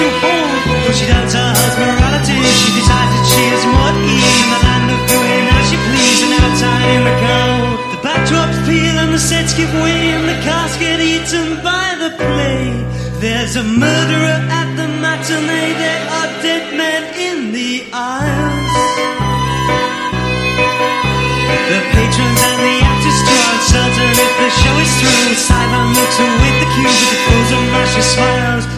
To hold But she doubts her husband's morality. She decides that she is more at ease In the land of doing as she please And outside in the cold The backdrops peel and the sets give way And the cast get eaten by the play. There's a murderer at the matinee. There are dead men in the aisles. The patrons and the actors too uncertain if the show is through. Sideline looks await the cues with the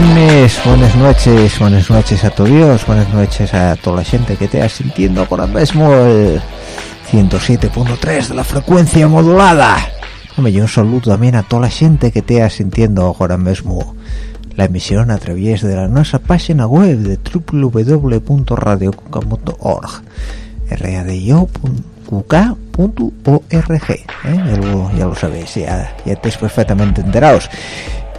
Buenas, buenas noches, buenas noches a todos, buenas noches a toda la gente que te sintiendo ahora mismo el 107.3 de la frecuencia modulada. Hombre, y un saludo también a toda la gente que te sintiendo ahora mismo la emisión a través de la nuestra página web de www.radiocuca.org radio.cuca.org ¿eh? ya lo sabéis, ya, ya estáis perfectamente enterados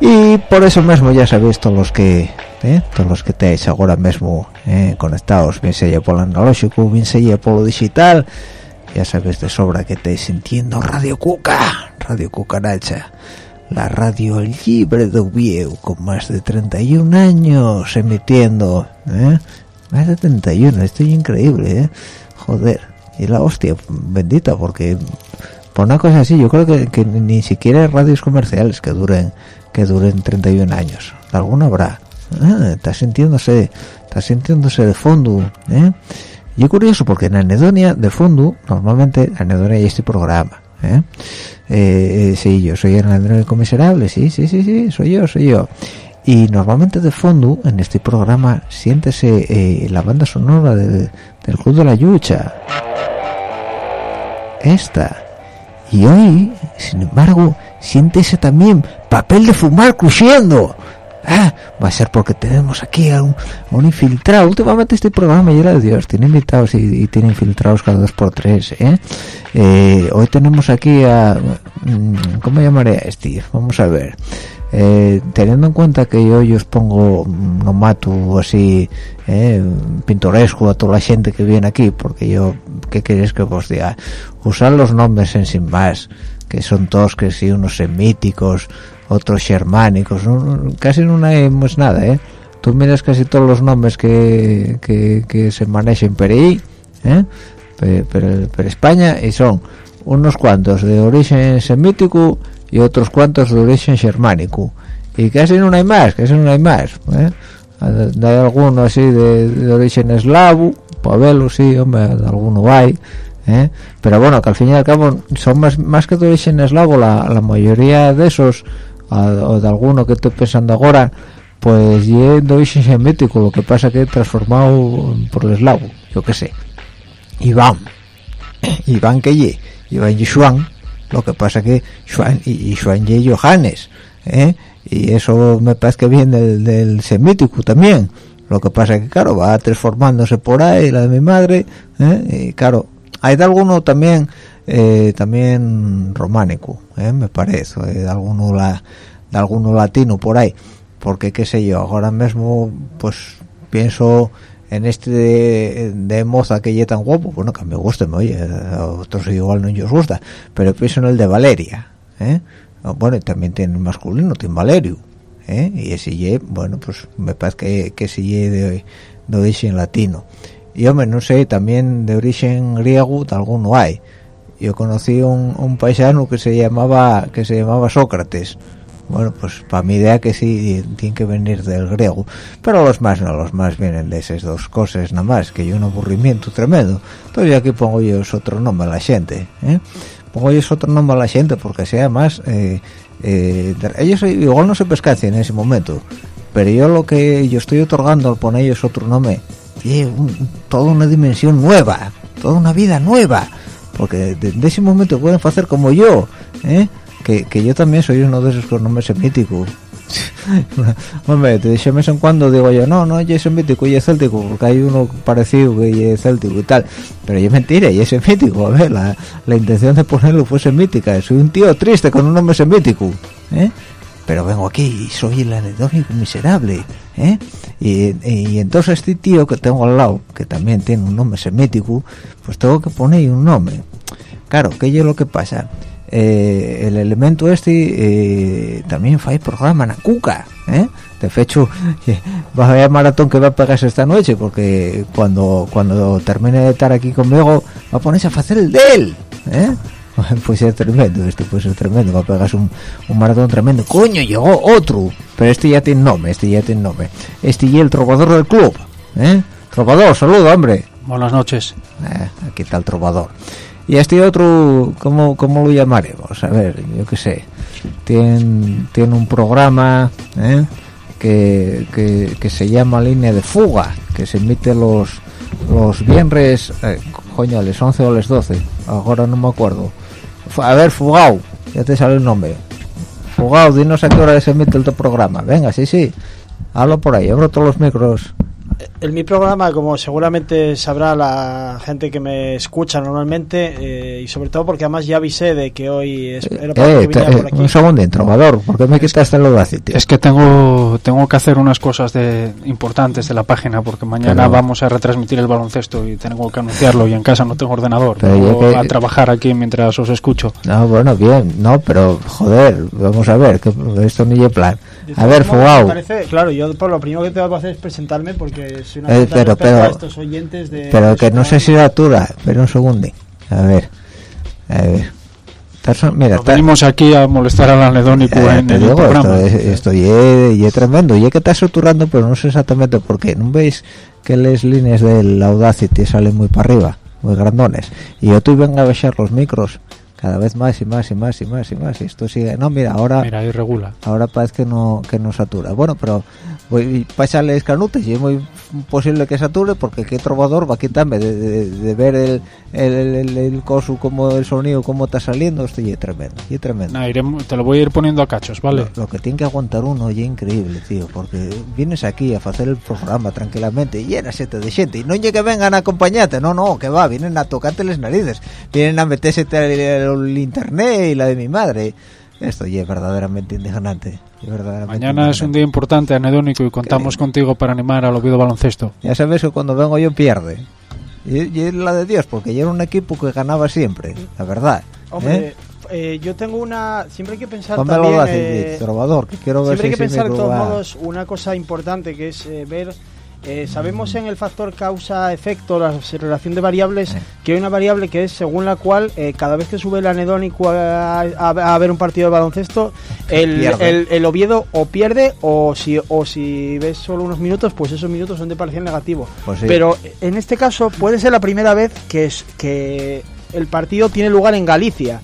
y por eso mismo ya sabéis todos los que ¿eh? todos los que estáis ahora mismo ¿eh? conectados bien sea por lo analógico bien sea por lo digital ya sabéis de sobra que estáis sintiendo Radio Cuca Radio Cucaracha la radio libre de Oviedo con más de 31 años emitiendo ¿eh? más de 31 esto es increíble ¿eh? joder y la hostia bendita porque por una cosa así yo creo que, que ni siquiera hay radios comerciales que duren que duren 31 años. Alguna habrá. Ah, está sintiéndose está sintiéndose de fondo ¿eh? y es curioso porque en Anedonia de fondo normalmente en Anedonia hay este programa ¿eh? Eh, sí yo soy el Andrónico Miserable sí sí sí sí soy yo soy yo. Y normalmente de fondo en este programa siéntese eh, la banda sonora de, del Club de la Yucha esta. Y hoy sin embargo siéntese también papel de fumar crujiendo ah, va a ser porque tenemos aquí a un, infiltrado. Últimamente este programa, ya de Dios, tiene invitados y, tiene infiltrados cada dos por tres, ¿eh? ¿eh? hoy tenemos aquí a... Mm, ¿Cómo llamaré a este? Vamos a ver. Eh, teniendo en cuenta que yo, yo os pongo no mato así eh, pintoresco a toda la gente que viene aquí porque yo qué queréis que os diga usar los nombres en sin más que son todos que si unos semíticos otros germánicos casi no hay más nada ¿eh? tú miras casi todos los nombres que, que, se manejan por ahí ¿eh? pero, España y son unos cuantos de origen semítico y otros cuantos de origen germánico y casi no hay más casi no hay más ¿eh? hay alguno así de, origen eslavo Pavelo sí hombre alguno hay ¿eh? pero bueno que al fin y al cabo son más, más que de origen eslavo la, la mayoría de esos o de alguno que estoy pensando ahora pues yendo origen semítico lo que pasa que transformado por el eslavo yo qué sé Iván Iván que ye Iván y Juan lo que pasa que Juan y, Juan y Johannes ¿eh? y eso me parece que viene del, semítico también lo que pasa que claro va transformándose por ahí la de mi madre ¿eh? y claro hay de alguno también eh, también románico me parece de alguno de alguno latino por ahí porque qué sé yo ahora mismo pues pienso en este de, moza que ya tan guapo bueno que me guste oye a otros igual no os gusta pero pienso en el de Valeria ¿eh? bueno también tiene masculino tiene Valerio ¿eh? y ese ye bueno pues me parece que, que ese ye de, de origen latino y hombre no sé también de origen griego alguno hay. Yo conocí un, un paisano que se llamaba que se llamaba Sócrates. Bueno pues para mi idea que sí tiene que venir del griego. Pero los más no los más vienen de esas dos cosas nada más que hay un aburrimiento tremendo. Entonces aquí pongo yo otro nombre a la gente ¿eh? pongo yo otro nombre a la gente porque sea más eh, eh, ellos igual no se pescan en ese momento pero yo lo que yo estoy otorgando al poner ellos otro nombre toda una dimensión nueva toda una vida nueva porque de, ese momento pueden hacer como yo ¿eh? que, que, yo también soy uno de esos nombres semíticos hombre, de mes en cuando digo yo, no, no, yo es semítico y es céltico, porque hay uno parecido que es céltico y tal, pero es mentira, y es semítico, a ver, la, la intención de ponerlo fue semítica, soy un tío triste con un nombre semítico, ¿eh? Pero vengo aquí y soy el anedónico miserable, ¿eh? Y, y, entonces este tío que tengo al lado, que también tiene un nombre semítico, pues tengo que poner un nombre. Claro, ¿qué es lo que pasa? Eh, el elemento este eh, también fue programa en cuca ¿eh? de hecho va a haber maratón que va a pegarse esta noche porque cuando cuando termine de estar aquí conmigo va a ponerse a hacer el de él ¿eh? puede ser tremendo este puede ser tremendo va a pegarse un, un maratón tremendo. Coño llegó otro. Pero este ya tiene nombre este ya tiene nombre. Este y el trovador del club ¿eh? trovador saludo hombre. Buenas noches. Eh, aquí está el trovador. Y este otro cómo, cómo lo llamaremos a ver yo qué sé. Tiene tiene un programa ¿eh? que, que, se llama línea de fuga que se emite los los viernes eh, coño a las 11 o a las 12 ahora no me acuerdo a ver fugao ya te sale el nombre. Fugao dinos a qué hora se emite el programa venga sí sí. Hablo por ahí abro todos los micros en mi programa, como seguramente sabrá la gente que me escucha normalmente, eh, y sobre todo porque además ya avisé de que hoy es, eh, eh, por aquí. Un segundo, trovador, ¿por qué me quitaste el Audacity? Es que tengo tengo que hacer unas cosas de importantes de la página, porque mañana vamos a retransmitir el baloncesto y tengo que anunciarlo, y en casa no tengo ordenador. Pero a trabajar aquí mientras os escucho. No, bueno, bien, no, pero joder, vamos a ver, que esto ni es plan. A ver, Fugao. Claro, yo por lo primero que tengo que hacer es presentarme porque una eh, pero, pero, estos oyentes de. Pero que no sé si la altura, pero un segundo. A ver, a ver. Mira, venimos aquí a molestar al anedónico eh, en el programa. Esto, esto es tremendo. Y es que está saturando, pero no sé exactamente por qué. ¿No veis que las líneas del Audacity salen muy para arriba? Muy grandones. Y yo tuve que bajar los micros cada vez más y más y más y más y más. Y esto sigue. No mira ahora mira ahí regula. ahora parece que no que no satura. Bueno pero voy a echarle canutes y es muy posible que sature porque qué trovador va a quitarme de, ver el, el, el, coso como el sonido cómo está saliendo. Esto y es tremendo y tremendo. Te lo voy a ir poniendo a cachos vale lo, que tiene que aguantar uno es increíble tío porque vienes aquí a hacer el programa tranquilamente y llena siete de gente y no llegue que vengan a acompañarte no no que va vienen a tocarte las narices vienen a meterse el el internet y la de mi madre. Esto ya es verdaderamente indignante. Mañana es un día importante, anedónico, y contamos contigo para animar al Oviedo Baloncesto. Ya sabes que cuando vengo yo pierde. Y, es la de Dios, porque yo era un equipo que ganaba siempre, la verdad. Hombre, ¿eh? Eh, yo tengo una... Siempre hay que pensar también... Eh, que quiero siempre hay que pensar, de todos modos, una cosa importante, que es ver eh, sabemos en el factor causa-efecto, la relación de variables, que hay una variable que es según la cual eh, cada vez que sube el anedónico a, ver un partido de baloncesto, el, el, Oviedo o pierde o si, o si ves solo unos minutos, pues esos minutos son de parcial negativo. Pues Pero en este caso puede ser la primera vez que, es, que el partido tiene lugar en Galicia.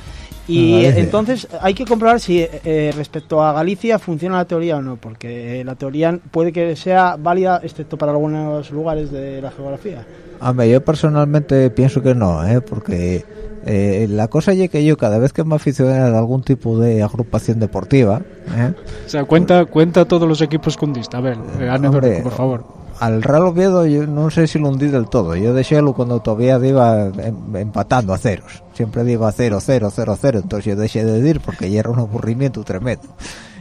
Y entonces hay que comprobar si eh, respecto a Galicia funciona la teoría o no, porque la teoría puede que sea válida, excepto para algunos lugares de la geografía. Hombre, yo personalmente pienso que no, ¿eh? porque eh, la cosa es que yo cada vez que me aficiono a algún tipo de agrupación deportiva... ¿eh? O sea, cuenta, cuenta todos los equipos cundista, a ver, eh, por favor al Real Oviedo yo no sé si lo hundí del todo yo lo cuando todavía iba em, empatando a ceros siempre iba a cero, cero, cero, cero entonces yo dejé de ir porque ya era un aburrimiento tremendo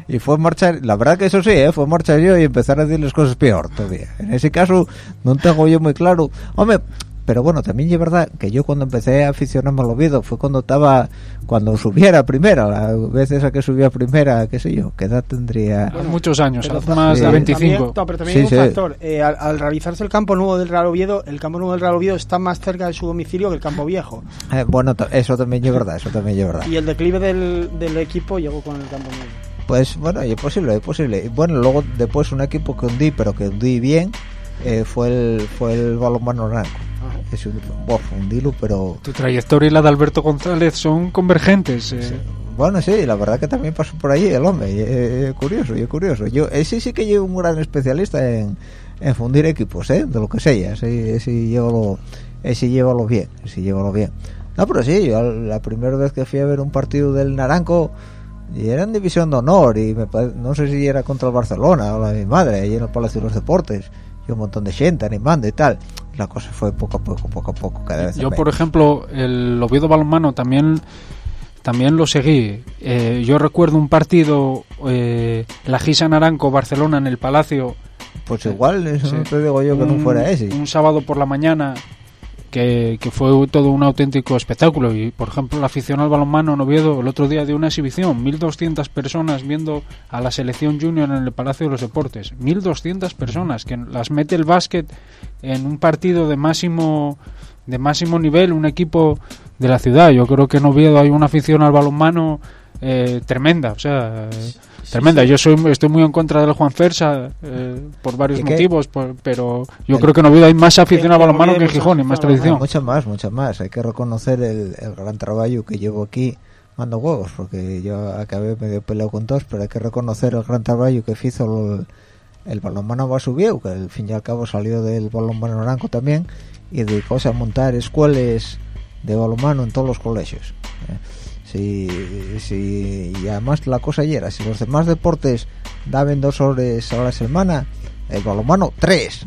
y fue marchar, la verdad que eso sí, ¿eh? fue marchar yo y empezar a decirles cosas peor todavía. En ese caso no tengo yo muy claro. Hombre, pero bueno también es verdad que yo cuando empecé a aficionarme al Oviedo fue cuando estaba cuando subiera primera las veces a que subía primera qué sé yo qué edad tendría muchos años hace más de 25 pero también hay un factor. Eh, al, realizarse el campo nuevo del Real Oviedo el campo nuevo del Real Oviedo está más cerca de su domicilio que el campo viejo. Eh, bueno eso también es verdad eso también es verdad. Y el declive del, del equipo llegó con el campo nuevo. Pues bueno es posible es posible. Bueno luego después un equipo que hundí pero que hundí bien eh, fue el fue el balonmano blanco es un, un pero... Tu trayectoria y la de Alberto González son convergentes. Eh. Bueno, sí, la verdad que también pasó por allí el hombre, curioso, y curioso. Yo, ese sí que llevo un gran especialista en, en fundir equipos, ¿eh? de lo que sea, ese, ese llevo lo, ese llevo lo bien, ese llevo lo bien. No, pero sí, yo la primera vez que fui a ver un partido del Naranco, y era en división de honor, y me, no sé si era contra el Barcelona o la de mi madre, allí en el Palacio de los Deportes y un montón de gente animando y tal. La cosa fue poco a poco, poco a poco, cada vez Yo, por ejemplo, el Oviedo Balonmano también también lo seguí. Eh, yo recuerdo un partido, eh, la Gisa Naranco, Barcelona, en el Palacio. Pues igual, eso no te digo yo que no fuera ese. Un sábado por la mañana que, fue todo un auténtico espectáculo. Y, por ejemplo, la afición al balonmano en Oviedo el otro día de una exhibición, 1.200 personas viendo a la selección junior en el Palacio de los Deportes. 1.200 personas que las mete el básquet en un partido de máximo de máximo nivel, un equipo de la ciudad. Yo creo que en Oviedo hay una afición al balonmano eh, tremenda. O sea, tremenda. Yo soy estoy muy en contra del Juan Fersa eh, por varios motivos, pero yo creo que en Oviedo hay más afición al balonmano que en Gijón y más tradición. Mucho más, mucho más. Hay que reconocer el, gran trabajo que llevo aquí mando huevos, porque yo acabé medio peleado con todos, pero hay que reconocer el gran trabajo que hizo el, el balonmano Basubieu, que al fin y al cabo salió del balonmano Naranco también, y dedicóse a montar escuelas de balonmano en todos los colegios. ¿eh? Si, si y además la cosa ya era si los demás deportes daban dos horas a la semana el balonmano tres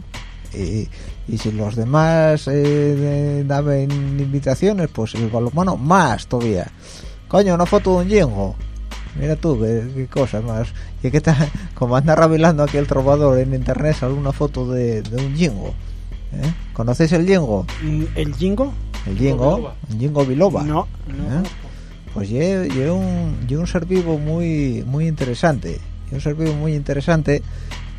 y, y si los demás eh, daban invitaciones pues el balonmano más todavía coño una foto de un yengo mira tú qué, cosa más y que está como anda rabilando aquí el trovador en internet sale una foto de, un yengo ¿eh? ¿conocéis el yengo? ¿el jingo? el jingo, el jingo biloba no, no. ¿Eh? Pues lleva un, un ser vivo muy muy interesante. Un ser vivo muy interesante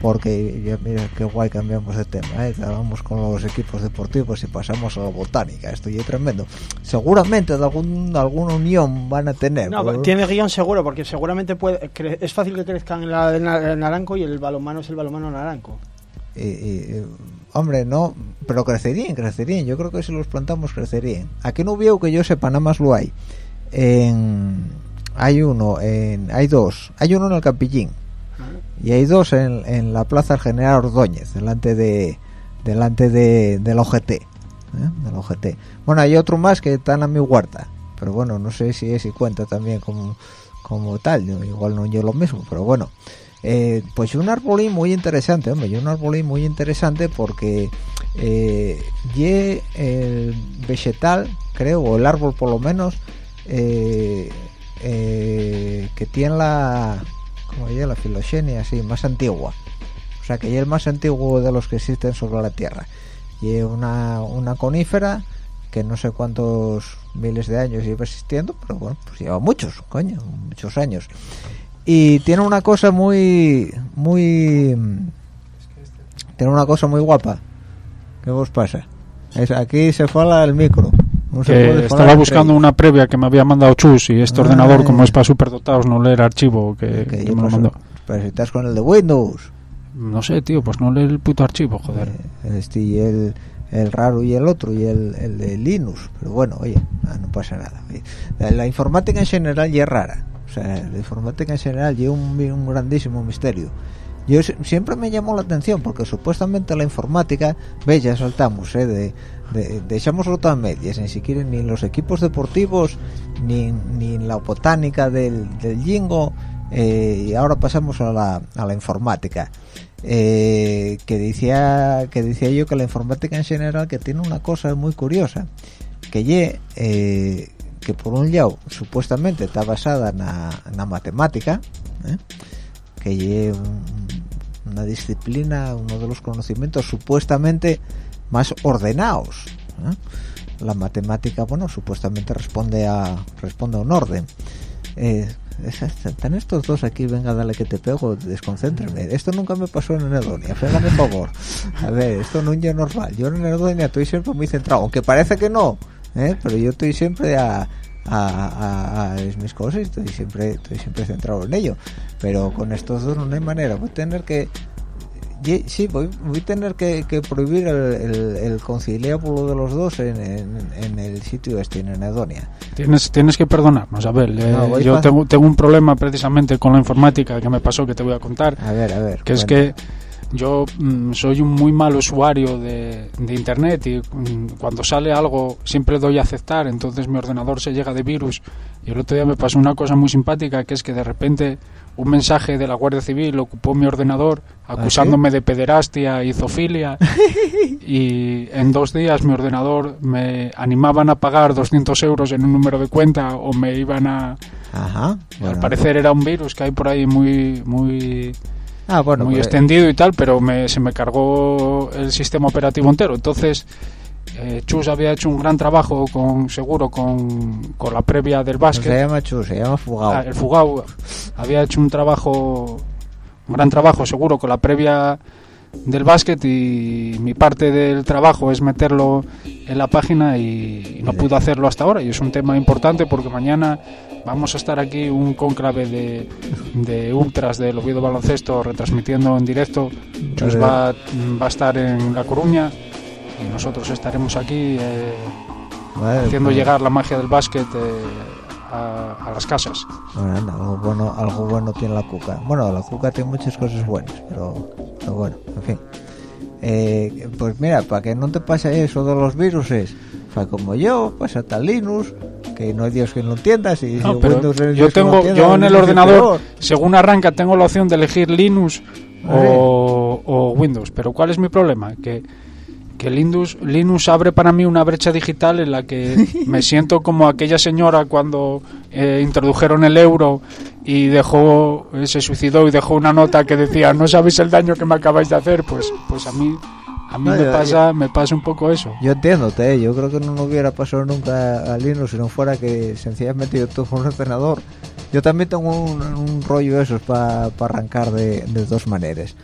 porque ya mira qué guay cambiamos de tema ¿eh? acabamos con los equipos deportivos y pasamos a la botánica. Esto ya es tremendo. Seguramente de algún alguna unión van a tener no, tiene guion seguro porque seguramente puede es fácil que crezcan el, el, naranco y el balonmano es el balonmano naranco hombre no pero crecerían crecerían. Yo creo que si los plantamos crecerían. Aquí no veo que yo sepa nada más lo hay en, hay uno, en, hay dos, hay uno en el Campillín y hay dos en, la Plaza General Ordóñez, delante de delante de, del OGT, ¿eh? del OGT. Bueno, hay otro más que está en mi huerta, pero bueno, no sé si es y cuenta también como, como tal, igual no yo lo mismo, pero bueno. Eh, pues un arbolín muy interesante, hombre, un arbolín muy interesante porque eh, el vegetal, creo, o el árbol por lo menos, eh, eh, que tiene la, como ya la filogenia, así, más antigua. O sea, que es el más antiguo de los que existen sobre la Tierra. Y es una, una conífera que no sé cuántos miles de años lleva existiendo, pero bueno, pues lleva muchos, coño, muchos años. Y tiene una cosa muy, muy, tiene una cosa muy guapa. ¿Qué os pasa? Es, aquí se fala el micro. No que estaba buscando una previa que me había mandado Chus y este Ah, ordenador, como es para superdotados, no leer archivo que, me lo pues, mandó. Pero si estás con el de Windows. No sé, tío, pues no lee el puto archivo, joder. Eh, este y el, el raro y el otro y el, el de Linux pero bueno oye no pasa nada oye. La, la informática en general ya es rara o sea la informática en general ya es un, un grandísimo misterio yo siempre me llamó la atención porque supuestamente la informática ve ya saltamos eh, de, de, dejamoslo todo a medias ni siquiera ni en los equipos deportivos ni, ni en la botánica del, del jingo eh, y ahora pasamos a la, a la informática eh, que decía que decía yo que la informática en general que tiene una cosa muy curiosa que ye, eh, que por un lado supuestamente está basada en la matemática ¿eh? que ye un- una disciplina uno de los conocimientos supuestamente más ordenados ¿eh? la matemática bueno supuestamente responde a responde a un orden. Eh, es- están estos dos aquí venga dale que te pego desconcéntrame. Esto nunca me pasó en Enedonia hágame favor. A ver esto no es normal. Yo en Enedonia estoy siempre muy centrado aunque parece que no ¿eh? pero yo estoy siempre a a, a- mis cosas estoy siempre estoy siempre centrado en ello. Pero con estos dos no hay manera. Voy a tener que Sí, voy, voy a tener que, que prohibir el, el, el conciliábulo de los dos en, en, en el sitio este, en Enedonia. Tienes, tienes que perdonarnos, a ver, eh, No, voy yo pa- tengo, tengo un problema precisamente con la informática que me pasó que te voy a contar, A ver, a ver. que es que yo mm, soy un muy mal usuario de, de internet y mm, cuando sale algo siempre doy a aceptar, entonces mi ordenador se llega de virus y el otro día me pasó una cosa muy simpática que es que de repente un mensaje de la Guardia Civil ocupó mi ordenador acusándome de pederastia y zoofilia y en dos días mi ordenador me animaban a pagar 200 euros en un número de cuenta o me iban a... Ajá. bueno. Al parecer era un virus que hay por ahí muy muy Ah, bueno, muy pues, extendido y tal, pero me, se me cargó el sistema operativo entero. Entonces, eh, Chus había hecho un gran trabajo, con seguro, con, con la previa del no se básquet. llama Chu, se llama Fugao. Ah, el Fugao había hecho un trabajo, un gran trabajo, seguro, con la previa del básquet y mi parte del trabajo es meterlo en la página y, no pude hacerlo hasta ahora y es un tema importante porque mañana vamos a estar aquí un conclave de, de ultras del Oviedo Baloncesto retransmitiendo en directo Chus va, va a estar en La Coruña y nosotros estaremos aquí eh, Vale, haciendo pues, llegar la magia del básquet eh, a, a las casas Bueno, anda, algo bueno, algo bueno tiene la cuca. Bueno, la cuca tiene muchas cosas buenas, pero, pero bueno, en fin. Eh, pues mira, para que no te pase eso de los viruses, fa como yo, pasa tal Linux, que no hay Dios que lo entienda. Si, No, pero es yo Dios tengo, entienda, yo en el es ordenador, según arranca, tengo la opción de elegir Linux Vale. o, o Windows. Pero ¿cuál es mi problema? Que, que Linux, Linux abre para mí una brecha digital en la que me siento como aquella señora cuando eh, introdujeron el euro y dejó, eh, se suicidó y dejó una nota que decía no sabéis el daño que me acabáis de hacer. Pues, pues a mí, a mí No, me yo- pasa, me pasa un poco eso. Yo entiendo, te, yo creo que no hubiera pasado nunca a Linux si no fuera que sencillamente yo tengo un ordenador. Yo también tengo un, un rollo esos para arrancar de, de dos maneras.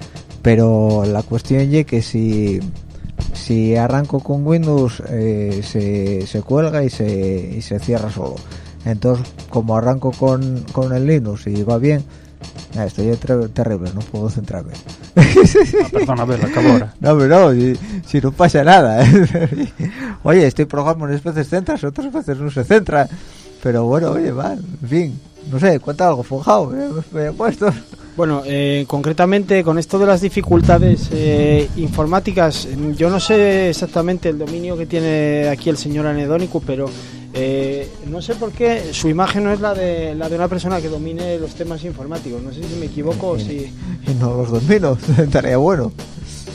Pero la cuestión es que si, si arranco con Windows eh, se, se cuelga y se, y se cierra solo. Entonces, como arranco con, con el Linux y va bien, esto ya es ter- terrible, no puedo centrarme. Ah, perdona, a ver, la cabora. No, pero no, si, si no pasa nada. Oye, este programa unas veces centras, otras veces no se centra. pero bueno, oye, va, en fin, no sé, cuenta algo, forjado, me he puesto. Bueno, eh, concretamente con esto de las dificultades eh, informáticas, yo no sé exactamente el dominio que tiene aquí el señor Anedónico, pero eh, no sé por qué su imagen no es la de la de una persona que domine los temas informáticos. No sé si me equivoco o si. Y no los domino, estaría bueno.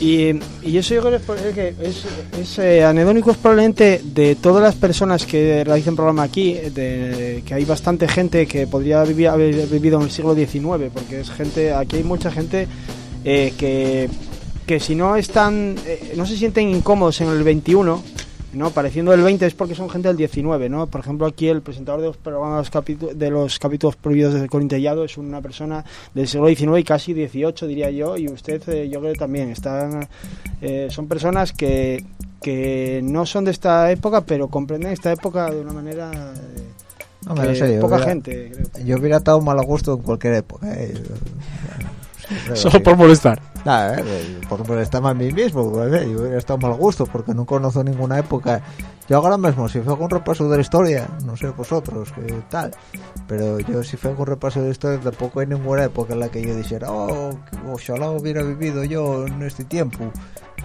Y, y eso yo creo que es, eh, anedónico es probablemente de todas las personas que realizan programa aquí, de, que hay bastante gente que podría haber vivido en el siglo XIX, porque es gente, aquí hay mucha gente eh, que, que si no están, eh, no se sienten incómodos en el XXI, ¿no? Pareciendo el 20 es porque son gente del 19, ¿no? Por ejemplo, aquí el presentador de los programas de los capítulos prohibidos de Corintellado es una persona del siglo XIX y casi 18, diría yo, y usted, eh, yo creo que también. Están, eh, son personas que, que no son de esta época, pero comprenden esta época de una manera... Eh, poca gente. Yo hubiera estado mal a gusto en cualquier época. Solo por molestar. Nah, eh, por molestarme a mí mismo, eh, yo hubiera estado mal gusto porque no conozco ninguna época. Yo ahora mismo, si hago un repaso de la historia, no sé vosotros qué tal, pero yo si hago un repaso de la historia tampoco hay ninguna época en la que yo dijera, oh, ojalá hubiera vivido yo en este tiempo.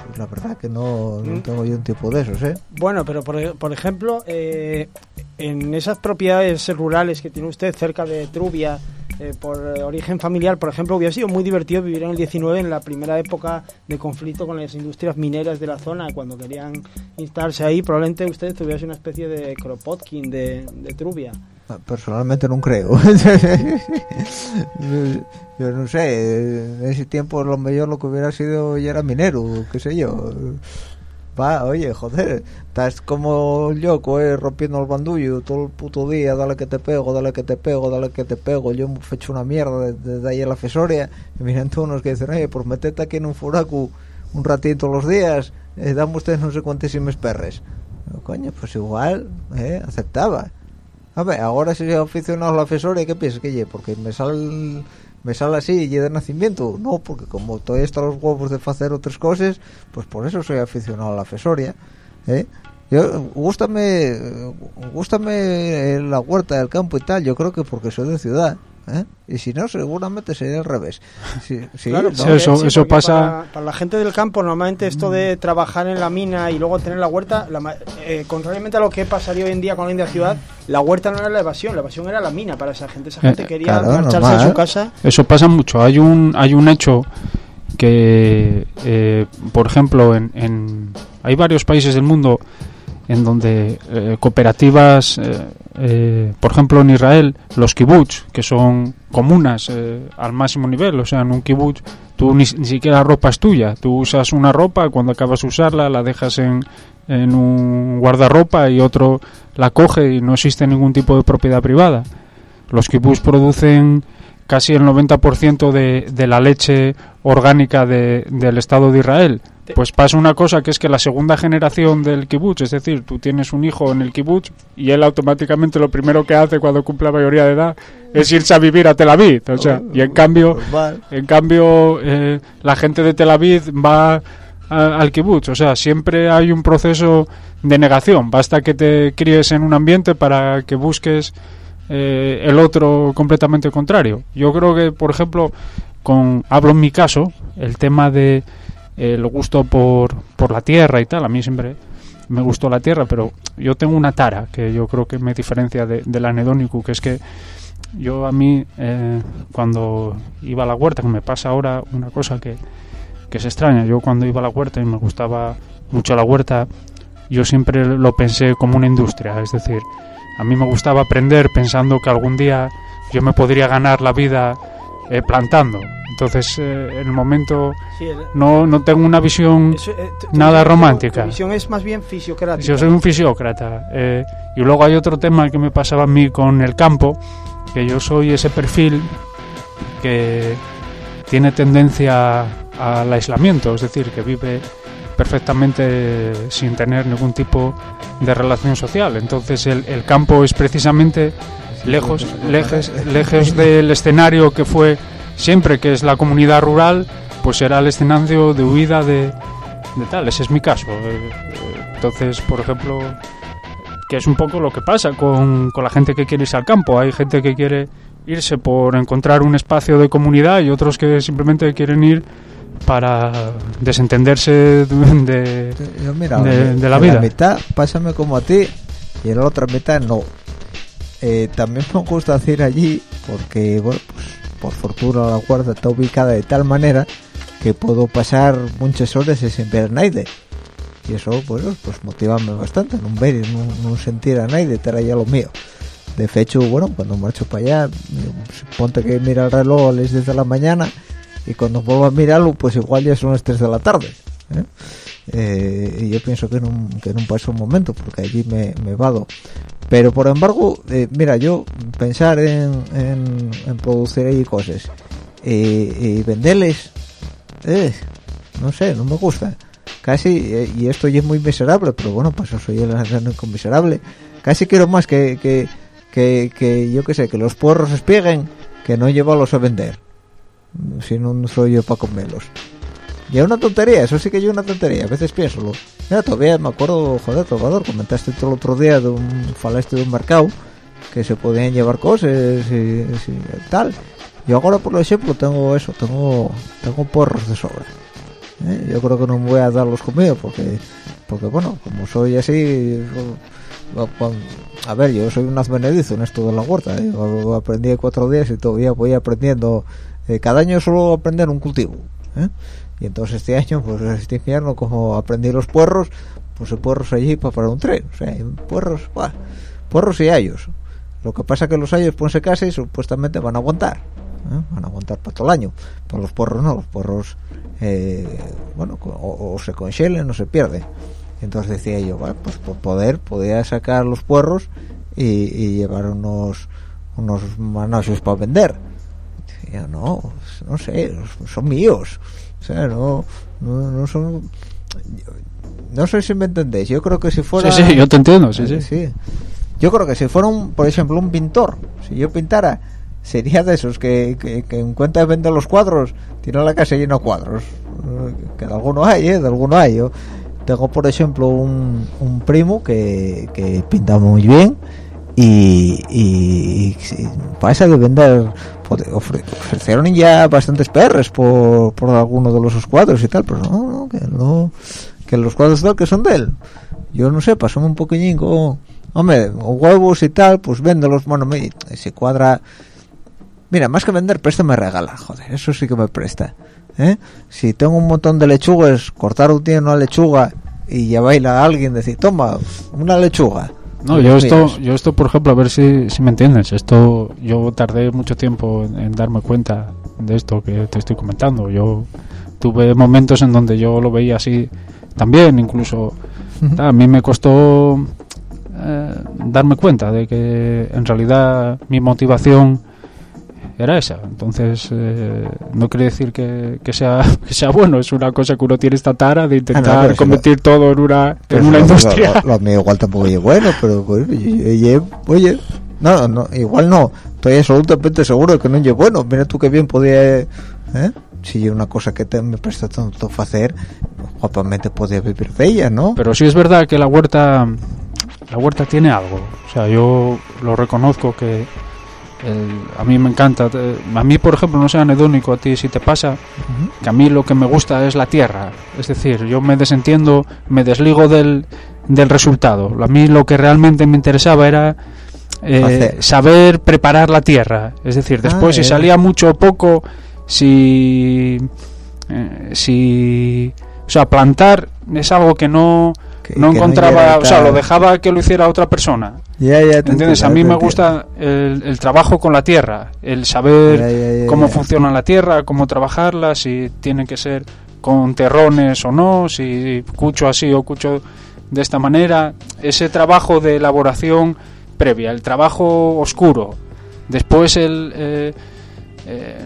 Pues la verdad que no, no tengo yo un tipo de esos, ¿eh? Bueno, pero por, por ejemplo, eh, en esas propiedades rurales que tiene usted cerca de Trubia, eh, por origen familiar, por ejemplo, hubiera sido muy divertido vivir en el 19, en la primera época de conflicto con las industrias mineras de la zona, cuando querían instalarse ahí, probablemente usted tuviese una especie de Kropotkin de, de Trubia. Personalmente no creo. yo no sé, en ese tiempo lo mejor lo que hubiera sido ya era minero, qué sé yo. Va, oye, joder, estás como yo, coe, rompiendo el bandullo todo el puto día, dale que te pego, dale que te pego, dale que te pego. Yo me he hecho una mierda desde ahí en la fesoria. Y miren tú unos que dicen, oye, pues metete aquí en un furaco un ratito los días, eh, dame ustedes no sé cuántísimos perres. coño, pues igual, eh, aceptaba. A ver, ahora si soy aficionado a la fesoria, ¿qué piensas que ye? Porque me sale me sale así y de nacimiento no porque como todavía están los huevos de hacer otras cosas pues por eso soy aficionado a la fesoria ¿eh? yo gústame gústame la huerta del campo y tal yo creo que porque soy de ciudad ¿eh? y si no seguramente sería al revés sí, sí, claro, ¿no? sí, eso, Sí, eso pasa Para, para la gente del campo, normalmente esto de trabajar en la mina y luego tener la huerta, la ma- eh, contrariamente a lo que pasaría hoy en día con la India ciudad, la huerta no era la evasión, la evasión era la mina para esa gente. Esa gente Eh, quería claro, marcharse normal, de su ¿eh? casa. Eso pasa mucho. Hay un, hay un hecho que, eh, por ejemplo, en, en- hay varios países del mundo en donde eh, cooperativas, eh, eh, por ejemplo en Israel, los kibbutz, que son comunas eh, al máximo nivel, o sea, en un kibbutz tú ni, siquiera la ropa es tuya, tú usas una ropa, cuando acabas de usarla la dejas en, en un guardarropa y otro la coge y no existe ningún tipo de propiedad privada. Los kibbutz producen casi el 90% de, de la leche orgánica de- del Estado de Israel. Pues pasa una cosa que es que la segunda generación del kibutz, es decir, tú tienes un hijo en el kibutz y él automáticamente lo primero que hace cuando cumple la mayoría de edad es irse a vivir a Tel Aviv. O sea, y en cambio, Normal. en cambio eh, la gente de Tel Aviv va a- al kibutz. O sea, siempre hay un proceso de negación. Basta que te críes en un ambiente para que busques eh, el otro completamente contrario. Yo creo que, por ejemplo, con hablo en mi caso, el tema de el gusto por, por la tierra y tal, a mí siempre me gustó la tierra, pero yo tengo una tara que yo creo que me diferencia de, del anedónico, que es que yo a mí eh, cuando iba a la huerta, que me pasa ahora una cosa que, que es extraña, yo cuando iba a la huerta y me gustaba mucho la huerta, yo siempre lo pensé como una industria, es decir, a mí me gustaba aprender pensando que algún día yo me podría ganar la vida eh, plantando. Entonces, eh, en el momento Sí, el- no, no tengo una visión eso, eh, nada romántica. Tu visión es más bien fisiocrática. yo soy un fisiócrata. y luego hay otro tema que me pasaba a mí con el campo, que yo soy ese perfil que tiene tendencia al aislamiento, es decir, que vive perfectamente sin tener ningún tipo de relación social. Entonces el, el campo es precisamente lejos, lejos, lejos del escenario que fue siempre, que es la comunidad rural, pues era el escenario de huida de, de tal. Ese es mi caso. Entonces, por ejemplo, que es un poco lo que pasa con, con la gente que quiere irse al campo. Hay gente que quiere irse por encontrar un espacio de comunidad y otros que simplemente quieren ir para desentenderse de, Yo, mira, de- de la vida. La mitad, pásame como a ti, y la otra mitad no. Eh, también me gusta ir allí porque, bueno, pues por fortuna la guarda está ubicada de tal manera que puedo pasar muchas horas sin ver a nadie. Y eso, bueno, pues motivame bastante, no ver no, no sentir a nadie, estar allá lo mío. De hecho, bueno, cuando marcho para allá, ponte que mira el reloj a las 10 de la mañana y cuando vuelvo a mirarlo, pues igual ya son las 3 de la tarde. ¿eh? Eh, y yo pienso que no, que no pasa un momento, porque allí me, me vado. Pero, por embargo, eh, mira, yo pensar en, en, en producir ahí cosas eh, y venderles, eh, no sé, no me gusta. Casi, eh, y esto ya es muy miserable, pero bueno, pues eso soy el único miserable. Casi quiero más que, que, que, que yo qué sé, que los puerros espieguen, que no llevarlos a vender. Si no soy yo para comerlos. Y es una tontería, eso sí que es una tontería, a veces pienso. Mira, todavía me acuerdo, joder, Salvador, comentaste el otro día de un, falaste de un mercado que se podían llevar cosas y, tal. Yo ahora, por ejemplo, tengo eso, tengo tengo porros de sobra. ¿eh? Yo creo que no me voy a dar los comidos porque, porque bueno, como soy así, yo- a ver, yo soy un benedizo en esto de la huerta. ¿eh? Yo aprendí en cuatro días y todavía voy aprendiendo. eh, cada año solo aprender un cultivo. Y entonces este año, pues este invierno, como aprendí los puerros, puse puerros allí para parar un tren. O sea, puerros, ¡buah! puerros y hayos. Lo que pasa que los hayos pueden secarse y supuestamente van a aguantar. ¿eh? Van a aguantar para todo el año. Pero los porros no, los porros, eh, bueno, o, se congelan o se pierden. Entonces decía yo, bueno, pues por poder, podía sacar los puerros y, llevar unos unos manojos para vender. Decía, no, no sé, son míos. Sea, no, no, no son... No sé si me entendéis. Yo creo que si fuera... Sí, sí, yo te entiendo, sí, Eh, sí. Yo creo que si fuera, un, por ejemplo, un pintor, si yo pintara, sería de esos que, que, que en cuenta de vender los cuadros, tiene la casa llena de cuadros. Que de alguno hay, ¿eh? De alguno hay. Yo tengo, por ejemplo, un, un primo que, que pinta muy bien y, y, y de vender pues, ofre- ofrecieron ya bastantes perres por, por alguno de los cuadros y tal pero no, no que no que los cuadros tal que son de él yo no sé pasó un poquillín con huevos y tal pues véndelos bueno me, se cuadra mira más que vender presta me regala joder eso sí que me presta ¿eh? si tengo un montón de lechugas cortar un día una lechuga y llevarla a alguien decir toma una lechuga No, yo esto, yo esto, por ejemplo, a ver si, si me entiendes. Esto, yo tardé mucho tiempo en, en darme cuenta de esto que te estoy comentando. Yo tuve momentos en donde yo lo veía así también, incluso a mí me costó eh, darme cuenta de que en realidad mi motivación era esa. Entonces, eh, no quiere decir que, que sea que sea bueno. Es una cosa que uno tiene esta tara de intentar Ah, si convertir todo en una, en una industria. Lo, lo mío igual tampoco es bueno, pero pues, oye, no, no, igual no. Estoy absolutamente seguro de que no es bueno. Mira tú qué bien podía, ¿eh? Si una cosa que te, me presta tanto hacer, guapamente podía vivir de ella, ¿no? Pero sí es verdad que la huerta la huerta tiene algo. O sea, yo lo reconozco que el- a mí me encanta. eh, A mí, por ejemplo, no sea anedónico a ti si te pasa, que a mí lo que me gusta es la tierra. Es decir, yo me desentiendo, me desligo del, del resultado. A mí lo que realmente me interesaba era eh, saber preparar la tierra. Es decir, después Ah, si eh. salía mucho o poco, si... eh, si o sea, plantar es algo que no, Que- no que encontraba, o sea, lo dejaba que lo hiciera otra persona. Ya, ya, te ¿Entiendes? entiendo, A mí me gusta el, el trabajo con la tierra, el saber Ya, cómo funciona la tierra, cómo trabajarla, si tiene que ser con terrones o no, si cucho así o cucho de esta manera. Ese trabajo de elaboración previa, el trabajo oscuro. Después el, eh, eh,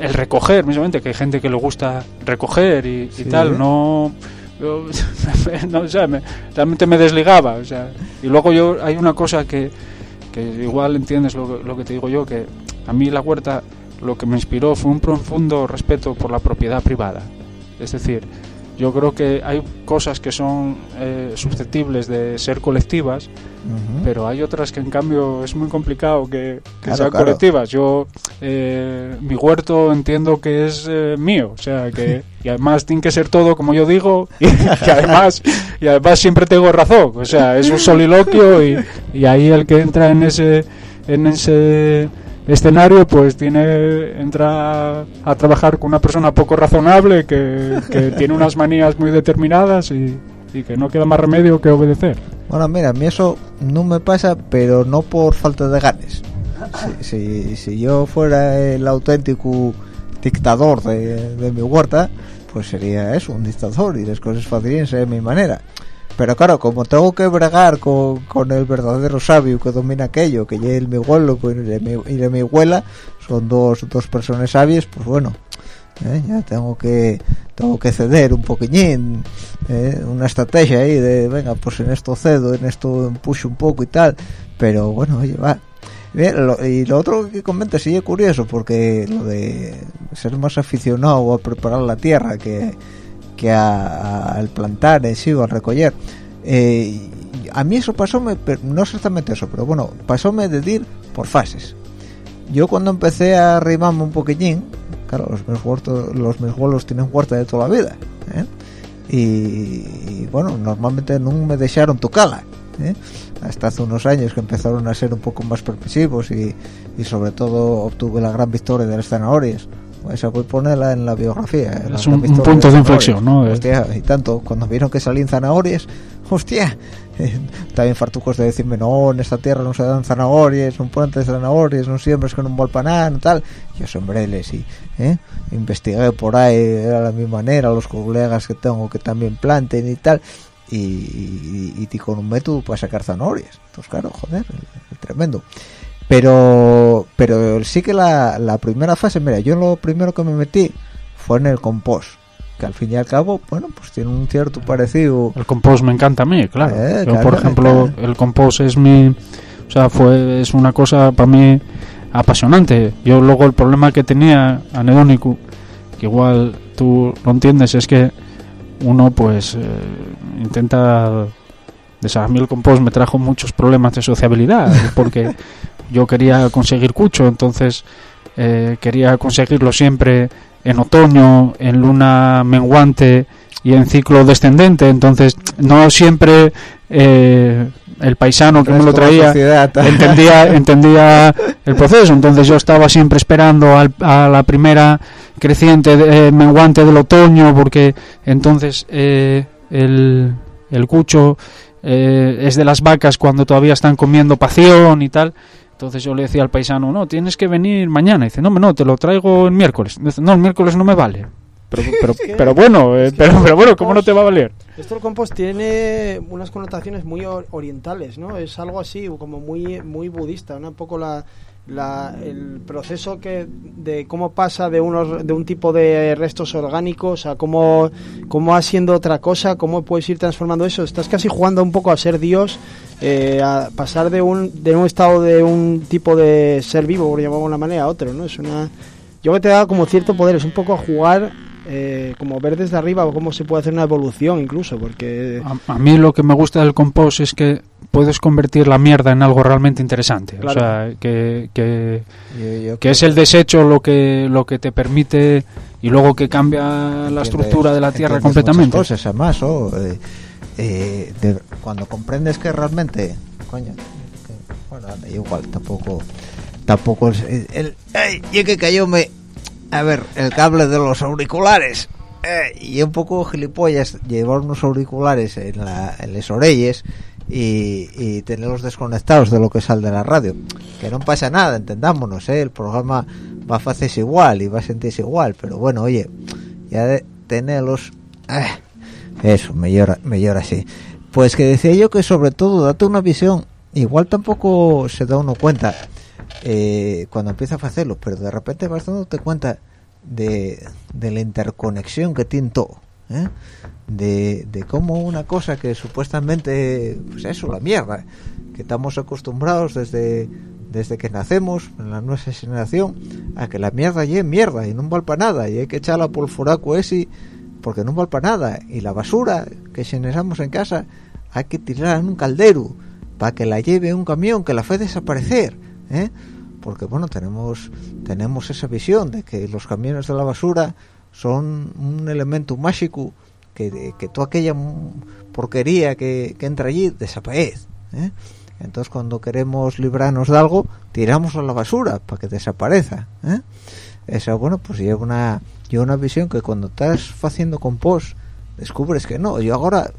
el recoger, mismamente, que hay gente que le gusta recoger y, tal, no... yo- no, me- realmente me desligaba, o sea, y luego yo hay una cosa que, que igual entiendes lo, lo que te digo yo, que a mí la huerta lo que me inspiró fue un profundo respeto por la propiedad privada. Es decir, yo creo que hay cosas que son eh, susceptibles de ser colectivas, pero hay otras que en cambio es muy complicado que, que Claro, sean claro. colectivas. Yo, eh, mi huerto entiendo que es eh, mío, o sea, que y además tiene que ser todo como yo digo y, que además y además siempre tengo razón, o sea, es un soliloquio y, y ahí el que entra en ese en ese escenario pues tiene entra a trabajar con una persona poco razonable que, que tiene unas manías muy determinadas y, y que no queda más remedio que obedecer. Bueno, mira, a mí eso no me pasa, pero no por falta de ganas. Si, si, si yo fuera el auténtico dictador de, de mi huerta, pues sería eso, un dictador y las cosas facilíanse de mi manera. Pero claro, como tengo que bregar con, con el verdadero sabio que domina aquello, que ya el mi abuelo y de mi, abuela, son dos, dos personas sabias, pues bueno, ¿eh? ya tengo que tengo que ceder un poquillín ¿eh? una estrategia ahí de venga pues en esto cedo en esto empujo un poco y tal pero bueno oye va y lo otro que comenta es curioso porque lo de ser más aficionado a preparar la tierra que, que a- a- al plantar en sí o al recoger eh, a mí eso pasóme no exactamente eso pero bueno pasóme de ir por fases yo cuando empecé a arrimarme un poquillín, claro, los mis huertos, los mis tienen huerta de toda la vida, ¿eh? y, y, bueno, normalmente no me dejaron tocarla, ¿eh? hasta hace unos años que empezaron a ser un poco más permisivos y, y sobre todo obtuve la gran victoria de las zanahorias. Esa voy a ponerla en la biografía. Es un- punto de inflexión. ¿no? Hostia, y tanto, cuando vieron que salían zanahorias, hostia, también fartucos de decirme, no, en esta tierra no se dan zanahorias, no plantas zanahorias, no siembres con un volpanán, tal. Yo sembréles y ¿eh? investigué por ahí, era la misma manera, los colegas que tengo que también planten y tal. Y, y, y con un método para sacar zanahorias. Entonces, claro, joder, el- el tremendo. Pero pero sí que la, la primera fase, mira, yo lo primero que me metí fue en el compost. Que al fin y al cabo, bueno, pues tiene un cierto parecido. El compost me encanta a mí, claro. Eh, Yo, claro, por ejemplo, claro. el compost es mi, o sea, fue es una cosa para mí apasionante. Yo luego el problema que tenía anedónico, que igual tú lo entiendes, es que uno pues eh, intenta mí el compost me trajo muchos problemas de sociabilidad porque yo quería conseguir cucho, entonces eh, quería conseguirlo siempre en otoño, en luna menguante y en ciclo descendente, entonces no siempre eh, el paisano que me lo traía entendía entendía el proceso, entonces yo estaba siempre esperando al- a la primera creciente de- eh, menguante del otoño porque entonces eh, el, el cucho eh, es de las vacas cuando todavía están comiendo pación y tal. Entonces yo le decía al paisano, no, tienes que venir mañana. Y dice, no, no, te lo traigo el miércoles. Dice, no, el miércoles no me vale. Pero, pero, bueno, eh, pero, pero bueno, ¿cómo no te va a valer? Esto del compost tiene unas connotaciones muy or- orientales, ¿no? Es algo así, como muy muy budista, ¿no? Un poco la, la- el proceso que de cómo pasa de unos de un tipo de restos orgánicos a cómo cómo va siendo otra cosa, cómo puedes ir transformando eso. Estás casi jugando un poco a ser Dios, eh, a pasar de un de un estado de un tipo de ser vivo, por llamarlo de una manera, a otro, ¿no? Es una yo que te da como cierto poder, es un poco a jugar eh, como ver desde arriba cómo se puede hacer una evolución incluso, porque A, a mí lo que me gusta del compost es que puedes convertir la mierda en algo realmente interesante. Claro. O sea, que, que, Yo- yo que es el desecho lo que, lo que te permite y luego que cambia la estructura de la tierra completamente. cosas además oh, eh, eh, de- cuando comprendes que realmente coño que, bueno igual tampoco tampoco es el, el- ay, y que cayóme a ver el cable de los auriculares eh, y un poco gilipollas llevar unos auriculares en, la, en las orellas y, tenerlos desconectados de lo que sale de la radio. Que no pasa nada entendámonos ¿eh? el programa va a hacerse igual y va a sentirse igual pero bueno oye ya de tenerlos ah, eso me llora me llora así. Pues que decía yo que sobre todo date una visión igual tampoco se da uno cuenta eh, cuando empieza a hacerlo pero de repente vas dándote cuenta de, de la interconexión que tiene todo ¿eh? de, de cómo una cosa que supuestamente pues eso la mierda que estamos acostumbrados desde desde que nacemos en la nueva generación a que la mierda y mierda y no vale para nada y hay que echarla por el furaco ese porque no vale para nada y la basura que generamos en casa hay que tirarla en un caldero para que la lleve un camión que la hace desaparecer ¿eh? porque bueno tenemos tenemos esa visión de que los camiones de la basura son un elemento mágico que, que toda aquella porquería que, entra allí desaparece ¿eh? entonces cuando queremos librarnos de algo tiramos a la basura para que desaparezca ¿eh? esa bueno pues lleva una lleva una visión que cuando estás haciendo compost descubres que no yo ahora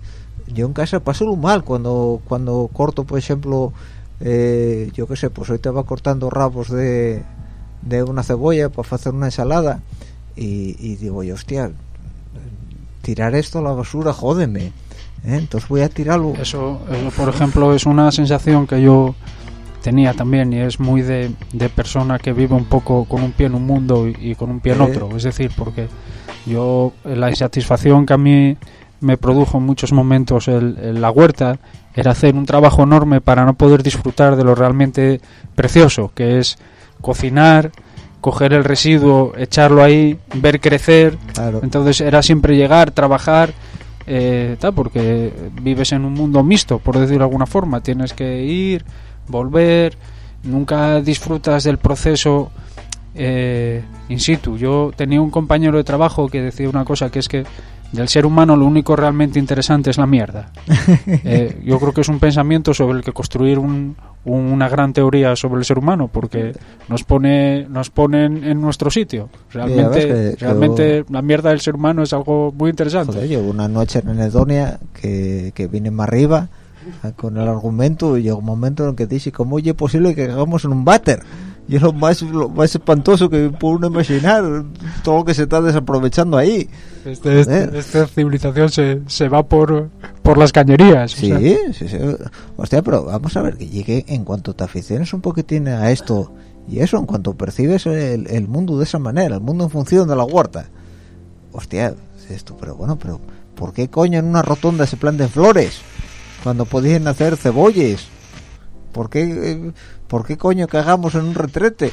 yo en casa paso lo mal cuando cuando corto por ejemplo eh, yo qué sé pues hoy te va cortando rabos de, de una cebolla para hacer una ensalada y, digo yo hostia tirar esto a la basura jódeme ¿eh? entonces voy a tirarlo eso, por ejemplo es una sensación que yo tenía también y es muy de, de, persona que vive un poco con un pie en un mundo y, con un pie en otro. Es decir porque yo la insatisfacción que a mí me produjo en muchos momentos el, la huerta era hacer un trabajo enorme para no poder disfrutar de lo realmente precioso, que es cocinar, coger el residuo, echarlo ahí, ver crecer. Entonces era siempre llegar, trabajar, eh, tal, porque vives en un mundo mixto, por decirlo de alguna forma. Tienes que ir, volver, nunca disfrutas del proceso eh, in situ. Yo tenía un compañero de trabajo que decía una cosa que es que del ser humano lo único realmente interesante es la mierda. Eh, yo creo que es un pensamiento sobre el que construir una gran teoría sobre el ser humano, porque nos pone nos pone en nuestro sitio. Realmente, realmente la mierda del ser humano es algo muy interesante. Joder, una noche en Enedonia que, que vine más arriba con el argumento y llegó un momento en que dije, ¿cómo es posible que hagamos en un váter? Y es lo más, lo más espantoso que puede uno imaginar todo lo que se está desaprovechando ahí. Este, este, esta civilización se, se va por, por las cañerías sí, sí, sí. Hostia pero vamos a ver que llegue en cuanto te aficiones un poquitín a esto y eso en cuanto percibes el, el mundo de esa manera el mundo en función de la huerta. Hostia esto pero bueno pero ¿por qué coño en una rotonda se planten flores cuando podían hacer cebolles. ¿por qué eh, ¿por qué coño cagamos en un retrete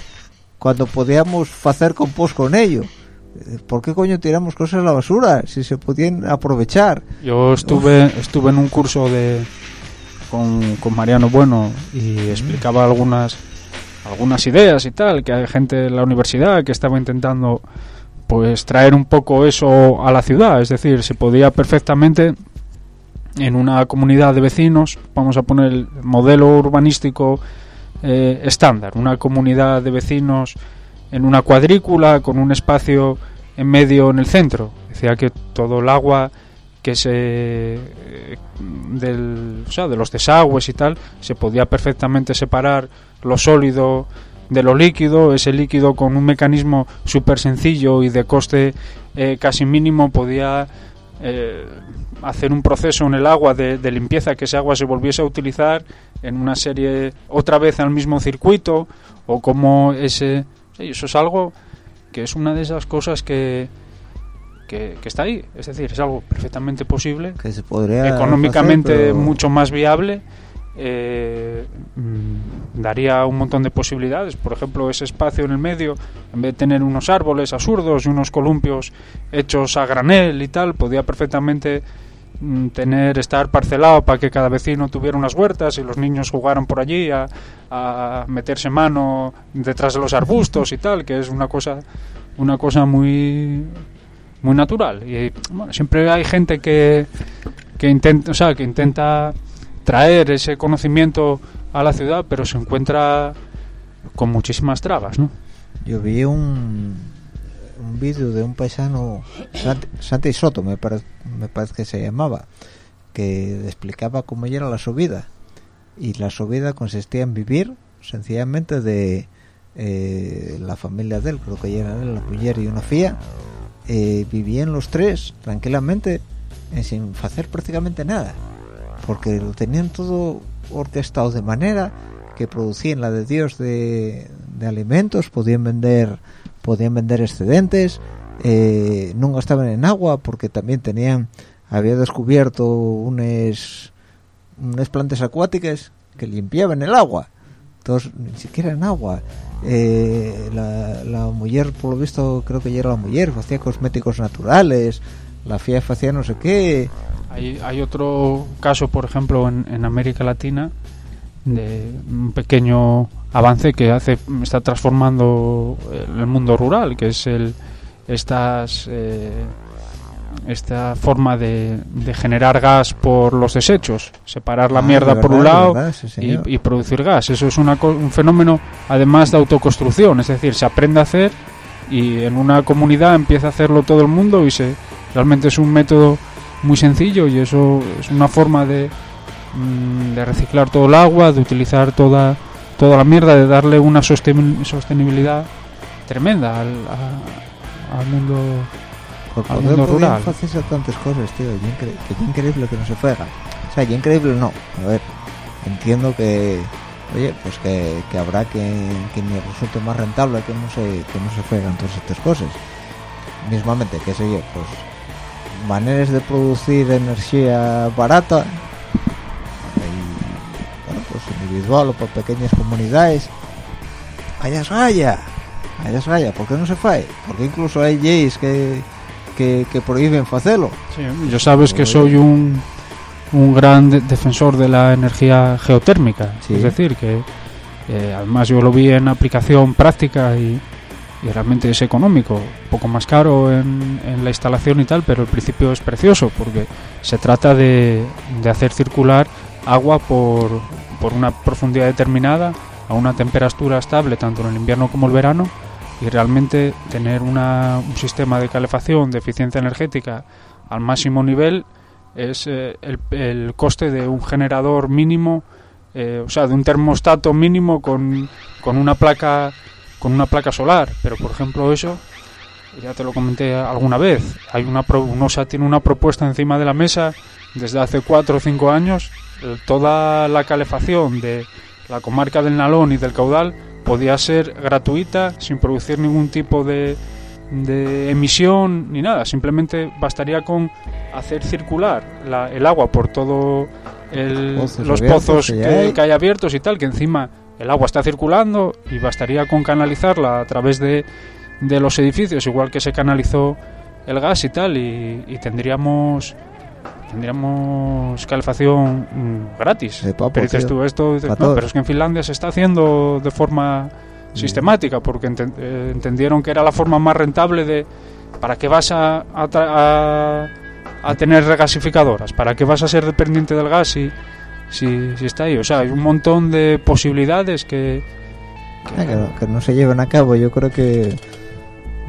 cuando podíamos hacer compost con ello? ¿Por qué coño tiramos cosas a la basura si se podían aprovechar? Yo estuve estuve en un curso de con, Mariano Bueno y explicaba algunas algunas ideas y tal, que hay gente de la universidad que estaba intentando pues traer un poco eso a la ciudad, es decir, se podía perfectamente en una comunidad de vecinos, vamos a poner el modelo urbanístico eh, estándar, una comunidad de vecinos en una cuadrícula con un espacio en medio en el centro. Decía que todo el agua que se eh, del, o sea, de los desagües y tal se podía perfectamente separar lo sólido de lo líquido, ese líquido con un mecanismo súper sencillo y de coste eh, casi mínimo podía hacer un proceso en el agua de, limpieza, que ese agua se volviese a utilizar en una serie, otra vez al mismo circuito, o como ese... eso es algo que es una de esas cosas que, que, está ahí. Es decir, es algo perfectamente posible, que se podría económicamente mucho más viable. Eh, daría un montón de posibilidades. Por ejemplo, ese espacio en el medio, en vez de tener unos árboles absurdos y unos columpios hechos a granel y tal, podía perfectamente Mm, tener estar parcelado para que cada vecino tuviera unas huertas y los niños jugaran por allí a, meterse mano detrás de los arbustos y tal que es una cosa una cosa muy muy natural y bueno, siempre hay gente que que intenta o sea que intenta traer ese conocimiento a la ciudad pero se encuentra con muchísimas trabas ¿no? yo vi un un vídeo de un paisano, Santi, Soto me, parece que se llamaba, que explicaba cómo era la subida. Y la subida consistía en vivir sencillamente de eh, la familia de él, creo que era él, la mujer y una fía, eh, vivían los tres tranquilamente eh, sin hacer prácticamente nada, porque lo tenían todo orquestado de manera que producían la de Dios de, de alimentos, podían vender podían vender excedentes, eh, no gastaban en agua porque también tenían, había descubierto unas, unas plantas acuáticas que limpiaban el agua, entonces ni siquiera en agua. Eh, la, mujer, por lo visto, creo que ya era la mujer, hacía cosméticos naturales, la FIA hacía no sé qué. Hay, hay otro caso, por ejemplo, en, en América Latina, de un pequeño avance que hace está transformando el mundo rural, que es el estas eh, esta forma de, de generar gas por los desechos, separar la Ah, mierda por un lado verdad, sí, señor. y, y producir gas. Eso es una un fenómeno además de autoconstrucción, es decir, se aprende a hacer y en una comunidad empieza a hacerlo todo el mundo y se realmente es un método muy sencillo y eso es una forma de, mm, de reciclar todo el agua, de utilizar toda toda la mierda, de darle una sosten- sostenibilidad tremenda al, a- al mundo Por al poder mundo rural. tantas cosas, tío. es increíble que no se fuega. O sea, y increíble no. A ver, entiendo que, oye, pues que, que habrá que, que me resulte más rentable que no se que no se fuegan todas estas cosas. Mismamente, qué sé yo, pues maneras de producir energía barata y, bueno, pues individual o por pequeñas comunidades. Allá es raya, allá es raya. ¿Por qué no se fae? Porque incluso hay leyes que, que, que prohíben hacerlo. Sí, yo sabes que soy un, un gran de- defensor de la energía geotérmica. Sí. Es decir, que eh, además yo lo vi en aplicación práctica y, y realmente es económico. Un poco más caro en, en la instalación y tal, pero el principio es precioso porque se trata de, de hacer circular agua por, por una profundidad determinada a una temperatura estable tanto en el invierno como el verano y realmente tener una, un sistema de calefacción de eficiencia energética al máximo nivel es eh, el, el coste de un generador mínimo, eh, o sea, de un termostato mínimo con, con una placa con una placa solar. Pero por ejemplo eso, ya te lo comenté alguna vez, hay una UNOSA tiene una propuesta encima de la mesa desde hace cuatro o cinco años. eh, toda la calefacción de la comarca del Nalón y del Caudal podía ser gratuita sin producir ningún tipo de, de emisión ni nada. Simplemente bastaría con hacer circular la- el agua por todo el- Pozos los pozos que hay abiertos y tal, que encima el agua está circulando y bastaría con canalizarla a través de, de los edificios, igual que se canalizó el gas y tal, y, y tendríamos tendríamos calefacción mm, gratis. Papo, pero dices tío. tú esto, dices, no, pero es que en Finlandia se está haciendo de forma sistemática porque eh, entendieron que era la forma más rentable de para qué vas a, a, a- a tener regasificadoras, para qué vas a ser dependiente del gas si, si, si está ahí. O sea, hay un montón de posibilidades que, Ah, que, no- que no se lleven a cabo yo creo que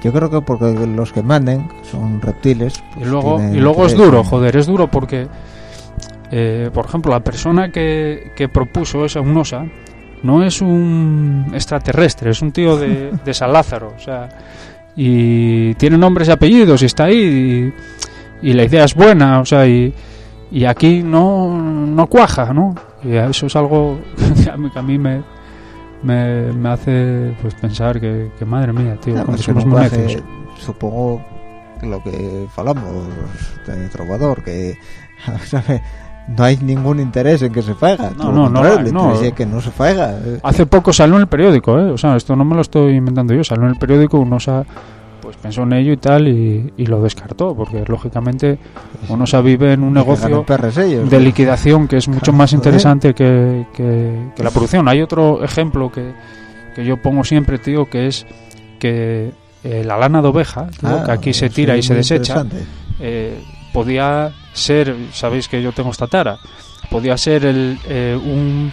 yo creo que porque los que manden son reptiles Y pues luego, y luego es duro, joder, es duro porque, eh, por ejemplo, la persona que, que propuso esa UNOSA no es un extraterrestre, es un tío de, de San Lázaro, o sea, y tiene nombres y apellidos y está ahí y, y la idea es buena, o sea, y, y aquí no, no cuaja, ¿no? Y eso es algo que a mí, a me, me, me hace pues pensar que, que madre mía, tío, Ah, cuando somos muy necios. supongo lo que falamos de trovador que no hay ningún interés en que se faga No, no, no el no. interés es que no se faga eh. Hace poco salió en el periódico, ¿eh? O sea, esto no me lo estoy inventando yo. Salió en el periódico, UNOSA pues pensó en ello y tal y, y lo descartó, porque lógicamente UNOSA vive en un negocio de liquidación que es mucho más interesante que, que- que la producción. Hay otro ejemplo que, que yo pongo siempre, tío, que es que eh, la lana de oveja, tío, Ah, que aquí se tira y se desecha, eh, podía ser, sabéis que yo tengo esta tara, podía ser el, eh, un,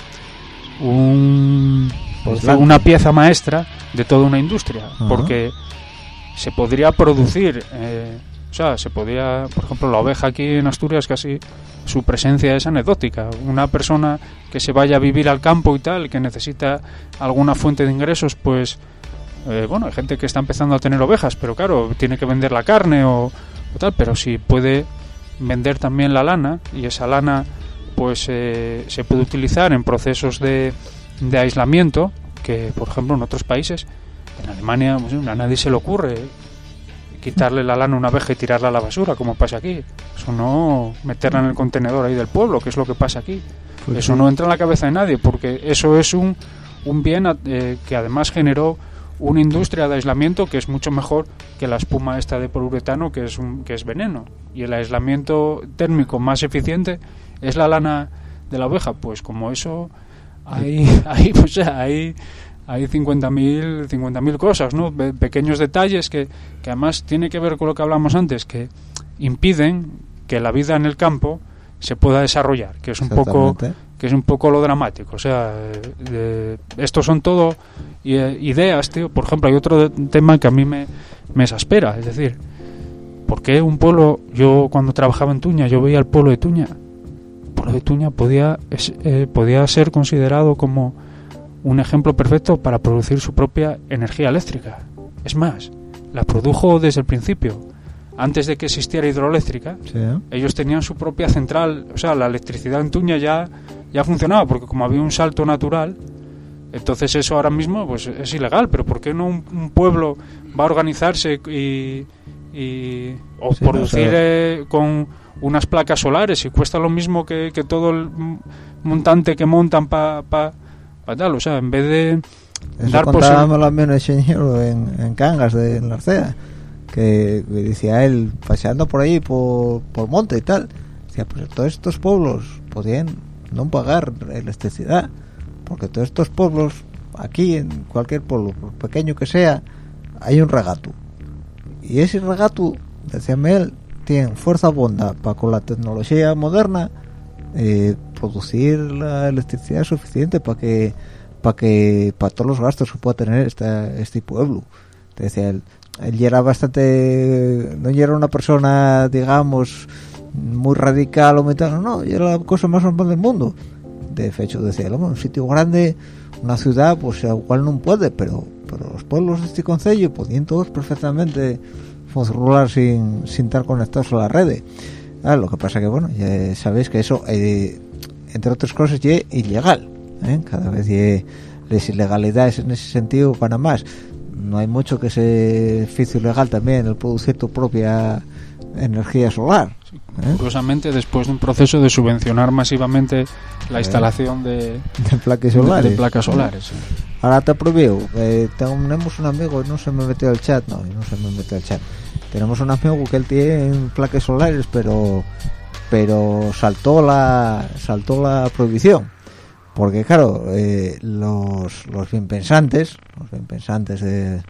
una pieza maestra de toda una industria, porque se podría producir, eh, o sea, se podía, por ejemplo, la oveja aquí en Asturias casi su presencia es anecdótica. Una persona que se vaya a vivir al campo y tal, que necesita alguna fuente de ingresos, pues eh, bueno, hay gente que está empezando a tener ovejas, pero claro, tiene que vender la carne o, o tal, pero si puede vender también la lana y esa lana pues eh, se puede utilizar en procesos de, de aislamiento que por ejemplo en otros países en Alemania pues, a nadie se le ocurre quitarle la lana a una abeja y tirarla a la basura como pasa aquí. Eso no meterla en el contenedor ahí del pueblo que es lo que pasa aquí. Eso no entra en la cabeza de nadie porque eso es un, un bien eh, que además generó una industria de aislamiento que es mucho mejor que la espuma esta de poliuretano que es un, que es veneno. Y el aislamiento térmico más eficiente es la lana de la oveja. Pues como eso hay hay pues hay hay 50.000 50.000 cosas no Pe- pequeños detalles que, que además tiene que ver con lo que hablamos antes que impiden que la vida en el campo se pueda desarrollar que es un poco que es un poco lo dramático. O sea, eh, eh, estos son todo eh, ideas, tío. Por ejemplo, hay otro tema que a mí me, me exaspera. Es decir, ¿por qué un pueblo, yo cuando trabajaba en Tuña, yo veía el pueblo de Tuña? El pueblo de Tuña podía, eh, podía ser considerado como un ejemplo perfecto para producir su propia energía eléctrica. Es más, la produjo desde el principio. Antes de que existiera hidroeléctrica, Sí, ellos tenían su propia central, o sea, la electricidad en Tuña ya, ya funcionaba, porque como había un salto natural, entonces eso ahora mismo pues es ilegal, pero ¿por qué no un, un pueblo va a organizarse y, y- o Sí, producir eh, con unas placas solares y cuesta lo mismo que, que todo el montante que montan para pa, pa tal, o sea, en vez de Eso dar contábamos mí un ingeniero en, en Cangas de en la Arcea, que, que decía él, paseando por ahí, por, por monte y tal, decía, pues todos estos pueblos podían no pagar electricidad, porque todos estos pueblos, aquí en cualquier pueblo, por pequeño que sea, hay un regato. Y ese regato, decía él, tiene fuerza bonda para con la tecnología moderna eh, producir la electricidad suficiente para que para que para todos los gastos que pueda tener esta, este pueblo. Te decía él él era bastante no era una persona digamos muy radical o muy tal, no era la cosa más normal del mundo. De hecho decía él, "Hombre, un sitio grande una ciudad pues igual no puede pero pero los pueblos de este concello podían todos perfectamente funcionar sin, sin estar conectados a la red. Ah, lo que pasa que bueno ya sabéis que eso eh, entre otras cosas es ilegal ¿eh? cada vez las ilegalidades en ese sentido van a más no hay mucho que se hizo ilegal también el producir tu propia energía solar ¿eh? curiosamente después de un proceso de subvencionar masivamente la instalación de, de placas solares de placas solares. ahora te prohibido eh, tenemos un amigo y no se me metió al chat no no se me metió al chat tenemos un amigo que él tiene placas solares pero pero saltó la saltó la prohibición. Porque claro eh, los los bien pensantes los bien pensantes de-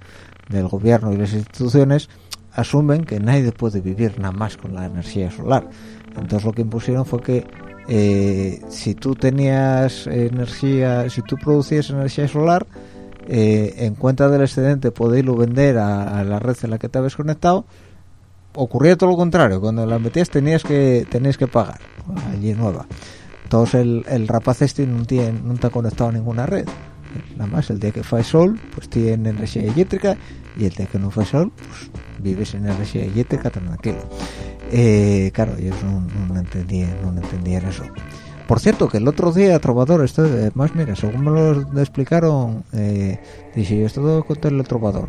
del gobierno y las instituciones asumen que nadie puede vivir nada más con la energía solar. Entonces lo que impusieron fue que eh, si tú tenías energía si tú producías energía solar eh, en cuenta del excedente podéislo vender a, a la red en la que te habías conectado ocurría todo lo contrario cuando la metías tenías que tenías que pagar allí nueva. Entonces el, el rapaz este no tiene no está conectado a ninguna red. Nada más el día que fue sol pues tiene energía eléctrica y el día que no fue sol pues vives en energía eléctrica tranquilo. Eh, claro ellos no, no entendían no entendían eso. Por cierto que el otro día trovador esto más mira según me lo explicaron eh, dije yo esto con el trovador.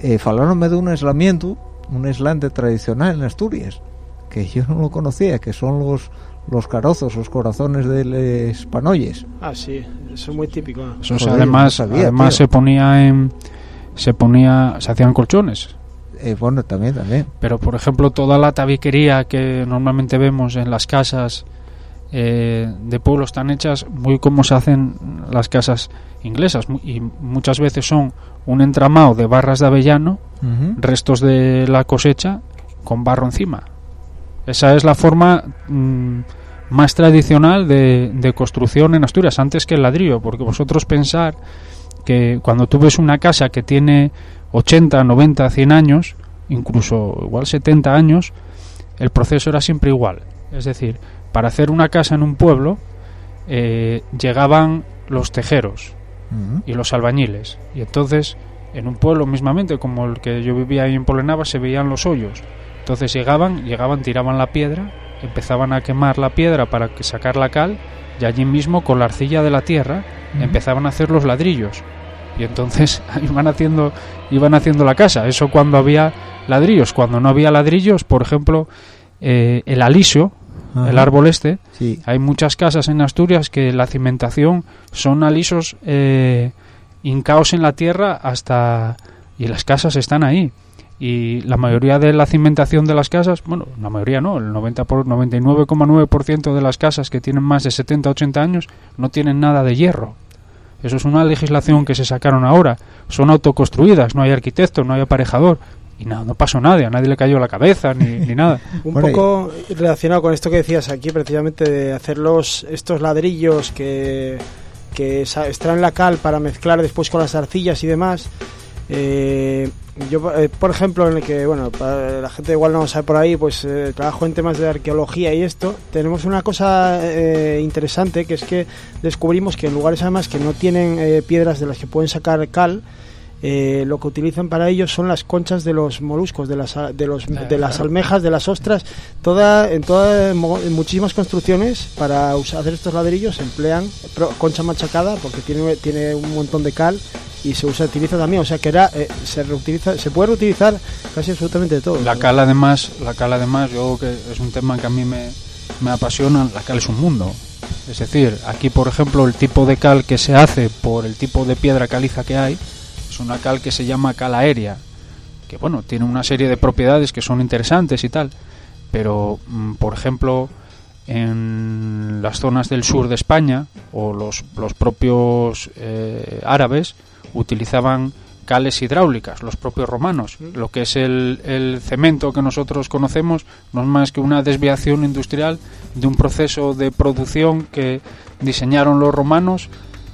Eh, falaronme de un aislamiento un aislante tradicional en Asturias que yo no lo conocía que son los los carozos los corazones de los panoyes Ah, sí, eso es muy típico. ¿no? Eso, o Joder, sea, no además, sabía, además tío. se ponía en se ponía se hacían colchones Eh, bueno también también pero por ejemplo toda la tabiquería que normalmente vemos en las casas eh, de pueblos están hechas muy como se hacen las casas inglesas y muchas veces son un entramado de barras de avellano Restos de la cosecha con barro encima esa es la forma mm, más tradicional de, de construcción en Asturias antes que el ladrillo porque vosotros pensar que cuando tú ves una casa que tiene 80, 90, 100 años, incluso igual 70 años, el proceso era siempre igual. Es decir, para hacer una casa en un pueblo eh, llegaban los tejeros y los albañiles. Y entonces, en un pueblo mismamente, como el que yo vivía ahí en Polenava, se veían los hoyos. Entonces llegaban, llegaban, tiraban la piedra, empezaban a quemar la piedra para sacar la cal, y allí mismo con la arcilla de la tierra empezaban a hacer los ladrillos. Y entonces iban haciendo, iban haciendo la casa. Eso cuando había ladrillos. Cuando no había ladrillos, por ejemplo, eh, el aliso, el árbol este, sí hay muchas casas en Asturias que la cimentación son alisos eh, hincaos en la tierra hasta y las casas están ahí y la mayoría de la cimentación de las casas, bueno, la mayoría no, el 90 por 99,9% de las casas que tienen más de 70 80 años no tienen nada de hierro. Eso es una legislación que se sacaron ahora. Son autoconstruidas, no hay arquitecto, no hay aparejador. Y nada, no pasó nada, a nadie le cayó la cabeza ni, ni nada. Un poco relacionado con esto que decías aquí, precisamente de hacer los, estos ladrillos que, que extraen la cal para mezclar después con las arcillas y demás. Eh, yo, eh, por ejemplo, en el que, bueno, para la gente igual no sabe por ahí, pues eh, trabajo en temas de arqueología y esto, tenemos una cosa eh, interesante que es que descubrimos que en lugares además que no tienen piedras de las que pueden sacar cal, lo que utilizan para ello son las conchas de los moluscos, de las, de los, de las almejas, de las ostras. Toda, en, toda, en muchísimas construcciones para hacer estos ladrillos emplean concha machacada porque tiene, tiene un montón de cal y se usa, utiliza también, o sea que era, eh, se reutiliza, se puede reutilizar casi absolutamente todo. La cal además, la cal además, yo que es un tema que a mí me, me apasiona, la cal es un mundo. Es decir, aquí por ejemplo el tipo de cal que se hace por el tipo de piedra caliza que hay una cal que se llama cal aérea, que bueno, tiene una serie de propiedades que son interesantes y tal, pero mm, por ejemplo en las zonas del sur de España o los, los propios eh, árabes utilizaban cales hidráulicas, los propios romanos. Lo que es el, cemento que nosotros conocemos no es más que una desviación industrial de un proceso de producción que diseñaron los romanos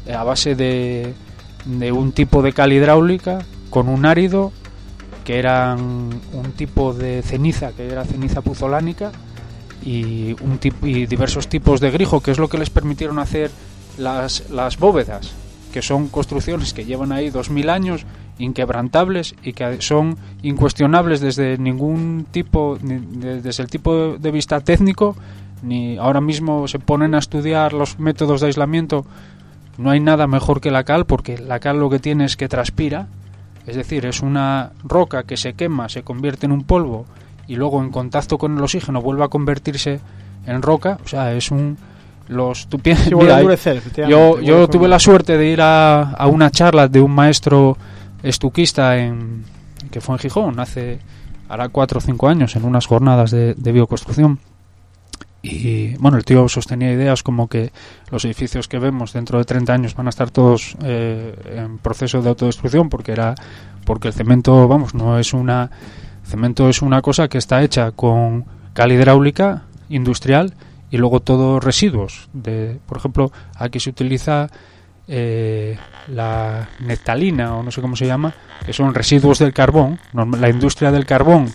eh, a base de, de un tipo de cal hidráulica con un árido que eran un tipo de ceniza que era ceniza puzolánica y, un y diversos tipos de grijo que es lo que les permitieron hacer las, las bóvedas que son construcciones que llevan ahí dos mil años inquebrantables y que son incuestionables desde ningún tipo, desde el tipo de vista técnico, ni ahora mismo se ponen a estudiar los métodos de aislamiento. No hay nada mejor que la cal porque la cal lo que tiene es que transpira, es decir, es una roca que se quema, se convierte en un polvo y luego en contacto con el oxígeno vuelve a convertirse en roca, o sea, es un los tú yo yo tuve la suerte de ir a, a, una charla de un maestro estuquista en que fue en Gijón hace hará cuatro o cinco años en unas jornadas de, bioconstrucción y bueno el tío sostenía ideas como que los edificios que vemos dentro de 30 años van a estar todos eh, en proceso de autodestrucción porque era porque el cemento vamos no es una cemento es una cosa que está hecha con cal hidráulica industrial y luego todos residuos. De, por ejemplo, aquí se utiliza eh, la neftalina o no sé cómo se llama, que son residuos del carbón. La industria del carbón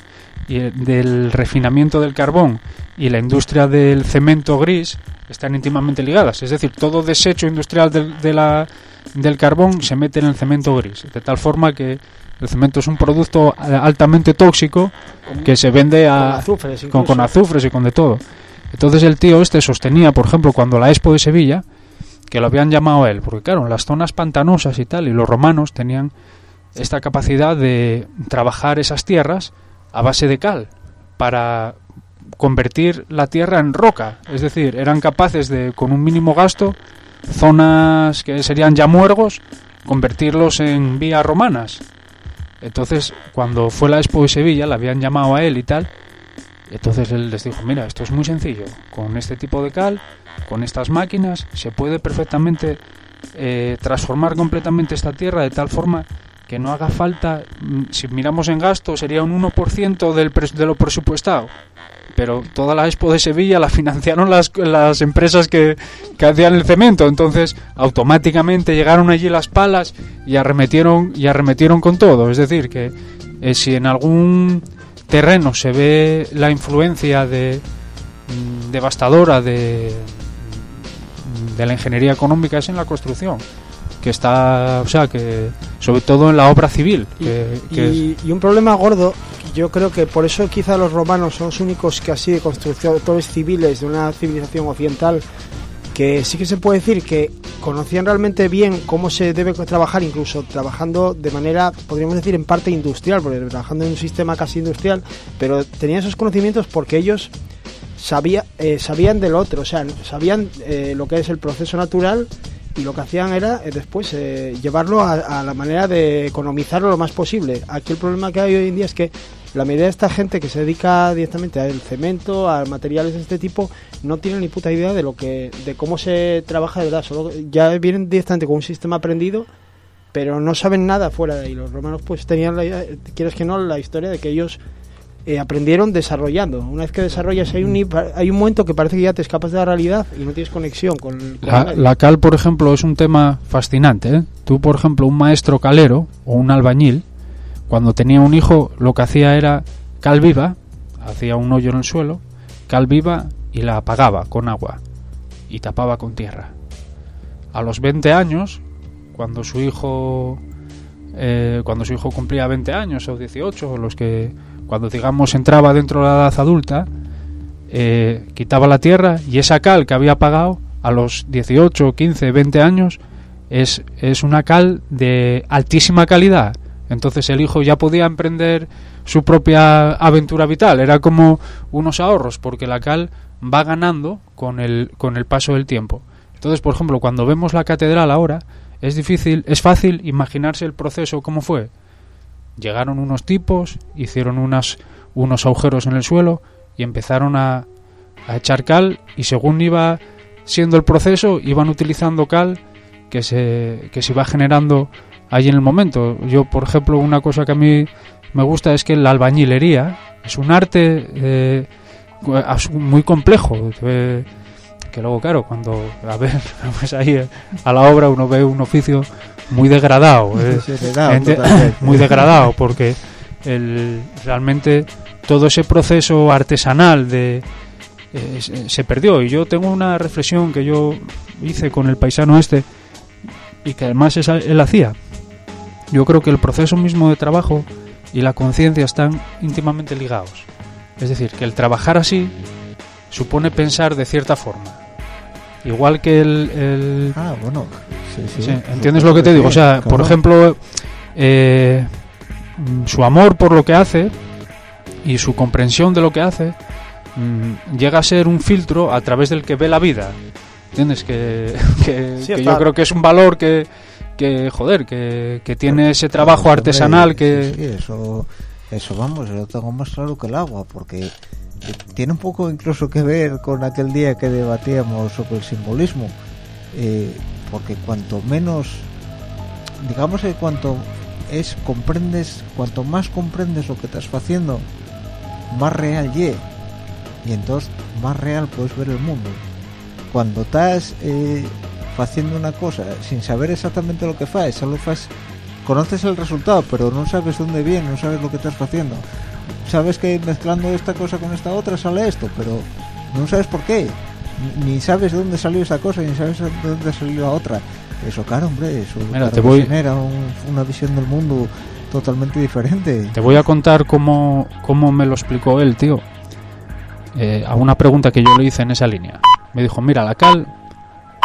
y del refinamiento del carbón y la industria del cemento gris están íntimamente ligadas. Es decir, todo desecho industrial del, de la, del carbón se mete en el cemento gris, de tal forma que el cemento es un producto altamente tóxico que se vende a, con, con azufres y con de todo. Entonces el tío este sostenía, por ejemplo, cuando la Expo de Sevilla, que lo habían llamado él, porque claro, en las zonas pantanosas y tal, y los romanos tenían esta capacidad de trabajar esas tierras a base de cal para convertir la tierra en roca, es decir, eran capaces de con un mínimo gasto zonas que serían ya muergos convertirlos en vías romanas. Entonces, cuando fue la Expo de Sevilla, la habían llamado a él y tal, entonces él les dijo, mira, esto es muy sencillo, con este tipo de cal, con estas máquinas, se puede perfectamente eh, transformar completamente esta tierra de tal forma que no haga falta, mm, si miramos en gasto, sería un 1% del de lo presupuestado. Pero toda la Expo de Sevilla la financiaron las, las empresas que, que hacían el cemento. Entonces, automáticamente llegaron allí las palas y arremetieron, y arremetieron con todo. Es decir, que eh, si en algún terreno se ve la influencia de, mm, devastadora de, de la ingeniería económica es en la construcción que está, o sea, que sobre todo en la obra civil. y, y, un problema gordo, yo creo que por eso quizá los romanos son los únicos que así de constructores civiles de una civilización occidental que sí que se puede decir que conocían realmente bien cómo se debe trabajar, incluso trabajando de manera, podríamos decir, en parte industrial, porque trabajando en un sistema casi industrial, pero tenían esos conocimientos porque ellos sabía, eh, sabían del otro, o sea, sabían eh, lo que es el proceso natural y lo que hacían era eh, después eh, llevarlo a, a la manera de economizarlo lo más posible. Aquí el problema que hay hoy en día es que la mayoría de esta gente que se dedica directamente al cemento, a materiales de este tipo, no tiene ni puta idea de lo que, de cómo se trabaja de verdad. Solo ya vienen directamente con un sistema aprendido, pero no saben nada fuera de ahí. Los romanos pues tenían, la, idea- quieres que no, la historia de que ellos eh, aprendieron desarrollando. Una vez que desarrollas hay un, hay un momento que parece que ya te escapas de la realidad y no tienes conexión con, con La, nadie. la cal, por ejemplo, es un tema fascinante. ¿eh? Tú, por ejemplo, un maestro calero o un albañil, cuando tenía un hijo, lo que hacía era cal viva, hacía un hoyo en el suelo, cal viva y la apagaba con agua y tapaba con tierra. A los 20 años, cuando su hijo eh, cuando su hijo cumplía 20 años o 18 o los que cuando digamos entraba dentro de la edad adulta eh, quitaba la tierra y esa cal que había pagado a los 18, 15, 20 años es, es una cal de altísima calidad. Entonces el hijo ya podía emprender su propia aventura vital. Era como unos ahorros, porque la cal va ganando con el, con el paso del tiempo. Entonces, por ejemplo, cuando vemos la catedral ahora, es difícil, es fácil imaginarse el proceso cómo fue. Llegaron unos tipos, hicieron unas, unos agujeros en el suelo y empezaron a, a echar cal y según iba siendo el proceso iban utilizando cal que se, que se iba generando ahí en el momento. Yo, por ejemplo, una cosa que a mí me gusta es que la albañilería es un arte eh, muy complejo. eh, que luego, claro, cuando a ver, pues ahí eh, a la obra uno ve un oficio muy degradado. eh, Ente- totalmente. muy degradado porque el, realmente todo ese proceso artesanal de eh, se, se perdió y yo tengo una reflexión que yo hice con el paisano este y que además esa- él hacía yo creo que el proceso mismo de trabajo y la conciencia están íntimamente ligados es decir que el trabajar así supone pensar de cierta forma igual que el- el, Ah, bueno. Sí, sí. Sí, ¿Entiendes lo que te digo? O sea, por ejemplo, eh, mm, su amor por lo que hace y su comprensión de lo que hace mm, llega a ser un filtro a través del que ve la vida. ¿Entiendes? Que, que- Sí, que está- yo creo que es un valor que, que joder, que, que tiene ese trabajo artesanal que... sí, sí, eso, eso vamos, yo tengo más claro que el agua, porque tiene un poco incluso que ver con aquel día que debatíamos sobre el simbolismo, eh, porque cuanto menos, digamos que cuanto es comprendes, cuanto más comprendes lo que estás haciendo, más real ye, y entonces más real puedes ver el mundo. Cuando estás eh, haciendo una cosa sin saber exactamente lo que haces, solo haces conoces el resultado, pero no sabes dónde viene, no sabes lo que estás haciendo. Sabes que mezclando esta cosa con esta otra sale esto, pero no sabes por qué. Ni ni sabes de dónde salió esa cosa, ni sabes de dónde salió la otra. Eso, claro, hombre, eso Mira, claro, te voy- genera un- una visión del mundo totalmente diferente. Te voy a contar cómo, cómo me lo explicó él, tío. Eh, a una pregunta que yo le hice en esa línea. Me dijo, mira, la cal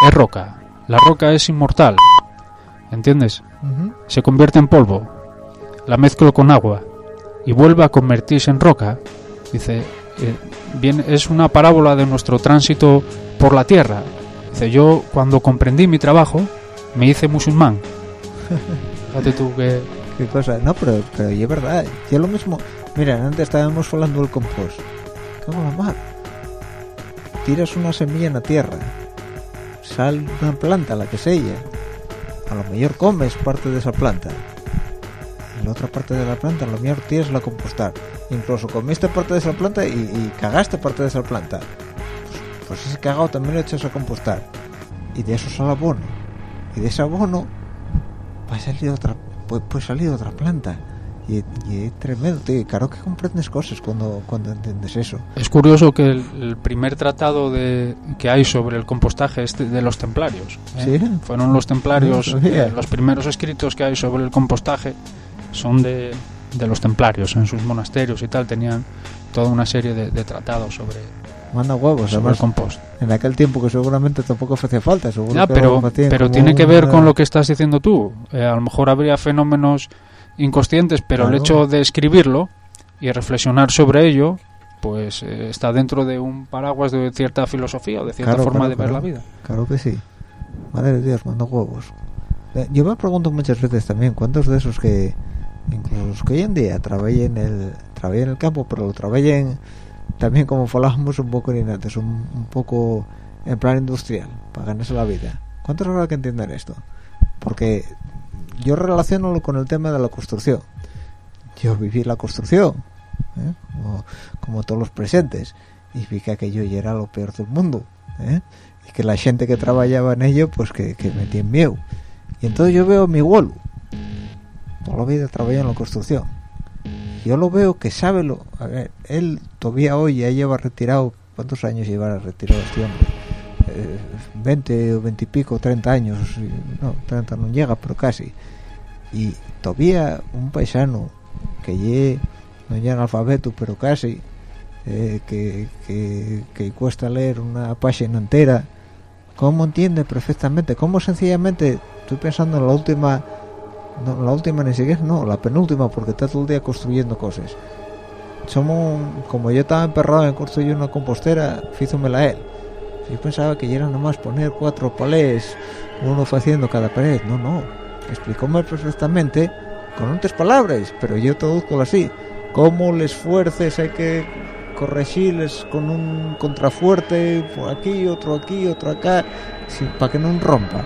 es roca. La roca es inmortal. ¿Entiendes? Se convierte en polvo. La mezclo con agua. Y vuelve a convertirse en roca. Dice, eh, bien, es una parábola de nuestro tránsito por la tierra. Dice, yo cuando comprendí mi trabajo, me hice musulmán. Fíjate tú que... Qué cosa. No, pero, pero es verdad. Y es lo mismo. Mira, antes estábamos hablando del compost. ¿Cómo mar? Tiras una semilla en la tierra. Sale una planta, la que sea. A lo mejor comes parte de esa planta. La otra parte de la planta, lo mejor tienes la compostar. Incluso comiste parte de esa planta y, y cagaste parte de esa planta. Pues, pues ese cagado también lo echas a compostar. Y de eso sale abono. Y de ese abono a salir otra puede, puede salir otra planta y, y es tremendo tío. Claro que comprendes cosas cuando cuando entiendes eso Es curioso que el, el primer tratado de, que hay sobre el compostaje es de, de los templarios. ¿eh? ¿Sí? Fueron los templarios, No eh, los primeros escritos que hay sobre el compostaje son de, de los templarios. En sus monasterios y tal tenían toda una serie de, de tratados sobre, manda huevos sobre el compost. en aquel tiempo que seguramente tampoco hacía falta seguro que pero, pero tiene que ver con lo que estás diciendo tú. Eh, a lo mejor habría fenómenos inconscientes, pero el hecho de escribirlo y reflexionar sobre ello, pues eh, está dentro de un paraguas de cierta filosofía o de cierta Claro, forma claro, de ver la vida. claro que sí madre de Dios mando huevos Eh, yo me pregunto muchas veces también cuántos de esos que incluso los que hoy en día trabajan en el trabajan en el campo pero lo trabajan también como hablábamos un poco en antes un, un poco en plan industrial para ganarse la vida. Cuántos habrá que entienden esto porque yo relaciono con el tema de la construcción. Yo viví la construcción ¿eh? como, como todos los presentes y vi que aquello ya era lo peor del mundo ¿eh? y que la gente que trabajaba en ello pues que, que metía miedo. Y entonces yo veo mi abuelo toda la vida trabajando en la construcción. Yo lo veo que sabe lo a ver, él todavía hoy ya lleva retirado ¿cuántos años llevará retirado este hombre? Eh, 20 o 20 y pico 30 años no 30 no llega pero casi. Y todavía un paisano que lle, no llega alfabeto pero casi eh, que, que, que cuesta leer una página entera cómo entiende perfectamente cómo sencillamente estoy pensando en la última no la última ni siquiera no la penúltima porque está todo el día construyendo cosas. Somos como yo estaba emperrado en construir una compostera fízomela él. Yo pensaba que era nomás poner cuatro palés uno haciendo cada pared. No no. Explicóme perfectamente con otras palabras pero yo traduzco así. Cómo les fuerces hay que corregirles con un contrafuerte por aquí otro aquí otro acá para que no rompa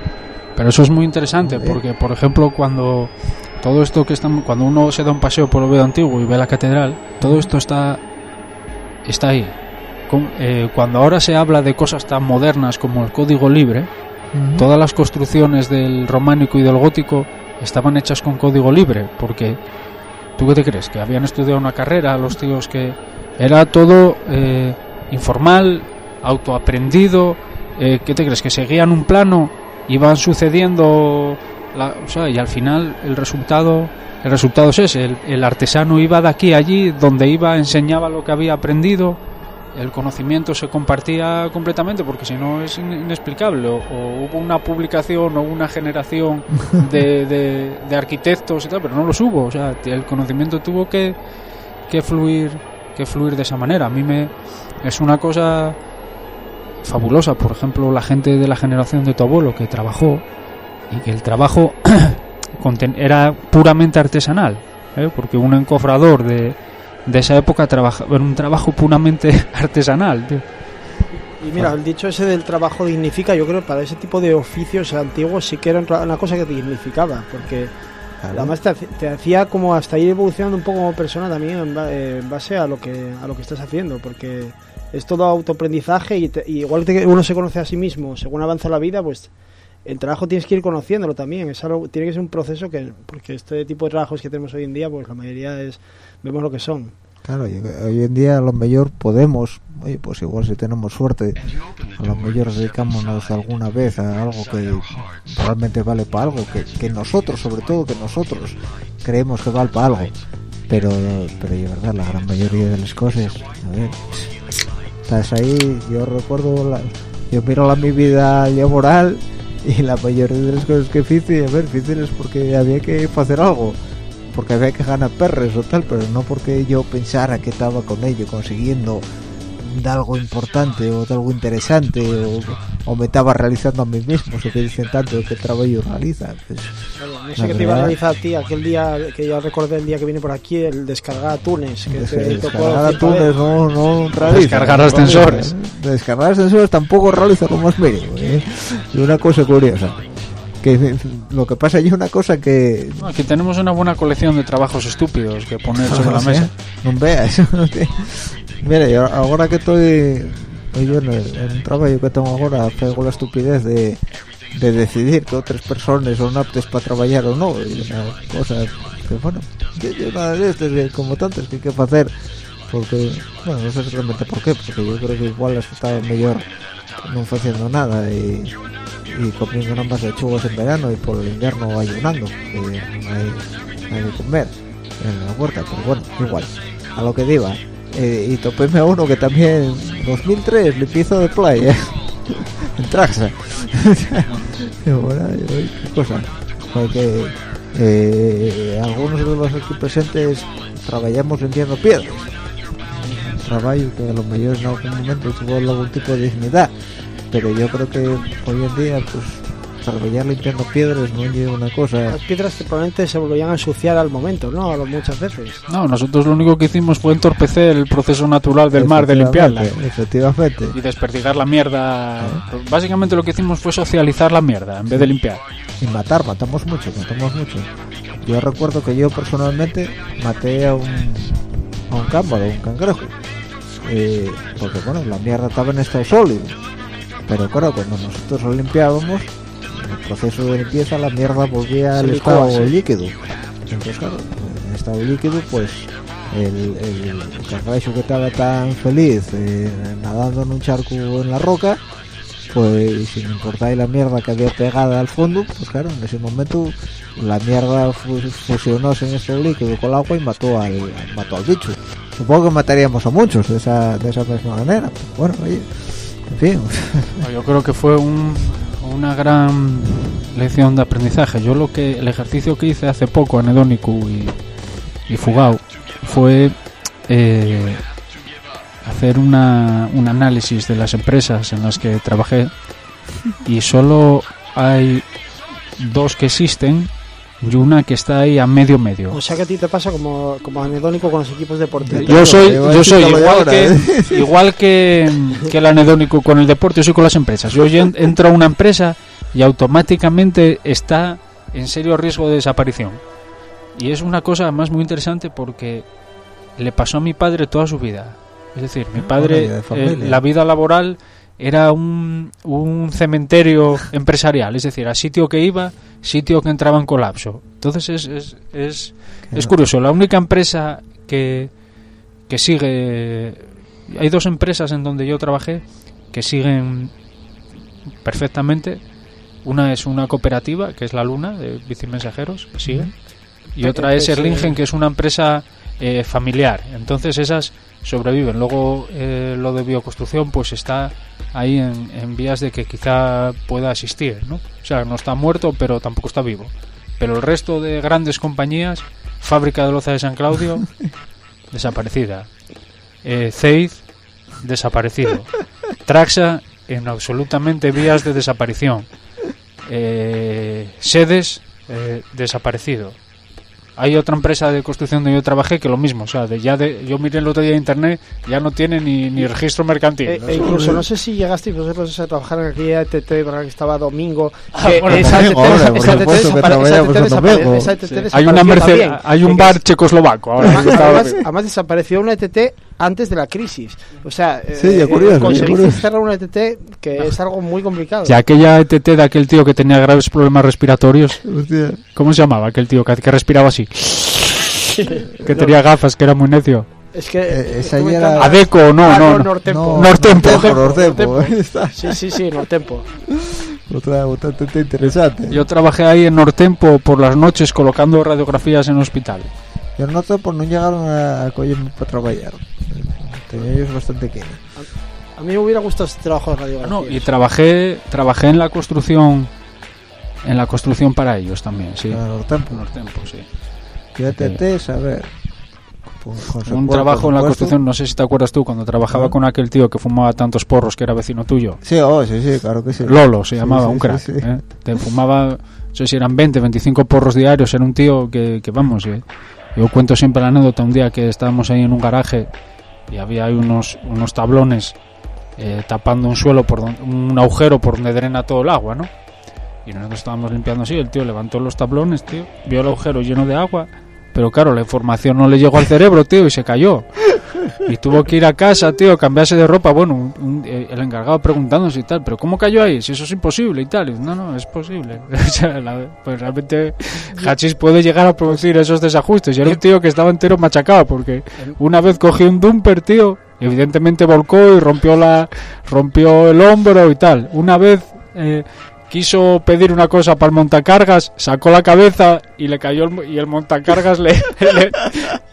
Pero eso es muy interesante porque, por ejemplo, cuando todo esto que estamos, cuando uno se da un paseo por Oviedo Antiguo y ve la catedral, todo esto está está ahí. Eh, cuando ahora se habla de cosas tan modernas como el código libre, todas las construcciones del románico y del gótico estaban hechas con código libre, porque ¿tú qué te crees? Que habían estudiado una carrera los tíos que era todo eh, informal, autoaprendido, eh, ¿qué te crees? Que seguían un plano, iban sucediendo, la- o sea, y al final el resultado, el resultado es ese, el, el artesano iba de aquí a allí, donde iba enseñaba lo que había aprendido, el conocimiento se compartía completamente porque si no es in- inexplicable. O, o hubo una publicación o una generación de, de- de arquitectos y tal pero no los hubo. O sea el conocimiento tuvo que, que fluir que fluir de esa manera. A mí me es una cosa fabulosa por ejemplo la gente de la generación de tu abuelo que trabajó y que el trabajo conten- era puramente artesanal ¿eh? porque un encofrador de, de esa época trabajaba en un trabajo puramente artesanal tío. Y mira, el dicho ese del trabajo dignifica, yo creo que para ese tipo de oficios antiguos sí que era una cosa que dignificaba, porque Claro. además te, te hacía como hasta ir evolucionando un poco como persona también en, ba- eh, en base a lo que a lo que estás haciendo, porque es todo autoaprendizaje y, te- y igual que uno se conoce a sí mismo según avanza la vida, pues el trabajo tienes que ir conociéndolo también, es algo, tiene que ser un proceso que, porque este tipo de trabajos que tenemos hoy en día, pues la mayoría es, vemos lo que son. Claro, hoy en día a lo mejor podemos, oye, pues igual si tenemos suerte, a lo mejor dedicámonos alguna vez a algo que realmente vale para algo, que, que nosotros, sobre todo que nosotros creemos que vale para algo. Pero, pero de verdad, la gran mayoría de las cosas, estás ahí, yo recuerdo, la, yo miro la mi vida laboral y la mayoría de las cosas que hice, a ver, hice porque había que hacer algo porque había que ganar perres o tal, pero no porque yo pensara que estaba con ello consiguiendo de algo importante o de algo interesante o, o me estaba realizando a mí mismo, eso que dicen tanto que trabajo realiza. Pues, No sé qué te iba a realizar a ti aquel día que ya recordé el día que vine por aquí, el descargar. Que te tocó descargar atunes veces. no, no realiza. Descargar ascensores. Descargar ascensores tampoco realiza lo más mínimo. ¿eh? Y una cosa curiosa. Que lo que pasa es una cosa que Aquí tenemos una buena colección de trabajos estúpidos que poner sobre la mesa. No veas. Mira, yo ahora que estoy yo en, el, en un trabajo que tengo ahora, pego la estupidez de, de decidir que otras personas son aptas para trabajar o no. Y una cosa que, bueno, yo, una de eh, como tantas que hay que hacer, porque, bueno, no sé realmente por qué, porque yo creo que igual estaba mejor no haciendo nada y, comiendo nada más lechugas en verano y por el invierno ayunando, que no hay, no hay que comer en la huerta, pero bueno, igual, a lo que diga. Eh, y topéme a uno que también 2003 limpieza de playa en Traxa. Y. Porque eh, algunos de los aquí presentes trabajamos vendiendo piedras. Un trabajo que a lo mejor en algún momento tuvo algún tipo de dignidad. Pero yo creo que hoy en día, pues trabajar limpiando piedras no es una cosa Las piedras que probablemente se volvían a ensuciar al momento, ¿no? A lo- Muchas veces. No, nosotros lo único que hicimos fue entorpecer el proceso natural del mar de limpiarla. efectivamente Y desperdigar la mierda. Básicamente lo que hicimos fue socializar la mierda en vez de limpiar. y matar matamos mucho matamos mucho yo recuerdo que yo personalmente maté a un a un cámbaro un cangrejo Eh, porque bueno la mierda estaba en estado sólido pero claro cuando nosotros lo limpiábamos en el proceso de limpieza la mierda volvía al estado líquido. Entonces claro en estado líquido pues el, el que estaba tan feliz eh, nadando en un charco en la roca pues sin importar la mierda que había pegada al fondo pues claro en ese momento la mierda fu- fusionóse en ese líquido con el agua y mató al mató al bicho. Supongo que mataríamos a muchos de esa de esa misma manera pero bueno oye en fin. Yo creo que fue un- una gran lección de aprendizaje. Yo lo que el ejercicio que hice hace poco en Edónico y, y Fugao fue eh, hacer una, un análisis de las empresas en las que trabajé y solo hay dos que existen y una que está ahí a medio medio. O sea que a ti te pasa como, como anedónico con los equipos deportivos. Yo soy, Yo soy igual ahora, que, ¿eh? igual que, que el anedónico con el deporte, yo soy con las empresas. Yo entro a una empresa y automáticamente está en serio riesgo de desaparición. Y es una cosa además muy interesante porque le pasó a mi padre toda su vida. Es decir, mi padre, eh, la vida laboral era un, un cementerio empresarial, es decir, a sitio que iba, sitio que entraba en colapso. Entonces es, es, es, es curioso, la única empresa que, que sigue... Hay dos empresas en donde yo trabajé que siguen perfectamente. Una es una cooperativa, que es La Luna, de bicimensajeros, que sigue. Y otra es Pues, eh, Erlingen, que es una empresa eh, familiar. Entonces esas sobreviven. Luego eh, lo de bioconstrucción pues está ahí en, en vías de que quizá pueda asistir, ¿no? O sea, no está muerto, pero tampoco está vivo. Pero el resto de grandes compañías, Fábrica de Loza de San Claudio, desaparecida. Eh, Zeiz, desaparecido. Traxa, en absolutamente vías de desaparición. Eh, Sedes, eh, desaparecido. Hay otra empresa de construcción donde yo trabajé que lo mismo, o sea, de ya de, yo miré el otro día en internet, ya no tiene ni, ni registro mercantil. E, e incluso no sé si llegasteis vosotros a trabajar en aquella ETT que estaba Domingo. Ah, esa ETT, esa ETT Sí. Hay, una merced- hay un bar checoslovaco ahora. Además, además desapareció una ETT antes de la crisis. O sea, Sí, eh, curioso, ya conseguir cerrar una ETT que es algo muy complicado. Ya aquella ETT de aquel tío que tenía graves problemas respiratorios, Hostia. ¿cómo se llamaba aquel tío que, que respiraba así? que tenía gafas, que era muy necio. Es que Eh, esa ya era- Adeco, no, Ah, no, no. Nortempo. No, Nortempo. Nortempo, Nortempo. Sí, sí, sí, Nortempo. Otra bastante interesante. Yo trabajé ahí en Nortempo por las noches colocando radiografías en hospital. Yo no sé por no llegaron a, a cogerme para trabajar. Tenía ellos bastante que. A mí me hubiera gustado este trabajo de radiografía. No, y trabajé, trabajé en la construcción, en la construcción para ellos también, sí. A Nortempo. Nortempo, sí. Yo te a ver. Con- con un trabajo en la construcción, no sé si te acuerdas tú, cuando trabajaba Ah. con aquel tío que fumaba tantos porros que era vecino tuyo. Sí, oh, sí, sí, claro que sí. Lolo se Sí, llamaba, sí, un sí, crack. sí. ¿eh? Te fumaba, no sé si eran 20, 25 porros diarios. Era un tío que, que vamos, eh, yo cuento siempre la anécdota. Un día que estábamos ahí en un garaje y había ahí unos, unos tablones eh, tapando un suelo, por don- un agujero por donde drena todo el agua, ¿no? Y nosotros estábamos limpiando así. El tío levantó los tablones, tío, vio el agujero lleno de agua. Pero claro, la información no le llegó al cerebro, tío, y se cayó. Y tuvo que ir a casa, tío, cambiarse de ropa. Bueno, un- eh, el encargado preguntándose y tal, pero ¿cómo cayó ahí? Si eso es imposible y tal. Y, no, no, es posible. Pues realmente Hachís puede llegar a producir esos desajustes. Y era un tío que estaba entero machacado porque una vez cogió un dumper, tío, evidentemente volcó y rompió la rompió el hombro y tal. Una vez eh, quiso pedir una cosa para el montacargas, sacó la cabeza y le cayó el, y el montacargas le, le,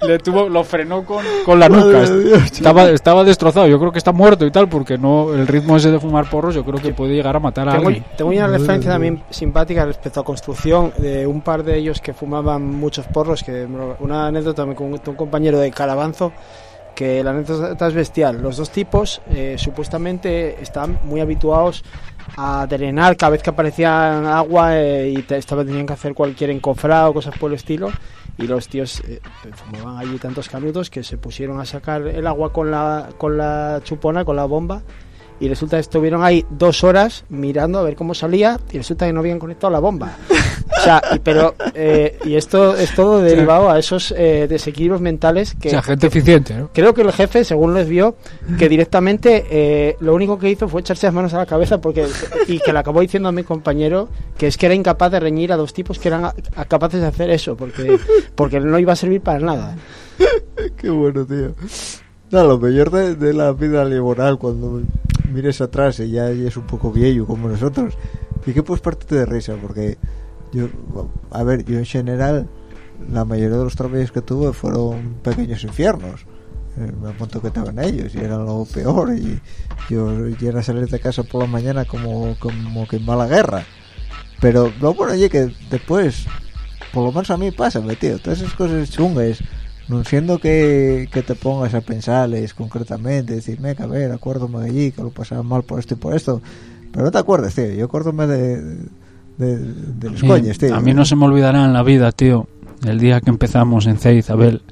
le tuvo lo frenó con, con la nuca. Dios, Estaba estaba destrozado. Yo creo que está muerto y tal porque no el ritmo ese de fumar porros yo creo que puede llegar a matar a Tengo, alguien. tengo una referencia también simpática respecto a construcción de un par de ellos que fumaban muchos porros, que me lo- una anécdota me contó un compañero de Carabanzo que la anécdota es bestial. Los dos tipos eh, supuestamente estaban muy habituados a drenar cada vez que aparecía agua eh, y te, estaba, tenían que hacer cualquier encofrado o cosas por el estilo. Y los tíos eh, fumaban allí tantos canudos que se pusieron a sacar el agua con la, con la chupona, con la bomba y resulta que estuvieron ahí dos horas mirando a ver cómo salía y resulta que no habían conectado la bomba. O sea, y, pero eh, y esto es todo derivado a esos eh, desequilibrios mentales que... O sea, gente eficiente, ¿no? Creo que el jefe, según les vio, que directamente eh, lo único que hizo fue echarse las manos a la cabeza porque y que le acabó diciendo a mi compañero que es que era incapaz de reñir a dos tipos que eran a- a- capaces de hacer eso porque porque no iba a servir para nada. Qué bueno, tío. No, lo mejor de, de la vida laboral cuando mires atrás y ya es un poco viejo como nosotros, y que pues parte de risa, porque yo, a ver, yo en general, la mayoría de los trabajos que tuve fueron pequeños infiernos. Eh, Me apunto que estaban ellos y era lo peor y yo ya era salir de casa por la mañana como, como que en mala guerra. Pero lo bueno oye que después, por lo menos a mí pasa, tío, todas esas cosas chungas, no siendo que, que te pongas a pensarles concretamente, decirme que a ver, acuérdame de allí, que lo pasaba mal por esto y por esto, pero no te acuerdas, tío, yo acuérdame de, de, de los Sí, coños, tío. A mí no se me olvidará en la vida, tío, el día que empezamos en C, Isabel.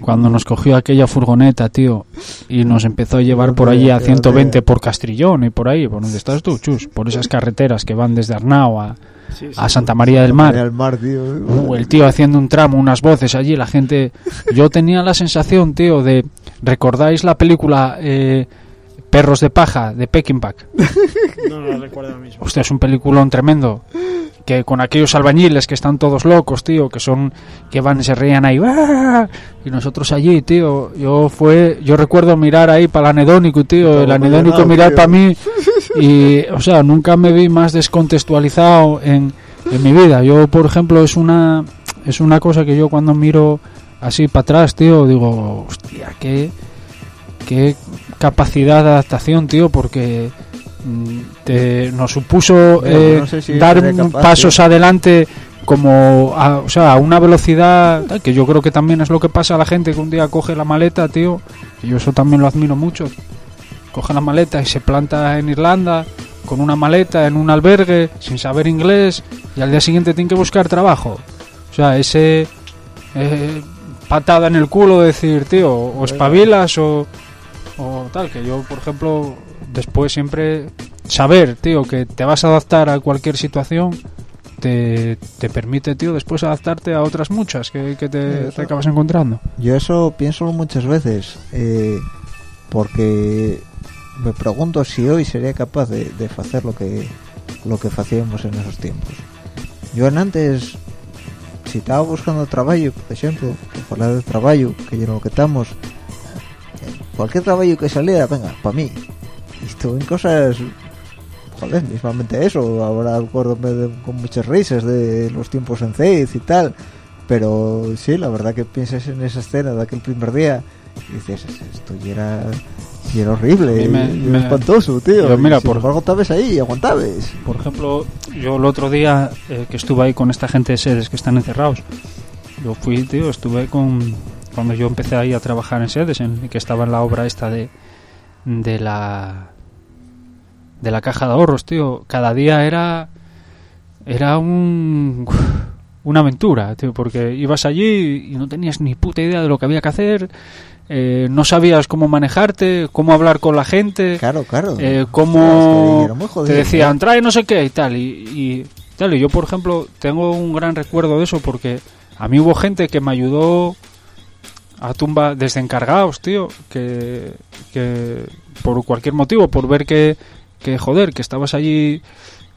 cuando nos cogió aquella furgoneta, tío, y nos empezó a llevar por allí a 120 por Castrillón y por ahí, por donde estás tú, chus, por esas carreteras que van desde Arnao a, a Santa María del Mar. Mar, tío. Uh, el tío haciendo un tramo, unas voces allí, la gente. Yo tenía la sensación, tío, de. ¿Recordáis la película eh, Perros de Paja de Peckinpah? No, no recuerdo lo mismo. Hostia, es un peliculón tremendo. Que con aquellos albañiles que están todos locos, tío, que son. que van y se reían ahí. ¡ah! Y nosotros allí, tío. Yo fue. Yo recuerdo mirar ahí para el anedónico, tío. El anedónico emocionado, mirar para mí. Y, o sea, nunca me vi más descontextualizado en, en mi vida. Yo, por ejemplo, es una. Es una cosa que yo cuando miro así para atrás, tío, digo, hostia, qué. qué capacidad de adaptación, tío, porque te, nos supuso Mira, eh, no sé si dar capaz, pasos tío. adelante como a, o sea, a una velocidad que yo creo que también es lo que pasa a la gente que un día coge la maleta, tío, y yo eso también lo admiro mucho. Coge la maleta y se planta en Irlanda con una maleta en un albergue sin saber inglés y al día siguiente tiene que buscar trabajo. O sea, ese eh, patada en el culo de decir, tío, o espabilas o, o tal, que yo, por ejemplo, después siempre saber, tío, que te vas a adaptar a cualquier situación te, te permite, tío, después adaptarte a otras muchas que, que te, Eso. te acabas encontrando. Yo eso pienso muchas veces, eh, porque me pregunto si hoy sería capaz de, de hacer lo que lo que hacíamos en esos tiempos. Yo en antes, si estaba buscando trabajo, por ejemplo, por hablar de trabajo, que yo no lo que estamos, eh, cualquier trabajo que saliera, venga, para mí. Y en cosas, joder, mismamente eso, ahora acuérdome con muchas risas de los tiempos en CEID y tal, pero sí, la verdad que piensas en esa escena de aquel primer día y dices, esto ya era, ya era horrible, me- y me- espantoso, tío. Yo, mira, y por- embargo, estabas ahí y aguantabas. Por ejemplo, yo el otro día eh, que estuve ahí con esta gente de sedes que están encerrados, yo fui, tío, estuve con... Cuando yo empecé ahí a trabajar en sedes, en, que estaba en la obra esta de, de la... de la caja de ahorros, tío, cada día era... era un... una aventura, tío, porque ibas allí y no tenías ni puta idea de lo que había que hacer, eh, no sabías cómo manejarte, cómo hablar con la gente Claro, claro. eh, cómo te decían trae no sé qué y tal y, y tal y yo por ejemplo tengo un gran recuerdo de eso porque a mí hubo gente que me ayudó a tumba desde encargados tío que, que por cualquier motivo por ver que, que joder que estabas allí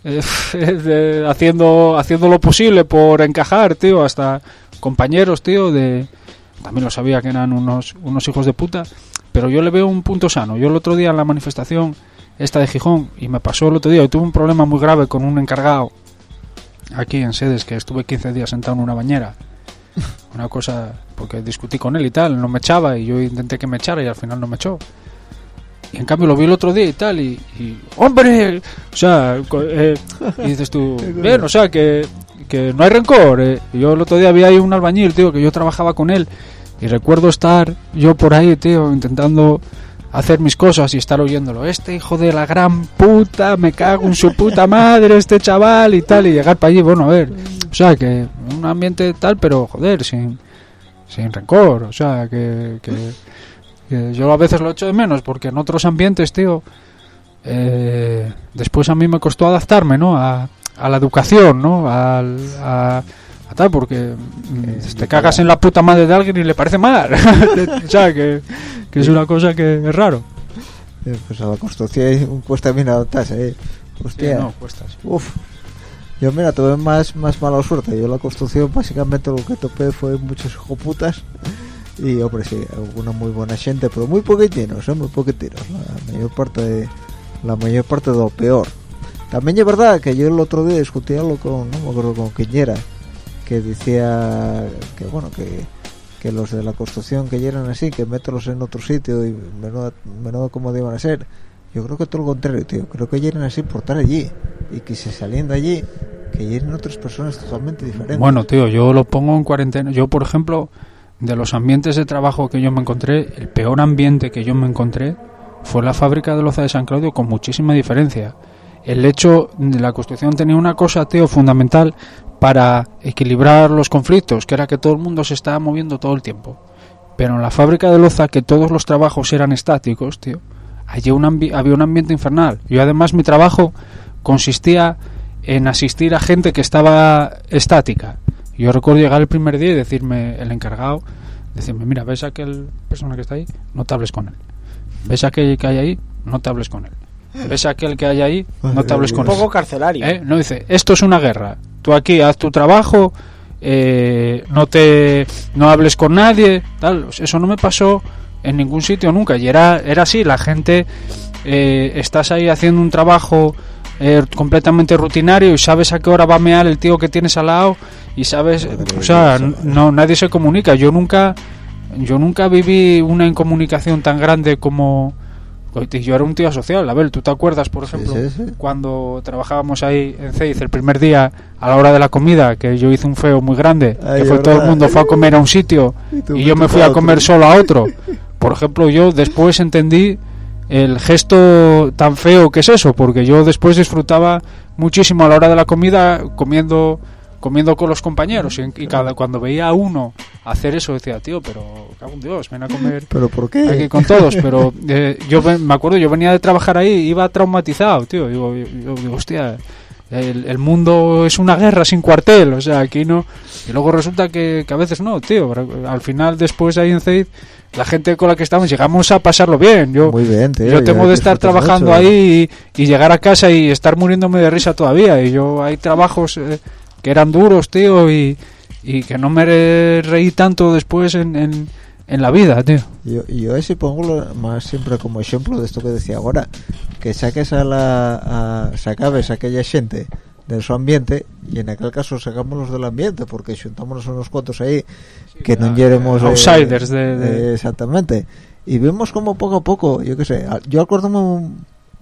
eh, haciendo haciendo lo posible por encajar tío hasta compañeros tío de también lo sabía que eran unos unos hijos de puta pero yo le veo un punto sano. Yo el otro día en la manifestación esta de Gijón y me pasó el otro día, yo tuve un problema muy grave con un encargado aquí en sedes que estuve 15 días sentado en una bañera. Una cosa porque discutí con él y tal, no me echaba y yo intenté que me echara y al final no me echó. Y en cambio lo vi el otro día y tal y, y, hombre, o sea, eh, y dices tú, bien, o sea, que, que no hay rencor. eh. Yo el otro día vi ahí un albañil, tío, que yo trabajaba con él Y recuerdo estar yo por ahí, tío, intentando hacer mis cosas y estar oyéndolo. Este hijo de la gran puta, me cago en su puta madre, este chaval y tal. Y llegar para allí, bueno, a ver. O sea, que un ambiente tal, pero joder, sin, sin rencor. O sea, que, que yo a veces lo echo de menos porque en otros ambientes, tío, eh, después a mí me costó adaptarme, ¿no? A, a la educación, ¿no? Al, a, a tal, porque mm, te cagas en la puta madre de alguien y le parece mal. o sea, que, que es una cosa que es raro. Eh, Pues a la construcción cuesta bien adaptarse, eh. Sí, Hostia. no, cuesta, sí. Uf. Yo mira, tuve más, más mala suerte. Yo la construcción básicamente lo que topé fue muchos hijoputas. Y hombre, sí, alguna muy buena gente, pero muy poquitinos, ¿eh? muy poquitinos. La mayor parte de, la mayor parte de lo peor. También es verdad que yo el otro día discutía lo con, no me acuerdo con quién era, que decía que bueno, que, que los de la construcción que eran así, que mételos en otro sitio y menudo, menudo como iban a ser. Yo creo que todo lo contrario, tío. Creo que eran así por estar allí. Y que se salían de allí, que eran otras personas totalmente diferentes. Bueno, tío, yo lo pongo en cuarentena. Yo, por ejemplo, de los ambientes de trabajo que yo me encontré, el peor ambiente que yo me encontré fue la fábrica de loza de San Claudio con muchísima diferencia. El hecho de la construcción tenía una cosa, tío, fundamental para equilibrar los conflictos, que era que todo el mundo se estaba moviendo todo el tiempo. Pero en la fábrica de loza, que todos los trabajos eran estáticos, tío, allí un había un ambiente infernal. Yo además mi trabajo consistía en asistir a gente que estaba estática. Yo recuerdo llegar el primer día y decirme el encargado, decirme, mira, ves a aquel persona que está ahí, no te hables con él. Ves a aquel que hay ahí, no te hables con él. Ves a aquel que hay ahí, no te hables Un con él. poco carcelario. ¿Eh? No dice, esto es una guerra. Tú aquí haz tu trabajo, eh, no te no hables con nadie, tal. Eso no me pasó en ningún sitio nunca. Y era era así, la gente eh, estás ahí haciendo un trabajo eh, completamente rutinario y sabes a qué hora va a mear el tío que tienes al lado y sabes, o sea, no nadie se comunica. Yo nunca yo nunca viví una incomunicación tan grande como yo era un tío social, a ver, ¿tú te acuerdas, por ejemplo, sí, sí. cuando trabajábamos ahí en Ceiz el primer día a la hora de la comida, que yo hice un feo muy grande, Ay, que fue todo el mundo fue a comer a un sitio Y y yo me fui a comer solo a otro. Por ejemplo, yo después entendí el gesto tan feo que es eso, porque yo después disfrutaba muchísimo a la hora de la comida comiendo comiendo con los compañeros y, y cada cuando veía a uno hacer eso decía, tío, pero cago en Dios, ven a comer ¿Pero por aquí qué? con todos, pero eh, yo me acuerdo, yo venía de trabajar ahí, iba traumatizado, tío, digo, yo, yo digo, hostia, el, el mundo es una guerra sin cuartel, o sea, aquí no, y luego resulta que, que a veces no, tío, al final después ahí en Ceit, la gente con la que estamos llegamos a pasarlo bien, yo, Muy bien, tío. yo tengo de estar trabajando mucho. ahí y, y llegar a casa y estar muriéndome de risa todavía. Y yo hay trabajos eh, que eran duros, tío, y, y que no me re- reí tanto después en, en, en la vida, tío. Yo, yo ese pongo lo- más siempre como ejemplo de esto que decía ahora, que saques a la a, sacabes a aquella gente de su ambiente y en aquel caso sacamos los del ambiente porque juntámonos unos cuantos ahí que no queremos outsiders de- de- exactamente y vemos como poco a poco yo qué sé yo acuérdame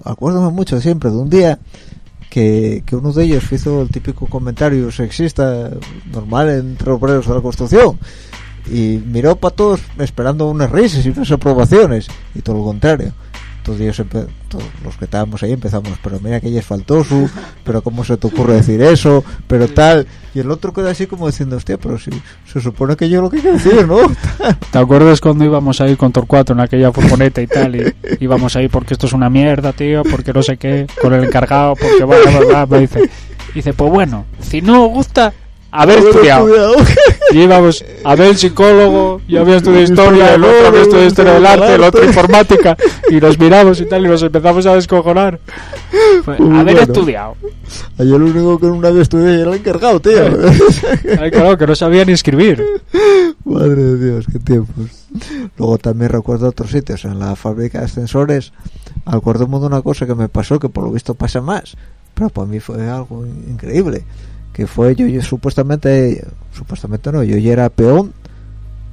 acuérdame mucho siempre de un día que, uno de ellos hizo el típico comentario sexista normal entre obreros de la construcción y miró para todos esperando unas risas y unas aprobaciones y todo lo contrario todos ellos todos los que estábamos ahí empezamos pero mira que ella es faltoso pero cómo se te ocurre decir eso pero tal y el otro queda así como diciendo hostia pero si se supone que yo lo que quiero decir ¿no? ¿Te acuerdas cuando íbamos ahí con Torcuato en aquella furgoneta y tal? Y íbamos ahí porque esto es una mierda, tío, porque no sé qué, con el encargado, porque va, va, va, me dice. Dice, pues bueno, si no os gusta, haber estudiado. Y íbamos a ver psicólogo, yo había estudiado historia, el otro había estudiado historia del arte, el otro informática, y nos miramos y tal, y nos empezamos a descojonar. Muy haber bueno. estudiado. yo lo único que una vez estudié era el encargado tío Ay, claro, que no sabía ni escribir. Madre de Dios, qué tiempos. Luego también recuerdo otros sitios, en la fábrica de ascensores, acuérdame de una cosa que me pasó, que por lo visto pasa más, pero para mí fue algo increíble, que fue yo, yo supuestamente, supuestamente no, yo ya era peón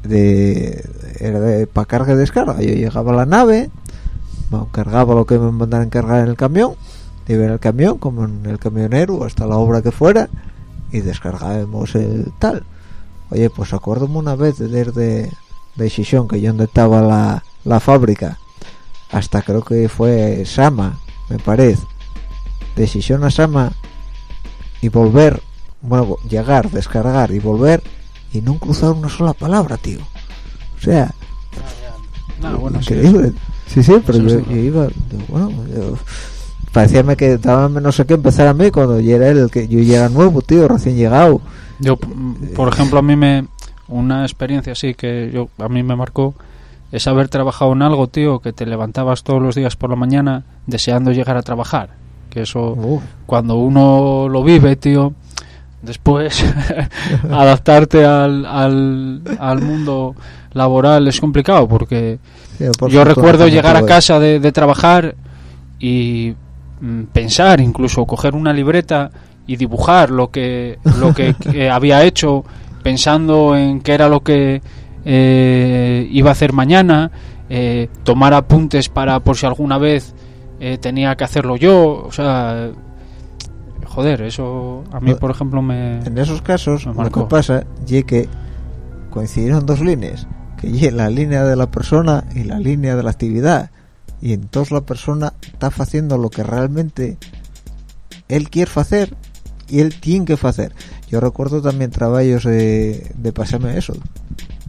de, era de para carga y descarga, yo llegaba a la nave, cargaba lo que me mandaran cargar en el camión, iba en el camión, como en el camionero, hasta la obra que fuera, y descargábamos el tal. Oye, pues acuérdame una vez de ir de, de Xixón que yo donde estaba la, la fábrica hasta creo que fue Sama me parece de Xixón a Sama y volver bueno llegar descargar y volver y no cruzar una sola palabra tío o sea Ah, bueno, sí, increíble sí sí, pero Eso yo, sí. yo iba bueno yo- parecíame que estaba no sé qué empezar a mí cuando yo era el que yo ya era nuevo tío recién llegado Yo, mm, por ejemplo, a mí me. Una experiencia así que yo a mí me marcó es haber trabajado en algo, tío, que te levantabas todos los días por la mañana deseando llegar a trabajar. Que eso, Uf, cuando uno lo vive, tío, después adaptarte al, al, al mundo laboral es complicado porque sí, por yo recuerdo llegar a casa de, de trabajar y mm, pensar, incluso coger una libreta y dibujar lo que lo que, que había hecho, pensando en qué era lo que eh, iba a hacer mañana, eh, tomar apuntes para por si alguna vez eh, tenía que hacerlo yo, o sea, joder, eso a mí por ejemplo me en esos casos Me lo que pasa es que coincidieron dos líneas que y la línea de la persona y la línea de la actividad y entonces la persona está haciendo lo que realmente él quiere hacer y él tiene que hacer. Yo recuerdo también trabajos de, de pasarme eso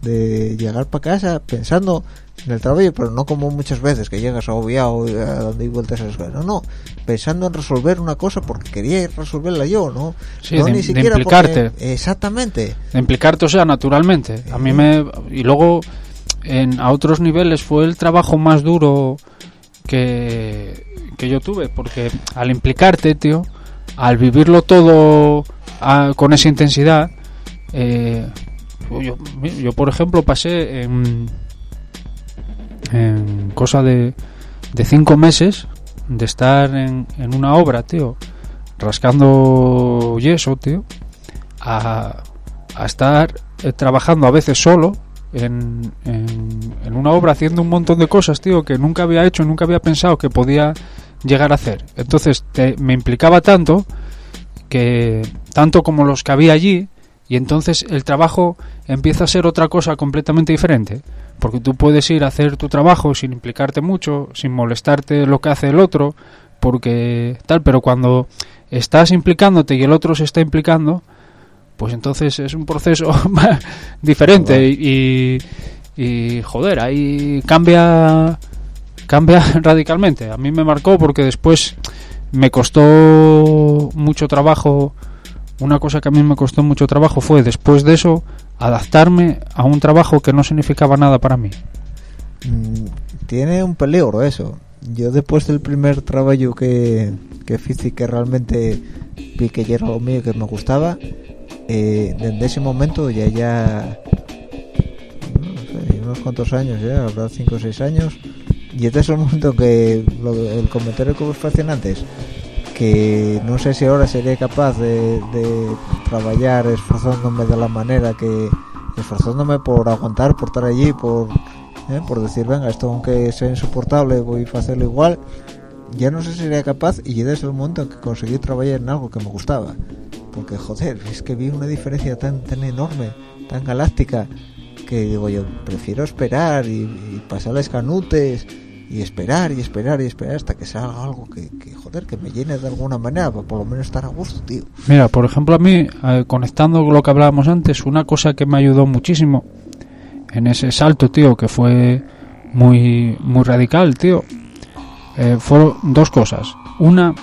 de llegar para casa pensando en el trabajo pero no como muchas veces que llegas y a donde hay vueltas a cosas. no no pensando en resolver una cosa porque quería resolverla yo no Sí, no de- ni de siquiera implicarte. porque- exactamente de implicarte, o sea, naturalmente. A mí me y luego en a otros niveles fue el trabajo más duro que que yo tuve, porque al implicarte, tío, al vivirlo todo ah, con esa intensidad, eh, yo, por ejemplo pasé en, en cosa de, de cinco meses de estar en, en una obra, tío, rascando yeso, tío, a, a estar eh, trabajando a veces solo en, en, en una obra haciendo un montón de cosas, tío, que nunca había hecho, nunca había pensado que podía llegar a hacer. Entonces te- me implicaba tanto que tanto como los que había allí y entonces el trabajo empieza a ser otra cosa completamente diferente porque tú puedes ir a hacer tu trabajo sin implicarte mucho sin molestarte lo que hace el otro porque tal pero cuando estás implicándote y el otro se está implicando pues entonces es un proceso diferente y, joder ahí cambia cambia radicalmente. A mí me marcó porque después me costó mucho trabajo una cosa que a mí me costó mucho trabajo fue después de eso adaptarme a un trabajo que no significaba nada para mí. Mm, tiene un peligro eso. Yo después del primer trabajo que que hice que realmente vi que era lo mío que me gustaba eh, desde ese momento ya ya no sé, unos cuantos años ya habrá cinco o seis años y este es el momento que lo- el comentario que vos hacían que no sé si ahora sería capaz de, de esforzándome de la manera que esforzándome por aguantar por estar allí por eh, por decir venga esto aunque sea insoportable voy a hacerlo igual ya no sé si sería capaz y ya desde el momento en que conseguí trabajar en algo que me gustaba. Porque joder es que vi una diferencia tan tan enorme tan galáctica que digo yo prefiero esperar y, y pasar las canutes y esperar y esperar y esperar hasta que salga algo que, que, joder que me llene de alguna manera para por lo menos estar a gusto tío Mira, por ejemplo, a mí, eh, conectando con lo que hablábamos antes, una cosa que me ayudó muchísimo en ese salto, tío, que fue muy, muy radical, tío, eh, fueron dos cosas. Una,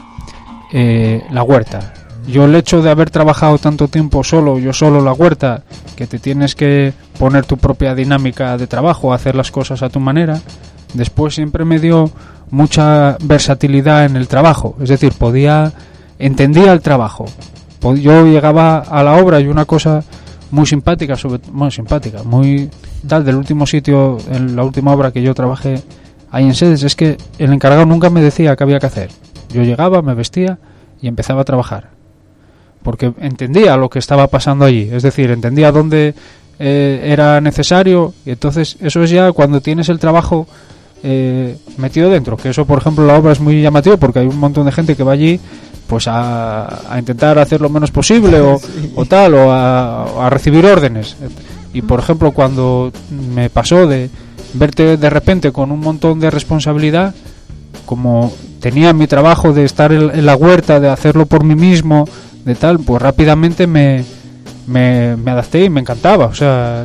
eh, la huerta. Yo el hecho de haber trabajado tanto tiempo solo, yo solo la huerta, que te tienes que poner tu propia dinámica de trabajo, hacer las cosas a tu manera, después siempre me dio mucha versatilidad en el trabajo. Es decir, podía entendía el trabajo. Yo llegaba a la obra y una cosa muy simpática, sobre muy simpática, muy tal del último sitio, en la última obra que yo trabajé ahí en sedes, es que el encargado nunca me decía qué había que hacer. Yo llegaba, me vestía y empezaba a trabajar. Porque entendía lo que estaba pasando allí, es decir, entendía dónde eh, era necesario y entonces eso es ya cuando tienes el trabajo eh, metido dentro, que eso por ejemplo la obra es muy llamativo porque hay un montón de gente que va allí pues a, a intentar hacer lo menos posible o, o tal o a, o a recibir órdenes. Y por ejemplo, cuando me pasó de verte de repente con un montón de responsabilidad, como tenía mi trabajo de estar en, la huerta, de hacerlo por mí mismo, de tal, pues rápidamente me, me, adapté y me encantaba. O sea,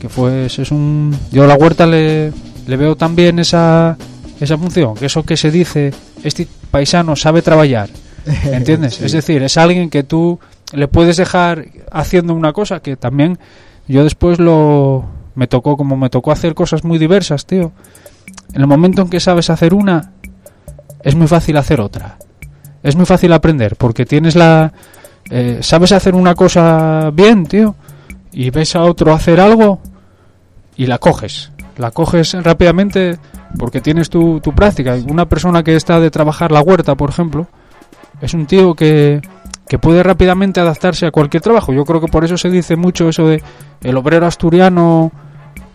que fue, es un... Yo a la huerta le, le veo también esa, esa función, que eso que se dice, este paisano sabe trabajar, ¿entiendes? Es decir, es alguien que tú le puedes dejar haciendo una cosa que también yo después lo me tocó como me tocó hacer cosas muy diversas, tío. En el momento en que sabes hacer una, es muy fácil hacer otra. Es muy fácil aprender porque tienes la eh, sabes hacer una cosa bien, tío, y ves a otro hacer algo y la coges. La coges rápidamente porque tienes tu, tu práctica. Una persona que está de trabajar la huerta, por ejemplo, es un tío que que puede rápidamente adaptarse a cualquier trabajo. Yo creo que por eso se dice mucho eso de el obrero asturiano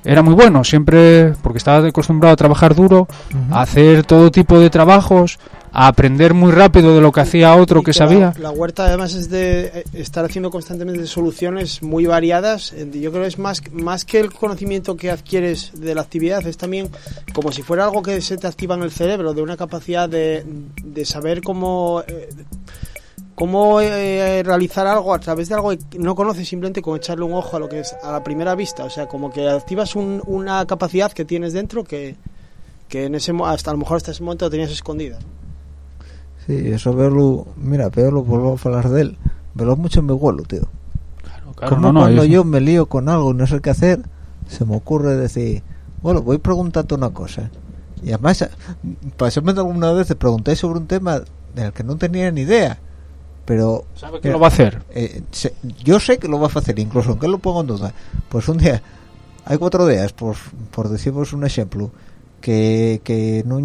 era muy bueno, siempre porque estaba acostumbrado a trabajar duro, a hacer todo tipo de trabajos, a aprender muy rápido de lo que hacía otro que, sabía. La, huerta además es de eh, estar haciendo constantemente soluciones muy variadas. Eh, yo creo que es más, más que el conocimiento que adquieres de la actividad, es también como si fuera algo que se te activa en el cerebro, de una capacidad de, de saber cómo... Eh, cómo eh, realizar algo a través de algo que no conoces simplemente con echarle un ojo a lo que es a la primera vista. O sea, como que activas una capacidad que tienes dentro que, que en ese hasta a lo mejor hasta ese momento tenías escondida. Sí, eso verlo, mira, verlo, vuelvo a hablar de él, verlo mucho en mi vuelo, tío. Claro, claro, como cuando yo me lío con algo y no sé qué hacer, se me ocurre decir, bueno, voy a preguntarte una cosa. Y además, pasé alguna vez te pregunté sobre un tema del que no tenía ni idea pero ¿Sabe que lo va a hacer? Eh, yo sé que lo va a hacer, incluso aunque lo pongo en duda. Pues un día, hay cuatro días, por, por deciros un ejemplo, que, que no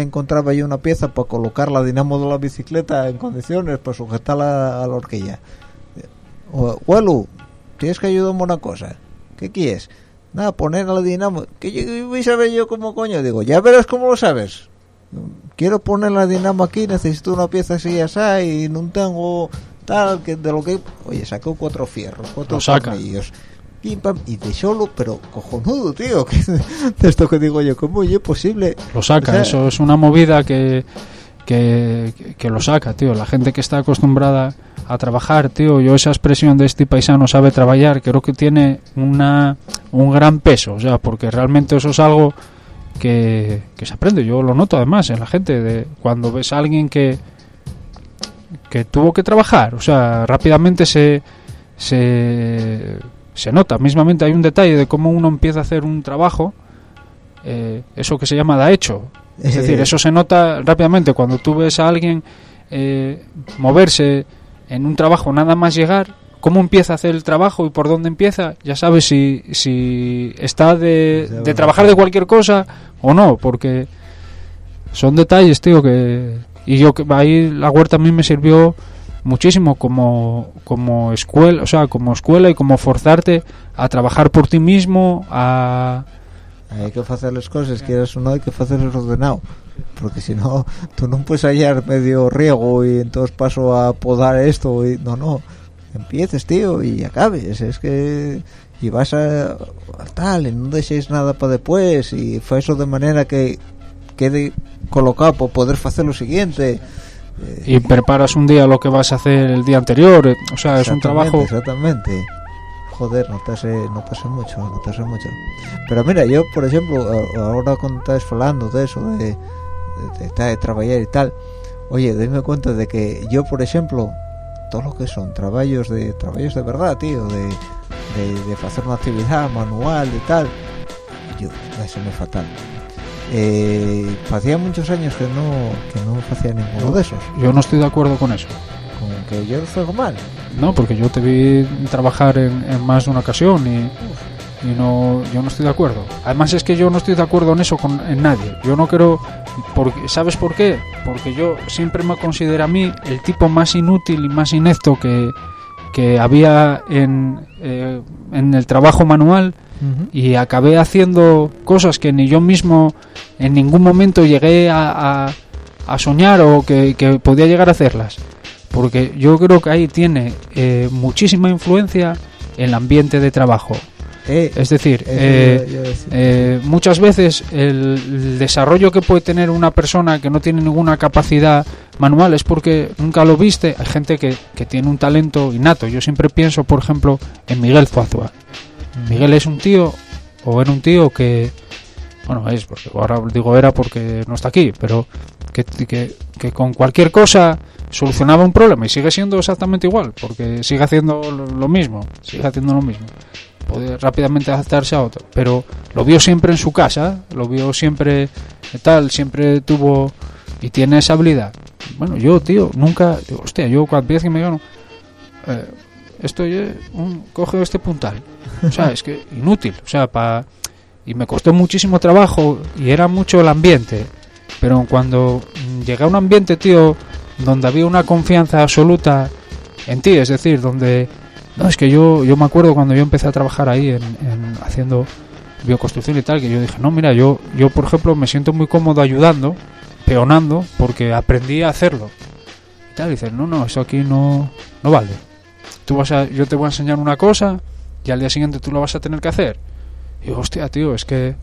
encontraba yo una pieza para colocar la dinamo de la bicicleta en condiciones para sujetarla a la horquilla. Bueno, tienes que ayudarme una cosa. ¿Qué quieres? Nada, poner la dinamo. Yo voy a saber yo cómo coño. Digo, ya verás cómo lo sabes quiero poner la dinamo aquí, necesito una pieza así y y no tengo tal, que de lo que... Oye, sacó cuatro fierros, cuatro tornillos. Y de solo, pero cojonudo, tío. de esto que digo yo, ¿cómo es posible? Lo saca, eso es una movida que, que, que, lo saca, tío. La gente que está acostumbrada a trabajar, tío, yo esa expresión de este paisano sabe trabajar, creo que tiene una, un gran peso, o sea, porque realmente eso es algo que, se aprende. Yo lo noto además en la gente, de cuando ves a alguien que, que tuvo que trabajar, o sea, rápidamente se, se, se nota. Mismamente hay un detalle de cómo uno empieza a hacer un trabajo, eh, eso que se llama da hecho. Es decir, eso se nota rápidamente cuando tú ves a alguien eh, moverse en un trabajo nada más llegar cómo empieza a hacer el trabajo y por dónde empieza, ya sabes si, si está de, de trabajar de cualquier cosa o no, porque son detalles, tío, que... Y yo que ahí la huerta a mí me sirvió muchísimo como, como escuela, o sea, como escuela y como forzarte a trabajar por ti mismo, a... Hay que hacer las cosas, quieras o no, hay que hacerlas ordenado. Porque si no, tú no puedes hallar medio riego y entonces paso a podar esto y no, no empieces, tío, y acabes. Es que y vas a, tal, y no dejes nada para después, y fue eso de manera que quede colocado para poder hacer lo siguiente. Y preparas un día lo que vas a hacer el día anterior, eh, o sea, es un trabajo... Exactamente. Joder, no te no pasa mucho, no hace mucho. Pero mira, yo, por ejemplo, ahora cuando estás hablando de eso, de, de, de trabajar y tal, oye, déme cuenta de que yo, por ejemplo, todo lo que son trabajos de trabajos de verdad tío de, de, hacer una actividad manual y tal yo eso me fatal eh, hacía muchos años que no que no hacía ninguno de esos. Yo no estoy de acuerdo con eso. Con que yo fuego mal. No porque yo te vi trabajar en, más de una ocasión y y no yo no estoy de acuerdo. Además es que yo no estoy de acuerdo en eso con en nadie. Yo no quiero porque sabes por qué porque yo siempre me considero a mí el tipo más inútil y más inepto que, que había en, eh, en el trabajo manual y acabé haciendo cosas que ni yo mismo en ningún momento llegué a, a, soñar o que, que, podía llegar a hacerlas porque yo creo que ahí tiene eh, muchísima influencia el ambiente de trabajo. Eh, Es decir, eh, eh, muchas veces el, el desarrollo que puede tener una persona que no tiene ninguna capacidad manual es porque nunca lo viste. Hay gente que, que tiene un talento innato. Yo siempre pienso, por ejemplo, en Miguel Zuazua. Miguel es un tío, o era un tío que, bueno, es, porque ahora digo era porque no está aquí, pero que, que, con cualquier cosa solucionaba un problema y sigue siendo exactamente igual, porque sigue haciendo lo, mismo, sigue haciendo lo mismo. Puede rápidamente adaptarse a otro, pero lo vio siempre en su casa, lo vio siempre tal, siempre tuvo y tiene esa habilidad. Bueno, yo, tío, nunca, digo, hostia, yo cuando vez que me gano, eh, estoy, eh, un, coge este puntal. O sea, es que inútil, o sea, pa, y me costó muchísimo trabajo y era mucho el ambiente. Pero cuando llegué a un ambiente, tío, donde había una confianza absoluta en ti, es decir, donde no es que yo yo me acuerdo cuando yo empecé a trabajar ahí en, en haciendo bioconstrucción y tal, que yo dije, no, mira, yo yo por ejemplo me siento muy cómodo ayudando, peonando, porque aprendí a hacerlo. Y tal, y dices, no, no, eso aquí no no vale. Tú vas a, yo te voy a enseñar una cosa y al día siguiente tú lo vas a tener que hacer. Y digo, hostia, tío, es que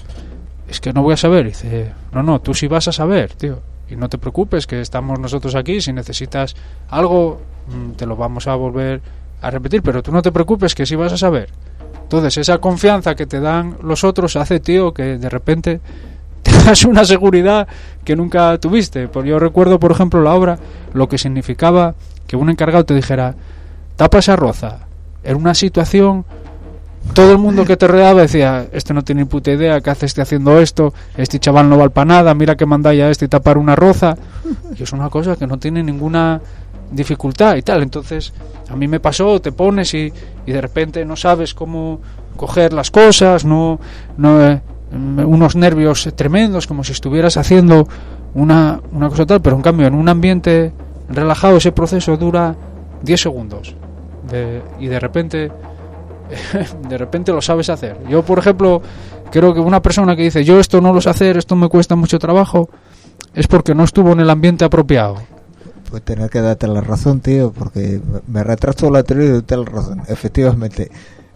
es que no voy a saber. Y dice, no, no, tú sí vas a saber, tío. Y no te preocupes, que estamos nosotros aquí. Si necesitas algo, mm, te lo vamos a volver a repetir, pero tú no te preocupes, que sí vas a saber. Entonces, esa confianza que te dan los otros hace, tío, que de repente te das una seguridad que nunca tuviste. Porque yo recuerdo, por ejemplo, la obra, lo que significaba que un encargado te dijera, tapa esa roza. Era una situación todo el mundo que te rodeaba decía, este no tiene ni puta idea, ¿qué hace este haciendo esto? Este chaval no vale para nada, mira que mandáis a este tapar una roza. Y es una cosa que no tiene ninguna dificultad y tal. Entonces, a mí me pasó, te pones y, y de repente no sabes cómo coger las cosas, no, no eh, mm, unos nervios tremendos, como si estuvieras haciendo una, una cosa tal, pero en cambio en un ambiente relajado ese proceso dura 10 segundos. De- y de repente de repente lo sabes hacer. Yo, por ejemplo, creo que una persona que dice yo esto no lo sé hacer, esto me cuesta mucho trabajo, es porque no estuvo en el ambiente apropiado. Pues tener que darte la razón, tío, porque me- retraso la teoría de darte la razón. Efectivamente,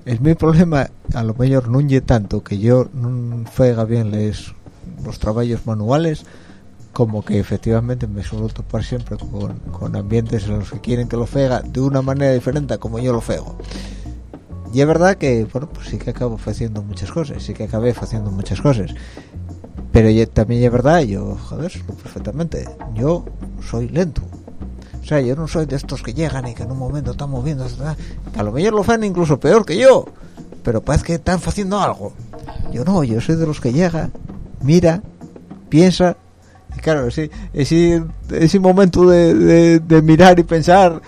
es mi problema, a lo mejor no lle tanto que yo no fega bien les, los trabajos manuales, como que efectivamente me suelo topar siempre con, con ambientes en los que quieren que lo fega de una manera diferente a como yo lo fego. Y es verdad que, bueno, pues sí que acabo haciendo muchas cosas, sí que acabé haciendo muchas cosas. Pero ye- también es verdad, yo, joder, perfectamente, yo soy lento. O sea, yo no soy de estos que llegan y que en un momento están moviendo, a lo mejor lo hacen incluso peor que yo, pero parece que están haciendo algo. Yo no, yo soy de los que llega, mira, piensa, y claro, ese, ese, ese momento de, de- de mirar y pensar,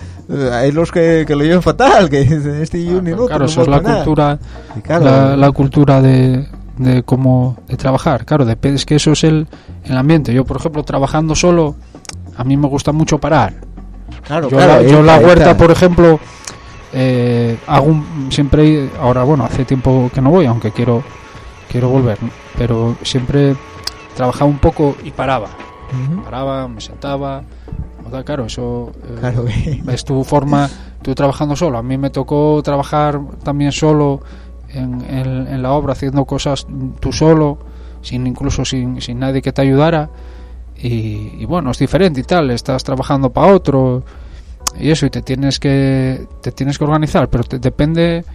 hay los que, que lo llevan fatal, que dicen, este y un minuto. claro, no eso es la pasa nada". cultura, claro, la, la cultura de, de cómo de trabajar. Claro, depende, es que eso es el, el ambiente. Yo, por ejemplo, trabajando solo, a mí me gusta mucho parar. claro, yo claro, la, yo la huerta, está. por ejemplo, eh, hago un- siempre, ahora bueno, hace tiempo que no voy, aunque quiero quiero volver, ¿no? pero siempre trabajaba un poco y paraba, paraba, me sentaba, o sea, claro, eso eh, Claro que- es tu forma, tú trabajando solo. A mí me tocó trabajar también solo en, en- en la obra, haciendo cosas tú solo, sin incluso sin, sin nadie que te ayudara. Y, y bueno, es diferente y tal, estás trabajando para otro y eso, y te tienes que, te tienes que organizar, pero te- depende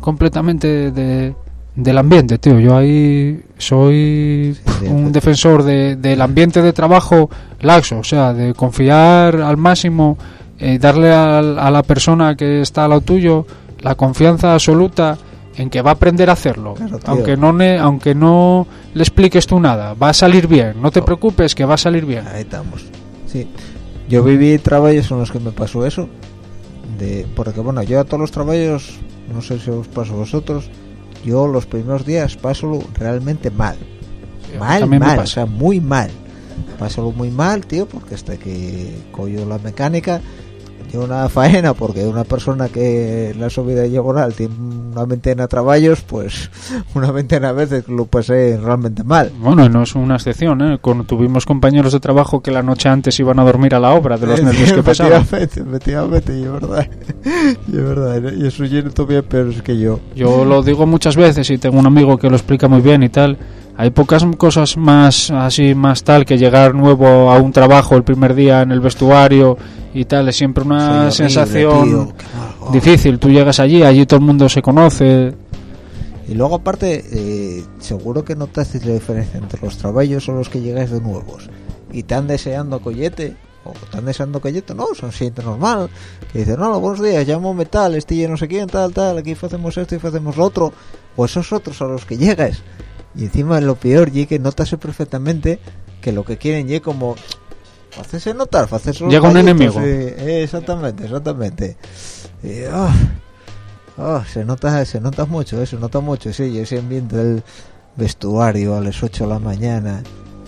completamente de, del ambiente, tío. Yo ahí soy Sí, un defensor de- del ambiente de trabajo laxo, o sea, de confiar al máximo, eh, darle al- a la persona que está al lado tuyo la confianza absoluta en que va a aprender a hacerlo, Claro, aunque no ne- aunque no le expliques tú nada, va a salir bien, no te Oh. preocupes que va a salir bien. Ahí estamos. Sí. Yo viví trabajos en los que me pasó eso. De, porque bueno, yo a todos los trabajos, no sé si os pasó a vosotros, yo los primeros días paso realmente mal. Mal, mal, o sea, muy mal. Pásalo muy mal, tío, porque hasta que cojo la mecánica, y una faena porque una persona que en la su vida laboral tiene una veintena de trabajos pues una veintena de veces lo pasé realmente mal Bueno, no es una excepción, ¿eh? Cuando tuvimos compañeros de trabajo que la noche antes iban a dormir a la obra de los nervios que pasaban. efectivamente efectivamente y es verdad y es verdad y eso lleno todavía pero es que yo Yo lo digo muchas veces y tengo un amigo que lo explica muy bien y tal. Hay pocas cosas más así, más tal que llegar nuevo a un trabajo el primer día en el vestuario y tal. Es siempre una horrible, sensación tío, oh. difícil. Tú llegas allí, allí todo el mundo se conoce. Y luego aparte, eh, seguro que no te haces la diferencia entre los trabajos o los que llegáis de nuevos. Y están deseando collete, o están deseando collete, no, son gente normal. Que dicen, no, buenos días, llamo metal, este no sé quién, tal, tal, aquí hacemos esto y hacemos lo otro. O esos otros a los que llegas. Y encima lo peor, y que notas perfectamente que lo que quieren y como hacerse notar, hacerse los Llega un enemigo. eh, exactamente, exactamente. Y, ah, ah, se nota, se nota mucho, eh, se nota mucho, sí, ese ambiente del vestuario a las 8 de la mañana,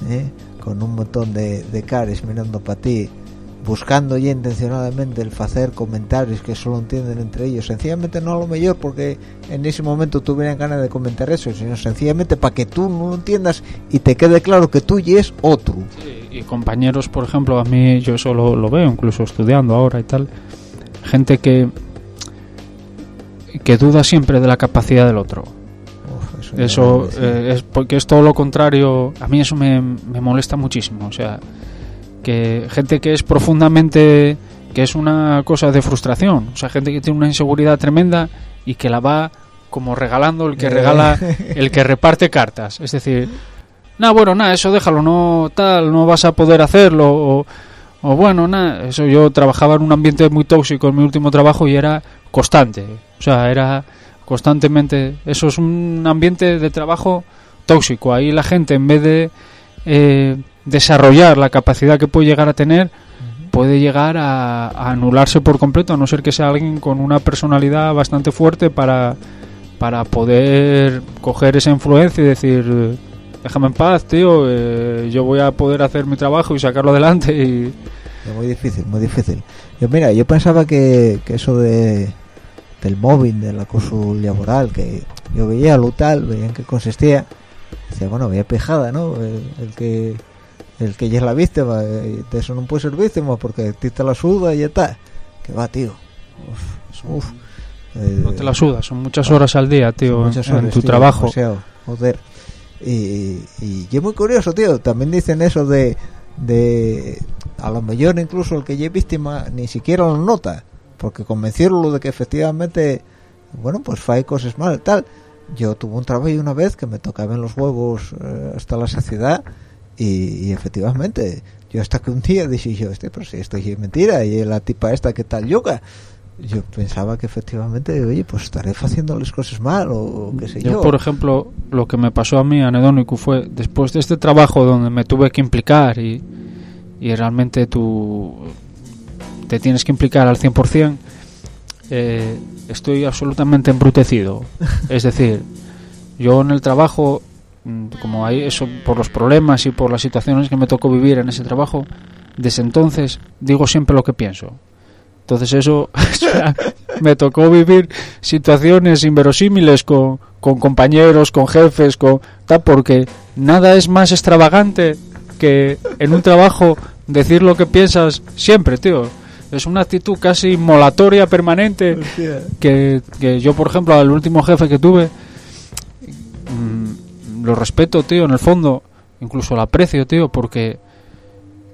eh, con un montón de, de cares mirando para ti, buscando ya intencionadamente el hacer comentarios que solo entienden entre ellos, sencillamente no a lo mejor porque en ese momento tuvieran ganas de comentar eso, sino sencillamente para que tú no lo entiendas y te quede claro que tú y es otro. Y compañeros, por ejemplo, a mí yo eso lo, lo veo, incluso estudiando ahora y tal. Gente que que duda siempre de la capacidad del otro. Uf, Eso eh, es porque es todo lo contrario. A mí eso me, me molesta muchísimo. O sea, que gente que es profundamente. que es una cosa de frustración. O sea, gente que tiene una inseguridad tremenda y que la va como regalando el que Eh. regala. el que reparte cartas. Es decir, no, bueno, nada, eso déjalo, no tal, no vas a poder hacerlo. O, o bueno, nada, eso yo trabajaba en un ambiente muy tóxico en mi último trabajo y era constante. O sea, era constantemente. Eso es un ambiente de trabajo tóxico. Ahí la gente, en vez de eh, desarrollar la capacidad que puede llegar a tener, puede llegar a, a anularse por completo, a no ser que sea alguien con una personalidad bastante fuerte para, para poder coger esa influencia y decir, déjame en paz, tío, eh, yo voy a poder hacer mi trabajo y sacarlo adelante. Y, muy difícil, muy difícil. Yo mira, yo pensaba que, que eso de del móvil, del acoso laboral, que yo veía lo tal, veía en qué consistía, decía, bueno, veía pejada, ¿no? El, el que el que ya es la víctima, eh, de eso no puede ser víctima porque a ti te la suda y ya está. Que va, tío. Uf, uf. Eh, no te la sudas, son muchas horas al día, tío, son en, horas, tu tío, trabajo. demasiado, joder. Y, y, y es muy curioso, tío. También dicen eso de, de a lo mejor incluso el que ya es víctima ni siquiera lo nota, porque convencerlo de que efectivamente, bueno, pues fai cosas mal tal. Yo tuve un trabajo una vez que me tocaba en los huevos eh, hasta la saciedad y, y efectivamente, yo hasta que un día dije yo, este, pero si esto es mentira y la tipa esta que tal yoga. Yo pensaba que efectivamente, oye, pues estaré haciéndoles cosas mal o, qué sé yo. Yo, por ejemplo, lo que me pasó a mí, anedónico, fue después de este trabajo donde me tuve que implicar y, y realmente tú te tienes que implicar al 100%, eh, estoy absolutamente embrutecido. es decir, yo en el trabajo, como hay eso, por los problemas y por las situaciones que me tocó vivir en ese trabajo, desde entonces digo siempre lo que pienso. Entonces eso me tocó vivir situaciones inverosímiles con, con compañeros, con jefes, con tal, porque nada es más extravagante que en un trabajo decir lo que piensas siempre, tío. Es una actitud casi molatoria permanente que, que yo, por ejemplo, al último jefe que tuve, mm, lo respeto, tío, en el fondo, incluso lo aprecio, tío, porque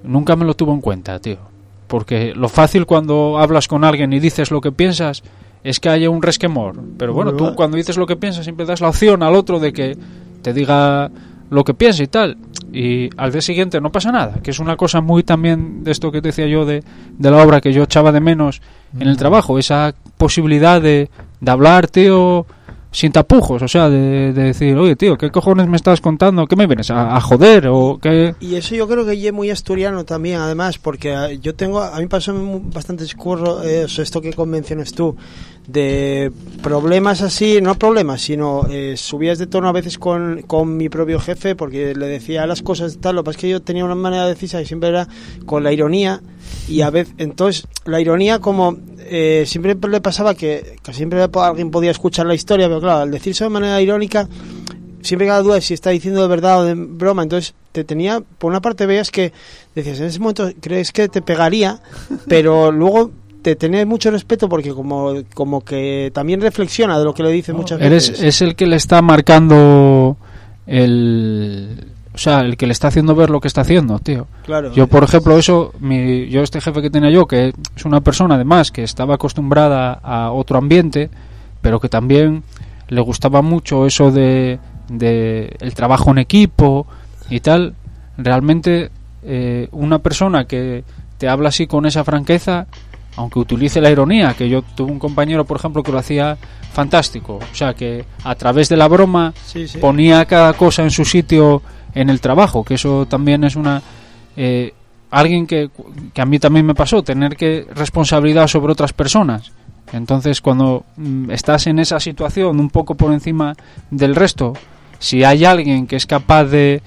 nunca me lo tuvo en cuenta, tío. Porque lo fácil cuando hablas con alguien y dices lo que piensas es que haya un resquemor. Pero bueno, tú cuando dices lo que piensas siempre das la opción al otro de que te diga lo que piensa y tal. Y al día siguiente no pasa nada, que es una cosa muy también de esto que te decía yo de, de la obra que yo echaba de menos en el trabajo, esa posibilidad de, de hablar, tío, sin tapujos, o sea, de, de decir, oye, tío, ¿qué cojones me estás contando? ¿Qué me vienes a, a joder? ¿O qué? Y eso yo creo que es muy asturiano también, además, porque eh, yo tengo, a mí pasó bastante curro, eh, esto que convenciones tú, de problemas así, no problemas, sino eh, subías de tono a veces con, con mi propio jefe, porque le decía las cosas tal, lo que pasa es que yo tenía una manera de decir y siempre era con la ironía, y a veces entonces la ironía como eh, siempre le pasaba que, que siempre alguien podía escuchar la historia pero claro al decirse de manera irónica siempre cada duda si está diciendo de verdad o de broma entonces te tenía por una parte veías que decías en ese momento crees que te pegaría pero luego te tenés mucho respeto porque como, como que también reflexiona de lo que le dice muchas Eres, veces. Es el que le está marcando el... O sea, el que le está haciendo ver lo que está haciendo, tío. Claro. Yo, por ejemplo, eso, mi, yo este jefe que tenía yo, que es una persona además que estaba acostumbrada a otro ambiente, pero que también le gustaba mucho eso de, de el trabajo en equipo y tal. Realmente, eh, una persona que te habla así con esa franqueza, aunque utilice la ironía, que yo tuve un compañero, por ejemplo, que lo hacía fantástico, o sea, que a través de la broma Sí, sí. ponía cada cosa en su sitio en el trabajo, que eso también es una... eh, alguien que, que a mí también me pasó, tener que responsabilidad sobre otras personas. Entonces, cuando mm, estás en esa situación un poco por encima del resto, si hay alguien que es capaz de,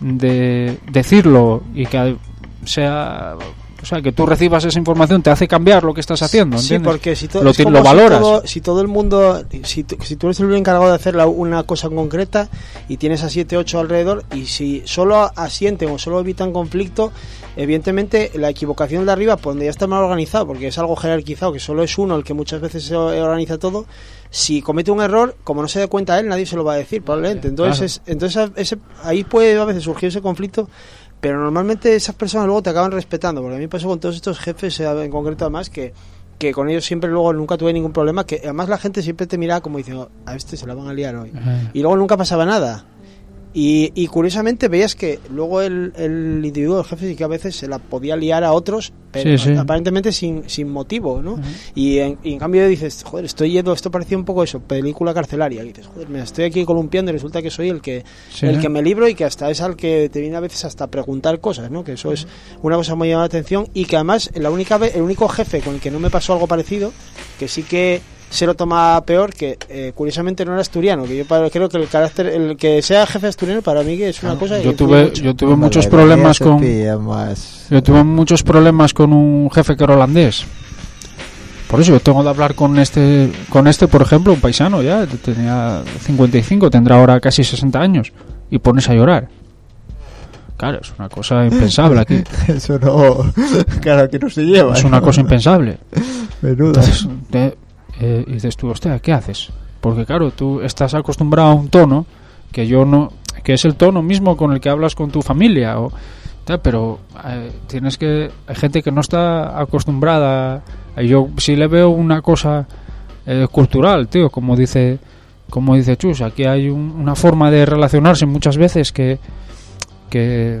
de decirlo y que sea o sea que tú recibas esa información te hace cambiar lo que estás haciendo Sí, ¿entiendes? porque si, to- lo, lo valoras Si todo, si todo el mundo, si, tú- si tú eres el encargado de hacer la- una cosa concreta y tienes a 7, 8 alrededor y si solo asienten o solo evitan conflicto, evidentemente la equivocación de arriba pues, ya está mal organizado porque es algo jerarquizado, que solo es uno el que muchas veces se organiza todo. Si comete un error, como no se da cuenta él, nadie se lo va a decir, probablemente. Entonces, Claro. es- entonces ese- ahí puede a veces surgir ese conflicto pero normalmente esas personas luego te acaban respetando, porque a mí me pasó con todos estos jefes, eh, en concreto además, que, que con ellos siempre luego nunca tuve ningún problema, que además la gente siempre te miraba como diciendo, a este se la van a liar hoy. Ajá. Y luego nunca pasaba nada. Y, y curiosamente veías que luego el, el individuo, el jefe, sí que a veces se la podía liar a otros, pero Sí, sí. aparentemente sin, sin motivo, ¿no? y, en, y en cambio dices, joder, estoy yendo, esto parecía un poco eso, película carcelaria. Y dices, joder, me estoy aquí columpiando y resulta que soy el que, Sí, el que me libro y que hasta es al que te viene a veces hasta preguntar cosas, ¿no? Que eso es una cosa muy llamada la atención y que además la única el único jefe con el que no me pasó algo parecido, que sí que se lo toma peor, que eh, curiosamente no era asturiano, que yo para- creo que el carácter, el que sea jefe asturiano para mí que es una cosa yo tuve mucho. yo tuve Hombre, muchos problemas con más- Yo tuve muchos problemas con un jefe que era holandés. Por eso yo tengo de hablar con este, con este, por ejemplo, un paisano ya, tenía 55, tendrá ahora casi 60 años, y pones a llorar. Claro, es una cosa impensable aquí. Eso no. Claro que no se lleva. Es una cosa impensable. Menuda. Entonces, te- eh, y dices tú, hostia, ¿qué haces? Porque claro, tú estás acostumbrado a un tono que yo no, que es el tono mismo con el que hablas con tu familia, o, pero eh, tienes que, hay gente que no está acostumbrada. eh, Yo sí le veo una cosa eh, cultural, tío, como dice, como dice Chus, aquí hay un- una forma de relacionarse muchas veces que, que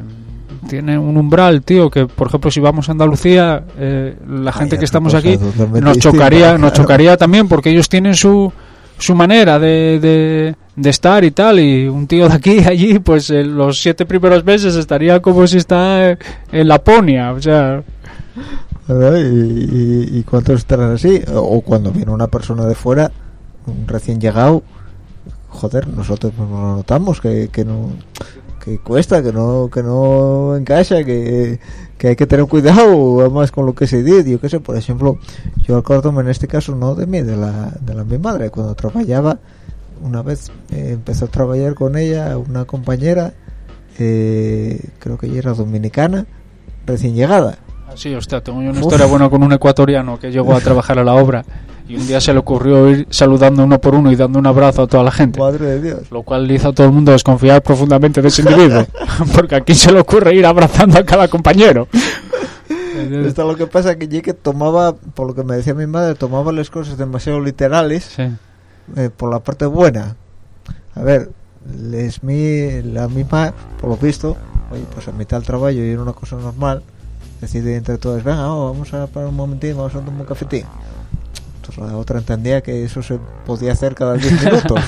tiene un umbral, tío, que por ejemplo si vamos a Andalucía, eh, la gente que estamos aquí nos chocaría, nos chocaría también porque ellos tienen su su manera de, de, de estar y tal y un tío de aquí allí pues en los siete primeros meses estaría como si está en Laponia o sea. ¿Y, y, y cuántos estarán así? O, cuando viene una persona de fuera, un recién llegado, joder, nosotros pues no lo notamos, que, que no que cuesta, que no que no encaja, que, que hay que tener cuidado además con lo que se dice, yo qué sé, por ejemplo, yo acuérdome en este caso no de mí, de la, de la mi madre, cuando trabajaba, una vez eh, empezó a trabajar con ella una compañera, eh, creo que ella era dominicana, recién llegada. sí hostia tengo yo una historia buena con un ecuatoriano que llegó a trabajar a la obra y un día se le ocurrió ir saludando uno por uno y dando un abrazo a toda la gente Madre de Dios. lo cual hizo a todo el mundo desconfiar profundamente de ese individuo porque aquí se le ocurre ir abrazando a cada compañero Esto es lo que pasa que que tomaba, por lo que me decía mi madre, tomaba las cosas demasiado literales sí eh, por la parte buena. A ver, es mi, la misma, por lo visto, oye, pues a mitad del trabajo y era una cosa normal, decide entre todos, venga, oh, vamos a parar un momentín, vamos a tomar un cafetín. La otra entendía que eso se podía hacer cada 10 minutos.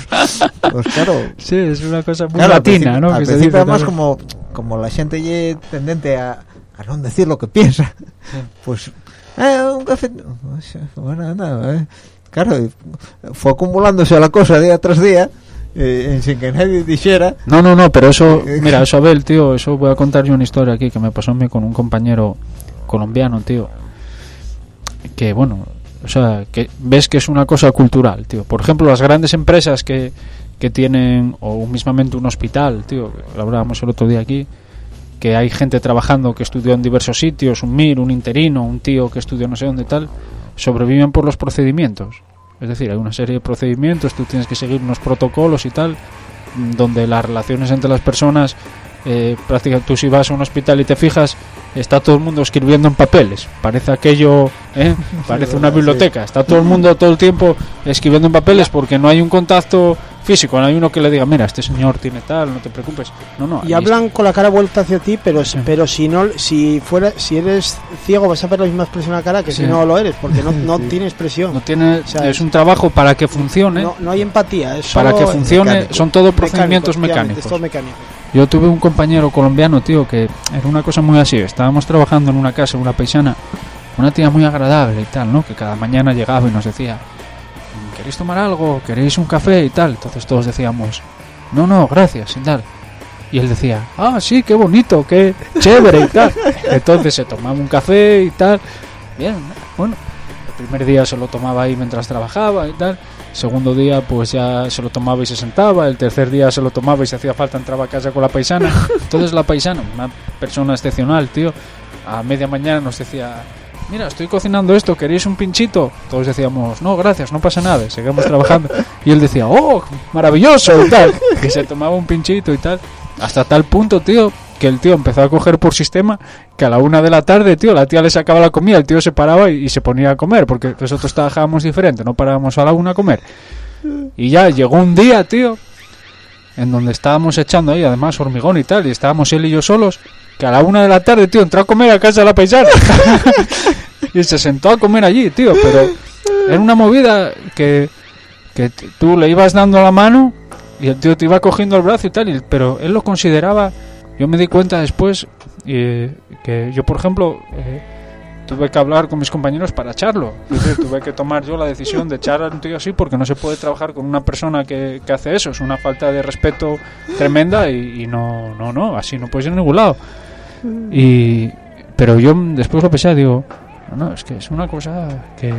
pues claro, Sí, es una cosa muy Claro, al latina, principio- ¿no? Al Que se principio, dice además, como, como la gente ye tendente a, a no decir lo que piensa, pues, eh, un café. Bueno, anda, eh. Claro, fue acumulándose la cosa día tras día, eh, sin que nadie dijera. No, no, no, pero eso, Eh, mira, eso Abel, tío, eso voy a contar yo una historia aquí que me pasó a mí con un compañero colombiano, tío. Que bueno, o sea, que ves que es una cosa cultural, tío. Por ejemplo, las grandes empresas que, que tienen, o mismamente un hospital, tío, hablábamos el otro día aquí, que hay gente trabajando que estudió en diversos sitios, un MIR, un interino, un tío que estudió no sé dónde tal, sobreviven por los procedimientos. Es decir, hay una serie de procedimientos, tú tienes que seguir unos protocolos y tal, donde las relaciones entre las personas, eh, prácticamente tú si vas a un hospital y te fijas, está todo el mundo escribiendo en papeles. Parece aquello, ¿eh? parece una biblioteca. Está todo el mundo todo el tiempo escribiendo en papeles porque no hay un contacto físico, no hay uno que le diga, mira, este señor tiene tal, no te preocupes. No, no. Y hablan con la cara vuelta hacia ti, pero Sí. pero si no si fuera si eres ciego vas a ver la misma expresión en la cara que Sí. si no lo eres, porque no, no tiene expresión. No tiene, O sea, es un trabajo para que funcione. No, no hay empatía, es para que funcione, mecánico. son todo procedimientos mecánicos. Es todo mecánico. Yo tuve un compañero colombiano, tío, que era una cosa muy así. Estábamos trabajando en una casa, una paisana, una tía muy agradable y tal, ¿no? Que cada mañana llegaba y nos decía, ¿queréis tomar algo? ¿Queréis un café? y tal. Entonces todos decíamos, no, no, gracias y tal. Y él decía, ah, sí, qué bonito, qué chévere y tal. Entonces se tomaba un café y tal. Bien, bueno. El primer día se lo tomaba ahí mientras trabajaba y tal. Segundo día, pues ya se lo tomaba y se sentaba. El tercer día se lo tomaba y si hacía falta entraba a casa con la paisana. Entonces la paisana, una persona excepcional, tío, a media mañana nos decía, mira, estoy cocinando esto, ¿queréis un pinchito? Todos decíamos, no, gracias, no pasa nada, seguimos trabajando. Y él decía, oh, maravilloso y tal. Y se tomaba un pinchito y tal. Hasta tal punto, tío, que el tío empezó a coger por sistema que a la una de la tarde, tío, la tía le sacaba la comida, el tío se paraba y, se ponía a comer, porque nosotros trabajábamos diferente, no parábamos a la una a comer. Y ya llegó un día, tío, en donde estábamos echando ahí, además, hormigón y tal, y estábamos él y yo solos, que a la una de la tarde, tío, entró a comer a casa de la paisana. y se sentó a comer allí, tío, pero era una movida que, que tú le ibas dando la mano y el tío te iba cogiendo el brazo y tal, pero él lo consideraba, yo me di cuenta después, eh, que yo, por ejemplo, eh, tuve que hablar con mis compañeros para echarlo. Es decir, tuve que tomar yo la decisión de echar a un tío así porque no se puede trabajar con una persona que, que hace eso. Es una falta de respeto tremenda y, y no, no, no, así no puedes ir a ningún lado. Y, pero yo después lo pensé, digo, no, es que es una cosa que,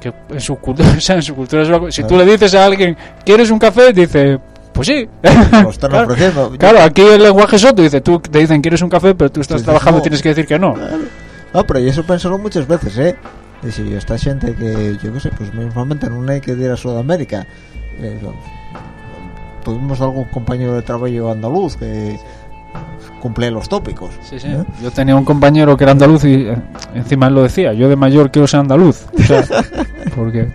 que en su cultura, o sea, en su cultura es una si tú le dices a alguien, ¿quieres un café? Dice, pues sí. Claro. ofreciendo. Claro, aquí el lenguaje es otro, dice, tú te dicen, ¿quieres un café? Pero tú estás trabajando y tienes que decir que no. No, pero yo eso pensalo muchas veces, ¿eh? Y si esta gente que, yo qué sé, pues mismamente no hay que ir a Sudamérica. Eh, tuvimos algún compañero de trabajo andaluz que cumple los tópicos. Sí, sí. ¿eh? Yo tenía un compañero que era andaluz y eh, encima él lo decía, yo de mayor quiero ser andaluz. O sea, porque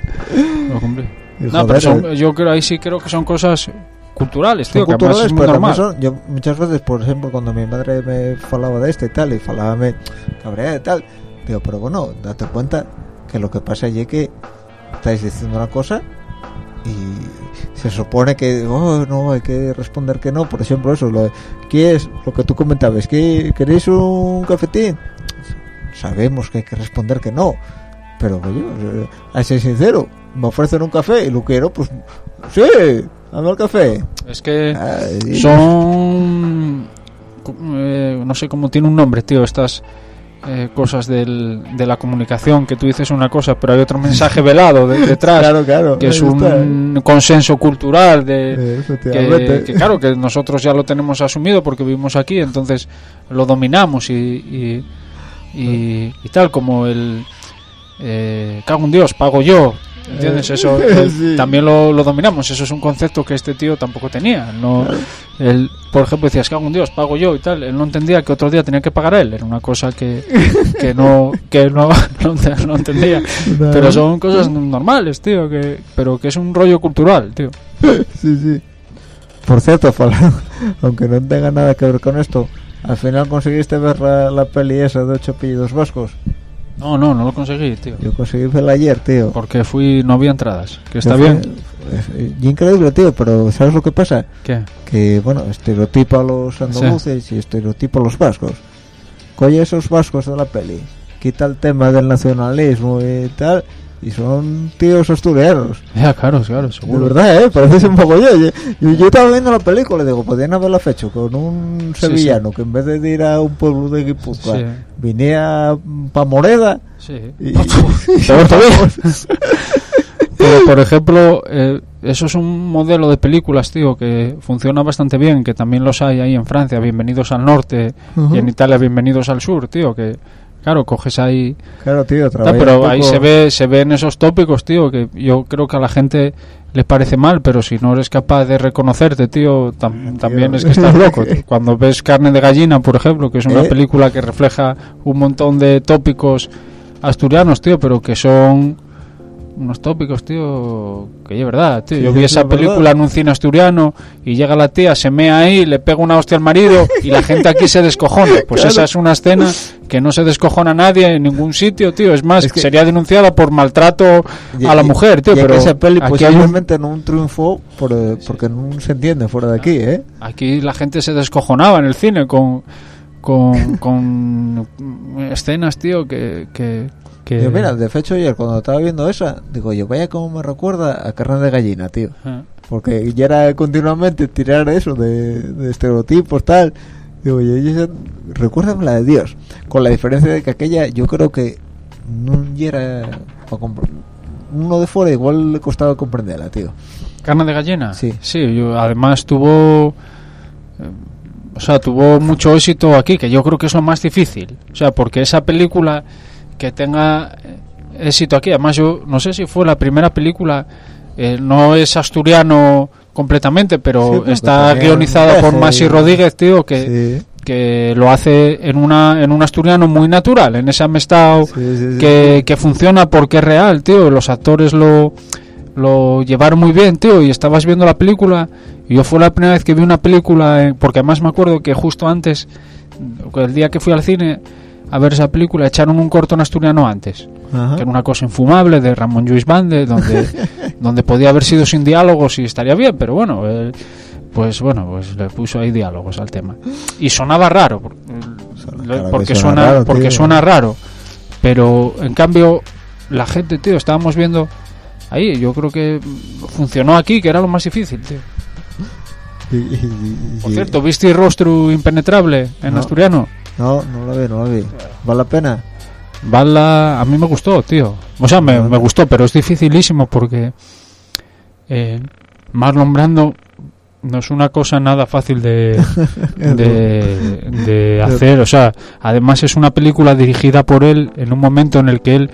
lo cumplí. No, pero son- yo creo ahí sí creo que son cosas culturales, tío, son que además culturales, es muy pero normal. son- yo muchas veces, por ejemplo, cuando mi madre me falaba de este y tal, y falábame cabrea y tal, digo, pero bueno, date cuenta que lo que pasa allí es que estáis diciendo una cosa y se supone que oh, no hay que responder que no. Por ejemplo eso lo ¿qué es lo que tú comentabas que queréis un cafetín sabemos que hay que responder que no pero oye eh, a ser sincero me ofrecen un café y lo quiero pues sí dame el café Es que Ay, son eh, no sé cómo tiene un nombre, tío, estas eh, cosas del, de la comunicación que tú dices una cosa, pero hay otro mensaje velado de- detrás. claro claro que es está. un consenso cultural de, Eh, que, que claro que nosotros ya lo tenemos asumido porque vivimos aquí entonces lo dominamos y, y, y- y tal como el eh, cago en Dios pago yo ¿entiendes? Eh, eso el- sí. también lo, lo dominamos eso es un concepto que este tío tampoco tenía no él por ejemplo decías cago en Dios pago yo y tal él no entendía que otro día tenía que pagar él era una cosa que, que no que no, no, no entendía pero son cosas normales tío que pero que es un rollo cultural tío sí, sí. Por cierto, aunque no tenga nada que ver con esto, al final conseguiste ver la, la peli esa de ocho apellidos vascos. No, no, no lo conseguí, tío. Yo conseguí verla ayer, tío. Porque fui, no había entradas. Que está Fue- bien. es- increíble, tío, pero ¿sabes lo que pasa? ¿Qué? Que, bueno, estereotipa a los andaluces y estereotipa a los vascos. Coge esos vascos de la peli, quita el tema del nacionalismo y tal, y son tíos asturianos. Ya, claro, claro, De seguro. verdad, ¿eh? Parece un poco yo. Yo, yo- yo estaba viendo la película y digo, podrían haberla hecho con un Sí, sevillano que en vez de ir a un pueblo de Guipúzcoa Sí. viniera pa' Moreda Sí. y... Pero, por ejemplo, eh, eso es un modelo de películas, tío, que funciona bastante bien, que también los hay ahí en Francia, Bienvenidos al Norte, y en Italia, Bienvenidos al Sur, tío, que, claro, coges ahí... Claro, tío, pero ahí se ve se ven esos tópicos, tío, que yo creo que a la gente le parece mal, pero si no eres capaz de reconocerte, tío, tam- también es que estás loco. tío. Cuando ves Carne de Gallina, por ejemplo, que es una Eh. película que refleja un montón de tópicos asturianos, tío, pero que son unos tópicos, tío, que es verdad, tío. Sí, Yo vi es esa verdad. película en un cine asturiano y llega la tía, se mea ahí, le pega una hostia al marido y la gente aquí se descojona. Pues Claro. esa es una escena que no se descojona nadie en ningún sitio, tío. Es más, Es que- sería denunciada por maltrato Y- a la mujer, tío. Pero esa peli aquí, hay un- posiblemente no un triunfo por, eh, porque no se entiende fuera de aquí, ¿eh? aquí la gente se descojonaba en el cine con, con, con escenas, tío, que... que, que- Yo, mira, de hecho ayer cuando estaba viendo esa, digo yo, vaya como me recuerda a carne de gallina, tío. Ah. Porque ya era continuamente tirar eso de, de estereotipos, tal. Digo yo, yo recuérdame la de Dios. Con la diferencia de que aquella, yo creo que no era uno de fuera igual le costaba comprenderla, tío. ¿Carne de gallina? Sí. Sí, yo, además tuvo... eh, O sea, tuvo mucho éxito aquí, que yo creo que es lo más difícil. O sea, porque esa película que tenga eh, éxito aquí, además yo no sé si fue la primera película, eh, no es asturiano completamente, pero Sí, está guionizada por Masi Rodríguez, tío, que, Sí, que lo hace en una en un asturiano muy natural, en ese sí, sí. que, que funciona porque es real, tío. Los actores lo, lo llevaron muy bien, tío. Y estabas viendo la película. Y yo fue la primera vez que vi una película, eh, porque además me acuerdo que justo antes, el día que fui al cine a ver esa película, echaron un corto en asturiano antes, Ajá. que era una cosa infumable de Ramón Lluís Bande, donde, donde podía haber sido sin diálogos y estaría bien, pero bueno, pues bueno, pues le puso ahí diálogos al tema. Y sonaba raro, claro porque suena suena, raro, porque tío. suena raro. Pero en cambio, la gente, tío, estábamos viendo ahí, yo creo que funcionó aquí, que era lo más difícil, tío. Por cierto, ¿viste rostro impenetrable en No. asturiano? No, no la vi, no la vi. ¿Vale la pena? Bala, a mí me gustó, tío. O sea, me, Vale. me gustó, pero es dificilísimo porque eh, Marlon Brando no es una cosa nada fácil de, de, de hacer. O sea, además es una película dirigida por él en un momento en el que él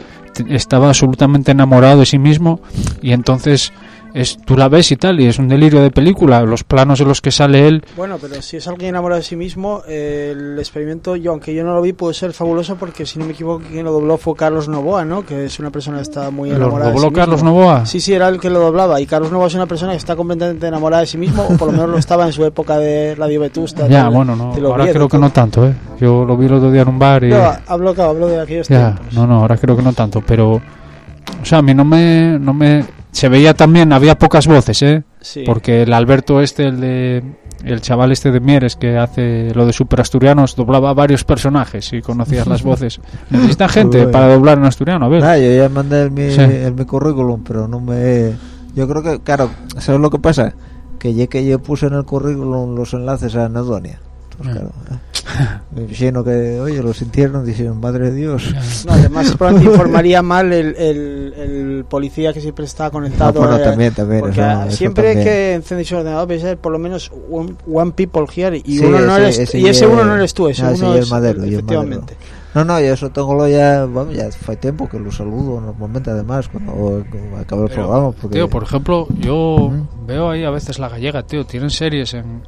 estaba absolutamente enamorado de sí mismo y entonces es tú la ves y tal y es un delirio de película. Los planos en los que sale él Bueno, pero si es alguien enamorado de sí mismo, eh, el experimento, yo aunque yo no lo vi, puede ser fabuloso porque si no me equivoco, quien lo dobló fue Carlos Novoa, ¿no? Que es una persona que está muy lo enamorada de dobló sí Carlos mismo. Novoa. Sí, sí, era el que lo doblaba. Y Carlos Novoa es una persona que está completamente enamorada de sí mismo, o por lo menos lo estaba en su época de Radio Vetusta. Ya, tal, bueno, no. lo Ahora creo que no tanto, ¿eh? Yo lo vi el otro día en un bar y... No, hablo, claro, hablo de aquellos Ya, tiempos. no, no, ahora creo que no tanto, pero... O sea, a mí no me... No me se veía también, había pocas voces, ¿eh? Sí. Porque el Alberto este, el de... El chaval este de Mieres que hace lo de Super Asturianos doblaba a varios personajes y conocías las voces. Necesitan gente para doblar en asturiano, a ver. Ah, yo ya mandé el mi, Sí. el mi currículum, pero no me... Yo creo que, claro, ¿sabes lo que pasa? Que ya que yo puse en el currículum los enlaces a Anedonia. Pues Mm. claro, eh, imagino que, oye, lo sintieron, dijeron, madre de Dios. No, además probablemente informaría mal el, el, el policía que siempre está conectado. No, bueno, eh, también, también, Porque eso- eso siempre también. que encendéis el ordenador vais a ver por lo menos one, one people here y, Sí, uno no ese- eres, ese y ese uno no eres tú, ese ah, ese uno el es Madero, el efectivamente. No, no, yo eso tengo lo ya, vamos, ya hace tiempo que lo saludo normalmente además cuando acabe el Pero, programa. Porque, Tío, por ejemplo, yo Ujú. veo ahí a veces la gallega, tío. Tienen series en,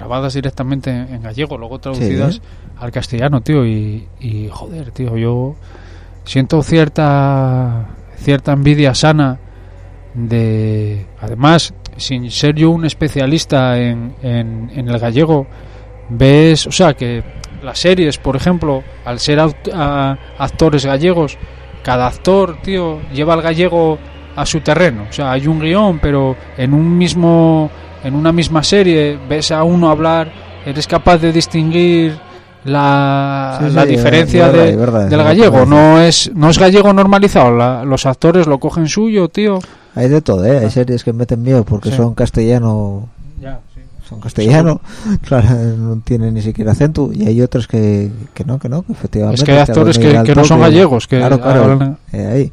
grabadas directamente en, en gallego, luego traducidas Sí. al castellano, tío. Y, y, joder, tío, yo siento cierta cierta envidia sana de... Además, sin ser yo un especialista en, en, en el gallego, ves, o sea, que las series, por ejemplo, al ser aut- a- actores gallegos, cada actor, tío, lleva al gallego a su terreno. O sea, hay un guion, pero en un mismo, en una misma serie ves a uno hablar, eres capaz de distinguir la, Sí, la sí, diferencia es verdad, de- es verdad, del es gallego. No es, no es gallego normalizado. la- los actores lo cogen suyo, tío. Hay de todo, ¿eh? Hay series que meten miedo porque Sí. son castellano Ya, son castellano, claro, no tienen ni siquiera acento, y hay otros que, que no, que no, que efectivamente. Es que hay actores que- no son gallegos, que claro, claro, eh, ahí.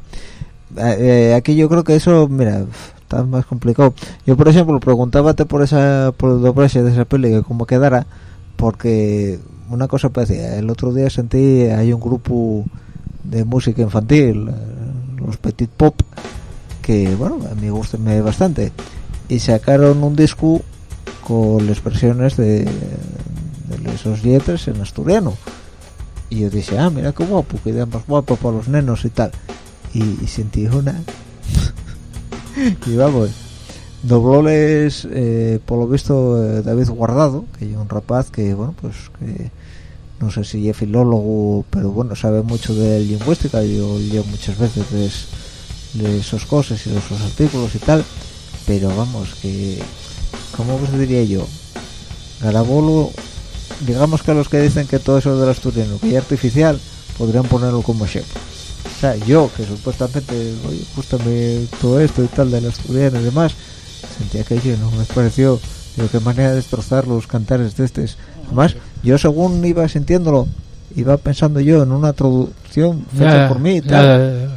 Eh, eh, aquí yo creo que eso, mira, está más complicado. Yo, por ejemplo, preguntábate por esa, por el doblaje de esa peli, que cómo quedara, porque una cosa parecía, el otro día sentí, hay un grupo de música infantil, eh, los Petit Pop, que, bueno, a mí me bastante, y sacaron un disco con las versiones de, de esos letras en asturiano. Y yo dije, ah, mira qué guapo, que más guapo para los nenos y tal. Y, y sentí una. y vamos, doblóles, eh, por lo visto, eh, David Guardado, que es un rapaz que, bueno, pues que no sé si es filólogo, pero bueno, sabe mucho de lingüística. Yo leo muchas veces de, esas cosas y de esos artículos y tal. Pero vamos, que. ¿Cómo os diría yo? Garabolo, digamos que los que dicen que todo eso del asturiano que es artificial, podrían ponerlo como chef. O sea, yo, que supuestamente, oye, gustame todo esto y tal del asturiano y demás, sentía que yo no me pareció, digo, qué manera de destrozar los cantares de estos. Además, yo según iba sintiéndolo, iba pensando yo en una traducción fecha por mí y tal.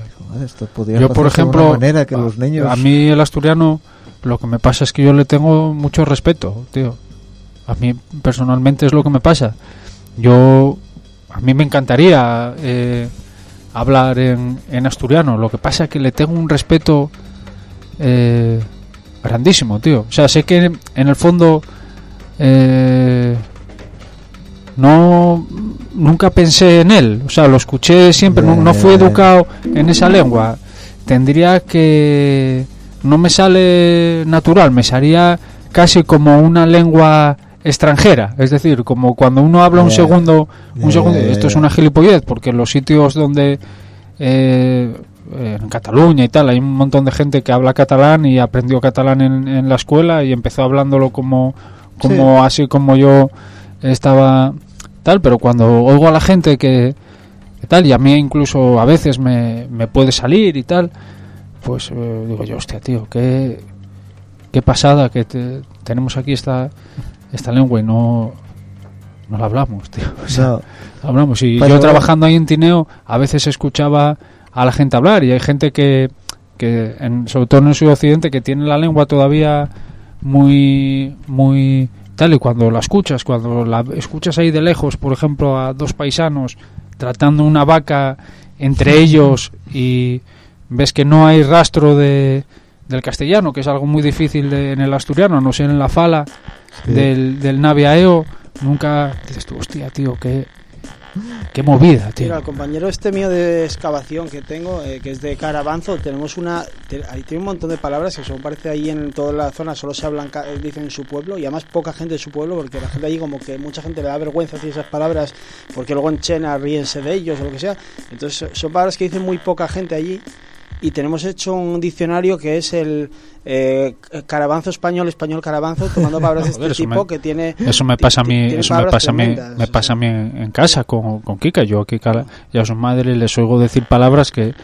esto podría Yo, por hacerse de ejemplo, manera que los niños... a mí el asturiano, lo que me pasa es que yo le tengo mucho respeto, tío. A mí personalmente es lo que me pasa. Yo, a mí me encantaría eh, hablar en, en asturiano. Lo que pasa es que le tengo un respeto eh, grandísimo, tío. O sea, sé que en el fondo eh, no nunca pensé en él. O sea, lo escuché siempre. No, no fui educado en esa lengua. Tendría que no me sale natural. Me salía casi como una lengua extranjera, es decir, como cuando uno habla un segundo, un segundo, esto es una gilipollez, porque en los sitios donde eh, en Cataluña y tal, hay un montón de gente que habla catalán y aprendió catalán en, en la escuela y empezó hablándolo como, como así como yo estaba tal, pero cuando oigo a la gente que, que tal, y a mí incluso a veces me, me puede salir y tal, pues eh, digo yo, hostia, tío, qué, qué pasada que te- tenemos aquí esta, esta lengua y no, no la hablamos, tío. O sea, No. hablamos. Y Pero- yo trabajando ahí en Tineo, a veces escuchaba a la gente hablar y hay gente que, que en, sobre todo en el sudoccidente, que tiene la lengua todavía muy, muy tal y cuando la escuchas, cuando la escuchas ahí de lejos, por ejemplo, a dos paisanos tratando una vaca entre ellos y ves que no hay rastro de, del castellano, que es algo muy difícil de- en el asturiano, no sé, en la fala Sí. del, del naviaeo, nunca dices tú, hostia, tío, qué, qué movida, tío. Mira, el compañero este mío de excavación que tengo, eh, que es de Carabanzo, tenemos una. te- ahí tiene un montón de palabras que según parece ahí en toda la zona solo se hablan, dicen en su pueblo, y además poca gente de su pueblo, porque la gente allí, como que mucha gente le da vergüenza decir esas palabras, porque luego en Chena ríense de ellos o lo que sea. Entonces, son palabras que dicen muy poca gente allí. Y tenemos hecho un diccionario que es el eh, carabanzo español, español carabanzo, tomando palabras de este tipo me- que tiene. Eso me pasa a mí, eso me pasa a mí, me pasa a mí en, en casa con, con Kika. Yo a Kika y a su madre les oigo decir palabras que,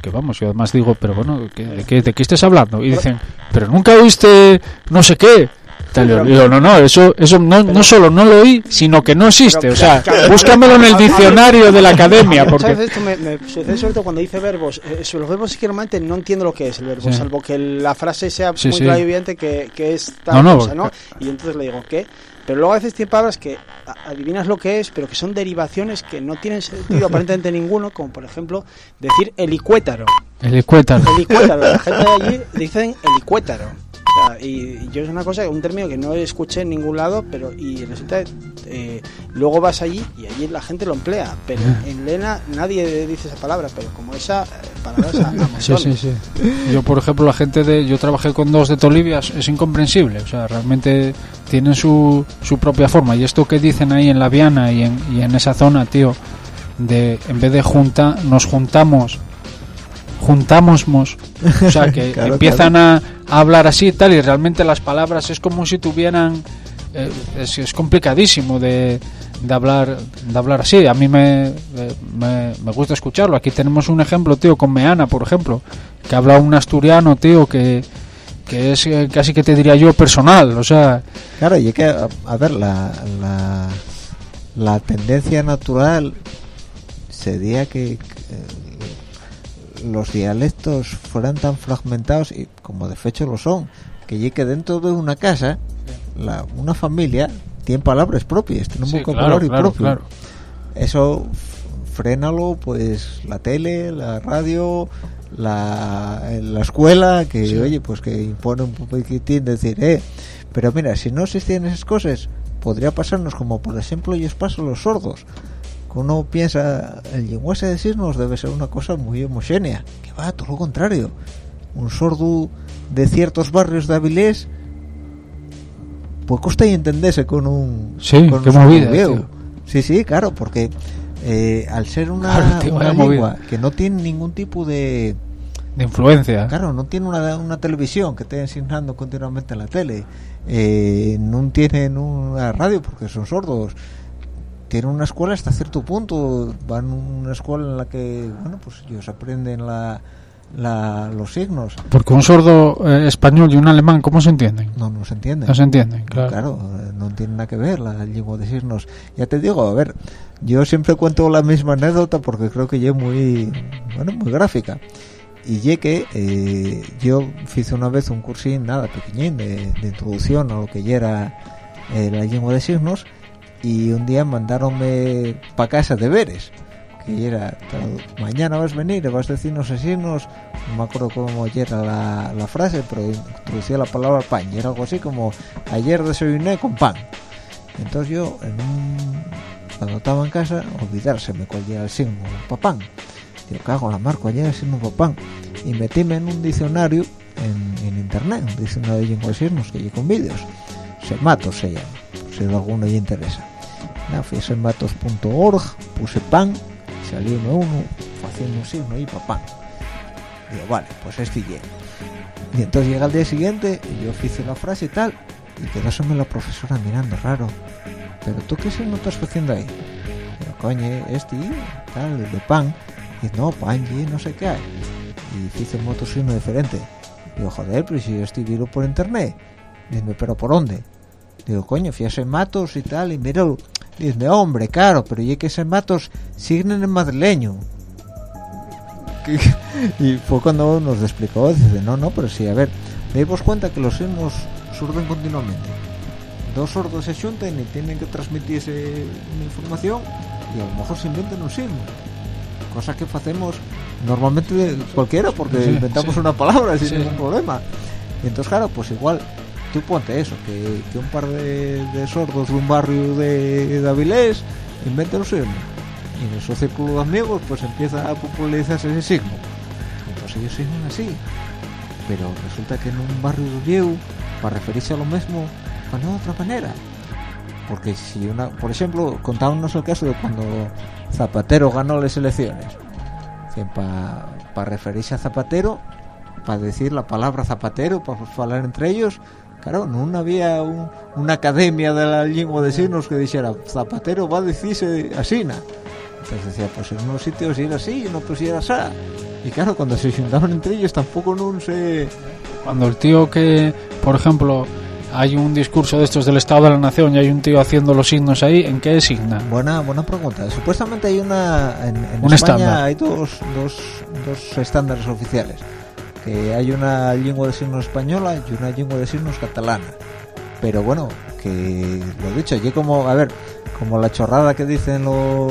que vamos, yo además digo, pero bueno, ¿qué- ¿de qué, de qué estás hablando? Y dicen, pero nunca oíste no sé qué. Digo, no, no, eso, eso no, no solo no lo oí, sino que no existe. O sea, búscamelo en el diccionario de la academia, porque esto me, me sucede sobre todo cuando dice verbos. Eh, sobre los verbos es que normalmente no entiendo lo que es el verbo, Sí. salvo que la frase sea Sí, muy sí. clara y evidente que, que es tal No, no, cosa, ¿no? porque- Y entonces le digo, ¿qué? Pero luego a veces tiene palabras que adivinas lo que es, pero que son derivaciones que no tienen sentido aparentemente ninguno, como por ejemplo decir helicuétaro. el escuétaro. Helicuétaro, la gente de allí dicen helicuétaro. Y, yo es una cosa, un término que no escuché en ningún lado, pero y resulta, eh, luego vas allí y allí la gente lo emplea, pero en Lena nadie dice esa palabra, pero como esa eh, palabra es Sí, sí, sí. Yo, por ejemplo, la gente de. Yo trabajé con dos de Tolivia, es, es incomprensible. O sea, realmente tienen su, su propia forma. Y esto que dicen ahí en la Viana y en, y en esa zona, tío, de en vez de junta, nos juntamos, juntámosmos. O sea, que Claro, empiezan A, a hablar así y tal, y realmente las palabras es como si tuvieran. eh, es, es complicadísimo de, de hablar de hablar así a mí me, me, me gusta escucharlo aquí tenemos un ejemplo tío con Meana por ejemplo que habla un asturiano tío que que es eh, casi que te diría yo personal o sea Claro, y es que, a, a ver, la, la, la tendencia natural sería que, que los dialectos fueran tan fragmentados, y como de hecho lo son, que ya que dentro de una casa, la, una familia tiene palabras propias, tiene un sí, vocabulario claro, propio. claro. Eso frénalo, pues la tele, la radio, la, la escuela, que Sí. oye, pues que impone un poquitín decir, eh, pero mira, si no existían esas cosas, podría pasarnos como por ejemplo y os paso los sordos. Que uno piensa, el lenguaje de signos debe ser una cosa muy homogénea, que va, todo lo contrario. Un sordo de ciertos barrios de Avilés, pues costa y entenderse con un Sí, con qué un sordo movida, viejo. tío. Sí, sí, claro, porque eh, al ser una, Claro, una lengua movida. que no tiene ningún tipo de... de influencia Claro, no tiene una, una televisión que esté enseñando continuamente en la tele, eh, no tienen una radio porque son sordos, tienen una escuela hasta cierto punto, van a una escuela en la que, bueno, pues ellos aprenden la, la- los signos, porque un sordo eh, español y un alemán cómo se entienden no, no se entiende. no se entienden claro, Claro, eh, no tiene nada que ver la lengua de signos. Ya te digo, a ver, yo siempre cuento la misma anécdota porque creo que ya es muy, bueno, muy gráfica. Y ya que eh, yo hice una vez un cursín, nada, pequeñín, de, de introducción a lo que ya era eh, la lengua de signos, y un día mandaronme para casa deberes, que era, mañana vas a venir vas a decirnos signos, no me acuerdo cómo era la, la frase, pero introducía la palabra pan, y era algo así como, ayer desayuné con pan. Entonces yo, en un, cuando estaba en casa, olvidárseme cuál era el signo pan. Digo, cago la mar, cuál era el signo para pan. Y metíme en un diccionario en, internet, un diccionario de de signos que hay con vídeos. Sematos se llama, si a alguno le interesa. Nada, fui sematos.org, puse pan, salió uno haciendo un signo ahí para pan. Digo, vale, pues este llega. Y entonces llega el día siguiente y yo hice la frase y tal, y quedáseme la profesora mirando raro. Pero tú qué signo estás haciendo ahí? Digo, coño, este tal, el de pan. Y no, pan, y no sé qué hay. Y hice un otro signo diferente. Digo, joder, pero si yo estoy viendo por internet. Dime, pero ¿por dónde? Digo, coño, San Matos y tal, y míralo. Dice, hombre, claro, pero ya que San Matos siguen en madrileño. y fue cuando nos explicó, dice, no, no, pero sí, a ver, demos cuenta que los signos surden continuamente. Dos sordos se juntan y tienen que transmitirse una información y a lo mejor se inventan un signo. Cosa que hacemos normalmente cualquiera porque Sí, inventamos sí. una palabra sin Sí. ningún problema. Y entonces, claro, pues igual tú ponte eso, que, un par de, sordos de un barrio de, de Avilés inventen un signo. Y en su círculo de amigos pues empieza a popularizarse ese signo. Entonces ellos siguen así. Pero resulta que en un barrio de Vieu, para referirse a lo mismo, van de otra manera. Porque si una, por ejemplo, contábamos el caso de cuando Zapatero ganó las elecciones. Para referirse a Zapatero, para decir la palabra Zapatero, para hablar entre ellos, claro, no había un- una academia de la lengua de signos que dijera Zapatero va a decirse así. na". Entonces decía, pues en unos sitios era así y en otros era así. Y claro, cuando se juntaban entre ellos tampoco no se... Cuando el tío que, por ejemplo, hay un discurso de estos del Estado de la Nación y hay un tío haciendo los signos ahí, ¿en qué signa? Buena, buena pregunta. Supuestamente hay una... En, en Un España estándar. hay dos, dos, dos estándares oficiales. Que hay una lengua de signos española y una lengua de signos catalana. Pero bueno, que lo dicho, yo como, a ver, como la chorrada que dicen los,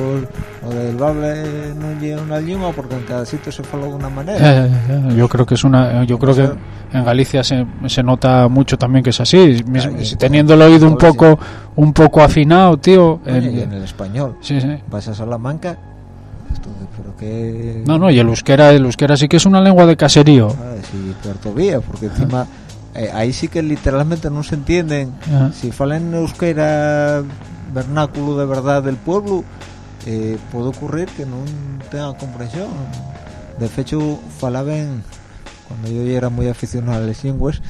lo del bable no llega una lengua porque en cada sitio se fala de una manera. Eh, eh, yo creo que es una yo creo que en Galicia se, se nota mucho también que es así Claro, teniendo el oído un poco un poco afinado tío Oye, en- y en el español. sí, sí. Vas a Salamanca, pero no no y el euskera el euskera sí que es una lengua de caserío Ah, sí, Puerto Vía, porque encima eh, ahí sí que literalmente no se entienden. Ajá. Si falan euskera vernáculo de verdad del pueblo, eh, puede ocurrir que no tengan comprensión. De hecho, falaban, cuando yo era muy aficionado a las lenguas,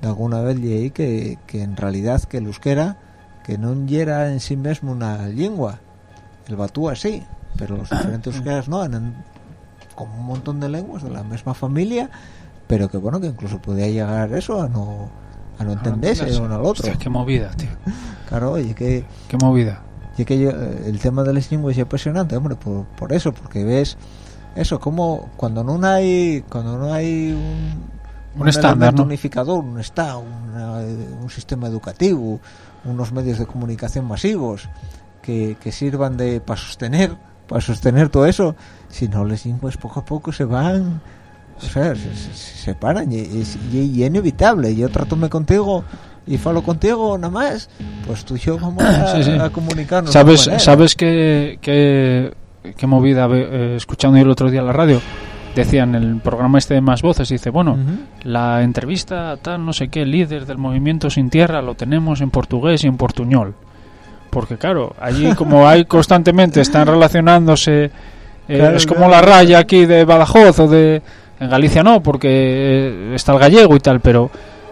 de alguna vez leí que, que en realidad que el euskera que no era en sí mismo una lengua el batúa sí pero los diferentes euskeras no eran como un montón de lenguas de la misma familia pero que bueno que incluso podía llegar eso a no a no entenderse uno al otro Hostia, qué movida, tío. claro oye que Qué movida. y que yo, eh, el tema de las lenguas es impresionante hombre por, por eso porque ves eso como cuando no hay cuando no hay un, Un estándar, elemento ¿no? unificador un estado un sistema educativo unos medios de comunicación masivos que, que sirvan de para sostener para sostener todo eso si no las lenguas poco a poco se van o sea se, se- se separan y, es inevitable yo tratóme contigo y falo contigo nada más pues tú y yo vamos a, Sí, sí. a comunicarnos ¿Sabes, sabes qué, qué, qué movida, eh, escuchando yo el otro día la radio? Decían en el programa este de Más Voces, dice, bueno, Ujú. la entrevista a tal no sé qué líder del movimiento Sin Tierra lo tenemos en portugués y en portuñol. Porque claro, allí como hay constantemente, están relacionándose, eh, Claro, es como claro. la raya aquí de Badajoz o de... En Galicia no, porque eh, está el gallego y tal, pero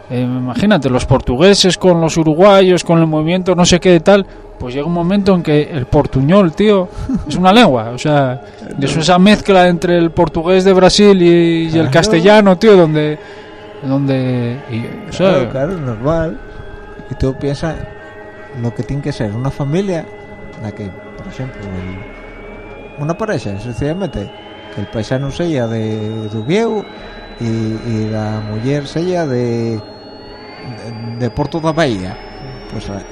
eh, imagínate, los portugueses con los uruguayos, con el movimiento no sé qué de tal, pues llega un momento en que el portuñol, tío, es una lengua, o sea, es esa mezcla entre el portugués de Brasil y, y el castellano, tío, donde... donde y, o sea, Claro, claro, normal. Y tú piensas lo que tiene que ser una familia, la que, por ejemplo, el- una pareja, sencillamente, que el paisano sea de Dubieu y, y la mujer sea de, de, de Porto da Bahía. Pues la,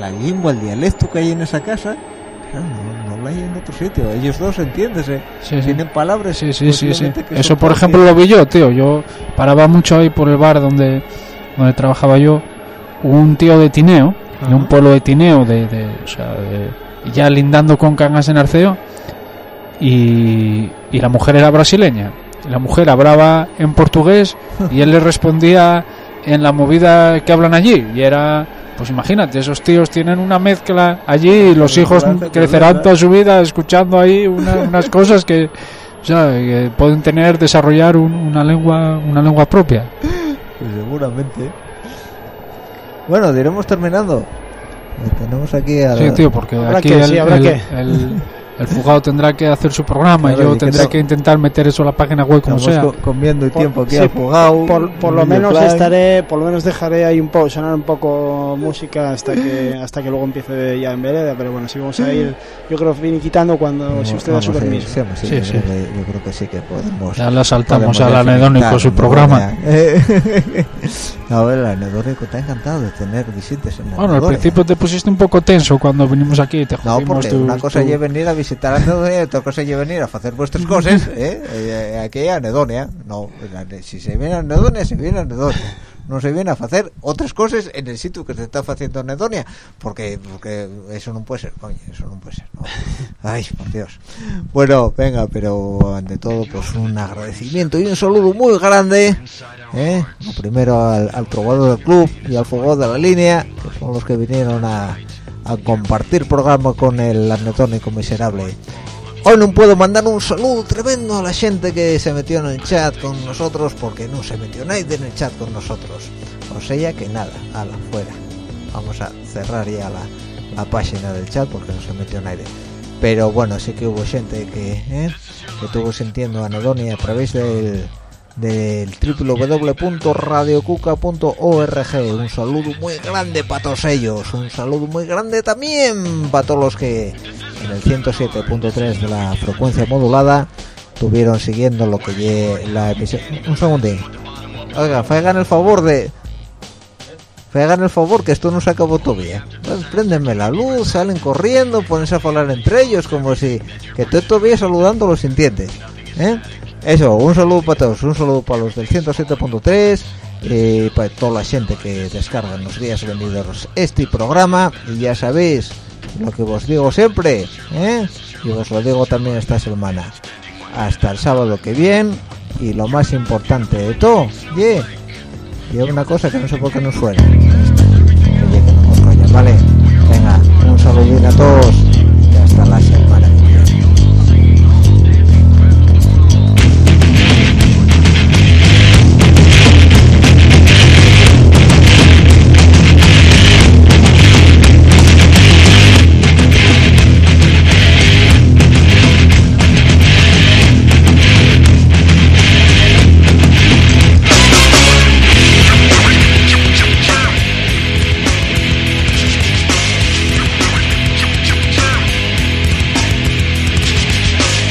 la lengua, el dialecto que hay en esa casa, no, no la hay en otro sitio. Ellos dos, entiéndese, Sí, sí. tienen palabras. Sí, sí, sí, sí. posiblemente que Eso, por ejemplo, lo vi yo, tío. Yo paraba mucho ahí por el bar donde, donde trabajaba yo. Un tío de Tineo, de un Ajá. pueblo de Tineo, de, de, o sea, de- ya lindando con Cangas en Arceo. Y, y la mujer era brasileña. La mujer hablaba en portugués y él le respondía en la movida que hablan allí. Y era, pues imagínate, esos tíos tienen una mezcla allí y los hijos crecerán toda su vida escuchando ahí una- unas cosas que, o sea, que pueden tener, desarrollar un- una lengua una lengua propia. Pues seguramente. Bueno, diremos terminando. Tenemos aquí a Sí, tío, porque Habrá aquí que, el, sí, habrá el- que. el- el fugado tendrá que hacer su programa Claro, yo y que tendré no- que intentar meter eso a la página web como sea. co- comiendo y Por- tiempo aquí sí, jugado. Por, por lo menos estaré, por lo menos dejaré ahí un poco, sonar un poco música hasta que hasta que luego empiece ya en vereda, pero bueno, si vamos a ir, yo creo finiquitando cuando si usted da su permiso. Sí, sí, Sí, yo, sí. Creo que, yo creo que sí que podemos. Ya la saltamos al anedónico su ¿no? programa. Eh, ver, el anedónico está encantado de tener visitas en Bueno, al principio te pusiste un poco tenso cuando vinimos aquí te No, porque tu- una cosa tu- es venir a visitar Anedonia y otra cosa es venir a hacer vuestras cosas, ¿eh? Eh, Aquí a Anedonia, no, si se viene a Anedonia, se viene a Anedonia. No se viene a hacer otras cosas en el sitio que se está haciendo Anedonia, porque, porque eso no puede ser, coño, eso no puede ser, no. Ay, por Dios. Bueno, venga, pero ante todo, pues un agradecimiento y un saludo muy grande, ¿eh? Primero al, al trovador del club y al fogón de la línea, que son los que vinieron a, a compartir programa con el anetónico miserable. Hoy no puedo mandar un saludo tremendo a la gente que se metió en el chat con nosotros porque no se metió nadie en el chat con nosotros. O sea que nada, a la fuera. Vamos a cerrar ya la, la página del chat porque no se metió nadie. Pero bueno, sí que hubo gente que, ¿eh? que estuvo sintiendo anedonia a través del, del www.radiocuca.org. Un saludo muy grande para todos ellos. Un saludo muy grande también para todos los que en el 107.3 de la frecuencia modulada estuvieron siguiendo lo que lle la emisión. Un segundín. Oiga, hagan el favor de. Hagan el favor que esto no se acabó todavía. Pues, préndenme la luz, salen corriendo, ponerse a hablar entre ellos como si que estoy todavía saludando a los sintientes. ¿eh? Eso, un saludo para todos, un saludo para los del 107.3 y para toda la gente que descarga en los días venideros este programa y ya sabéis lo que os digo siempre, ¿eh? y os lo digo también esta semana. Hasta el sábado que viene y lo más importante de todo, y una cosa que no sé por qué no suena. Oye, que no ¿vale? Venga, un saludín a todos.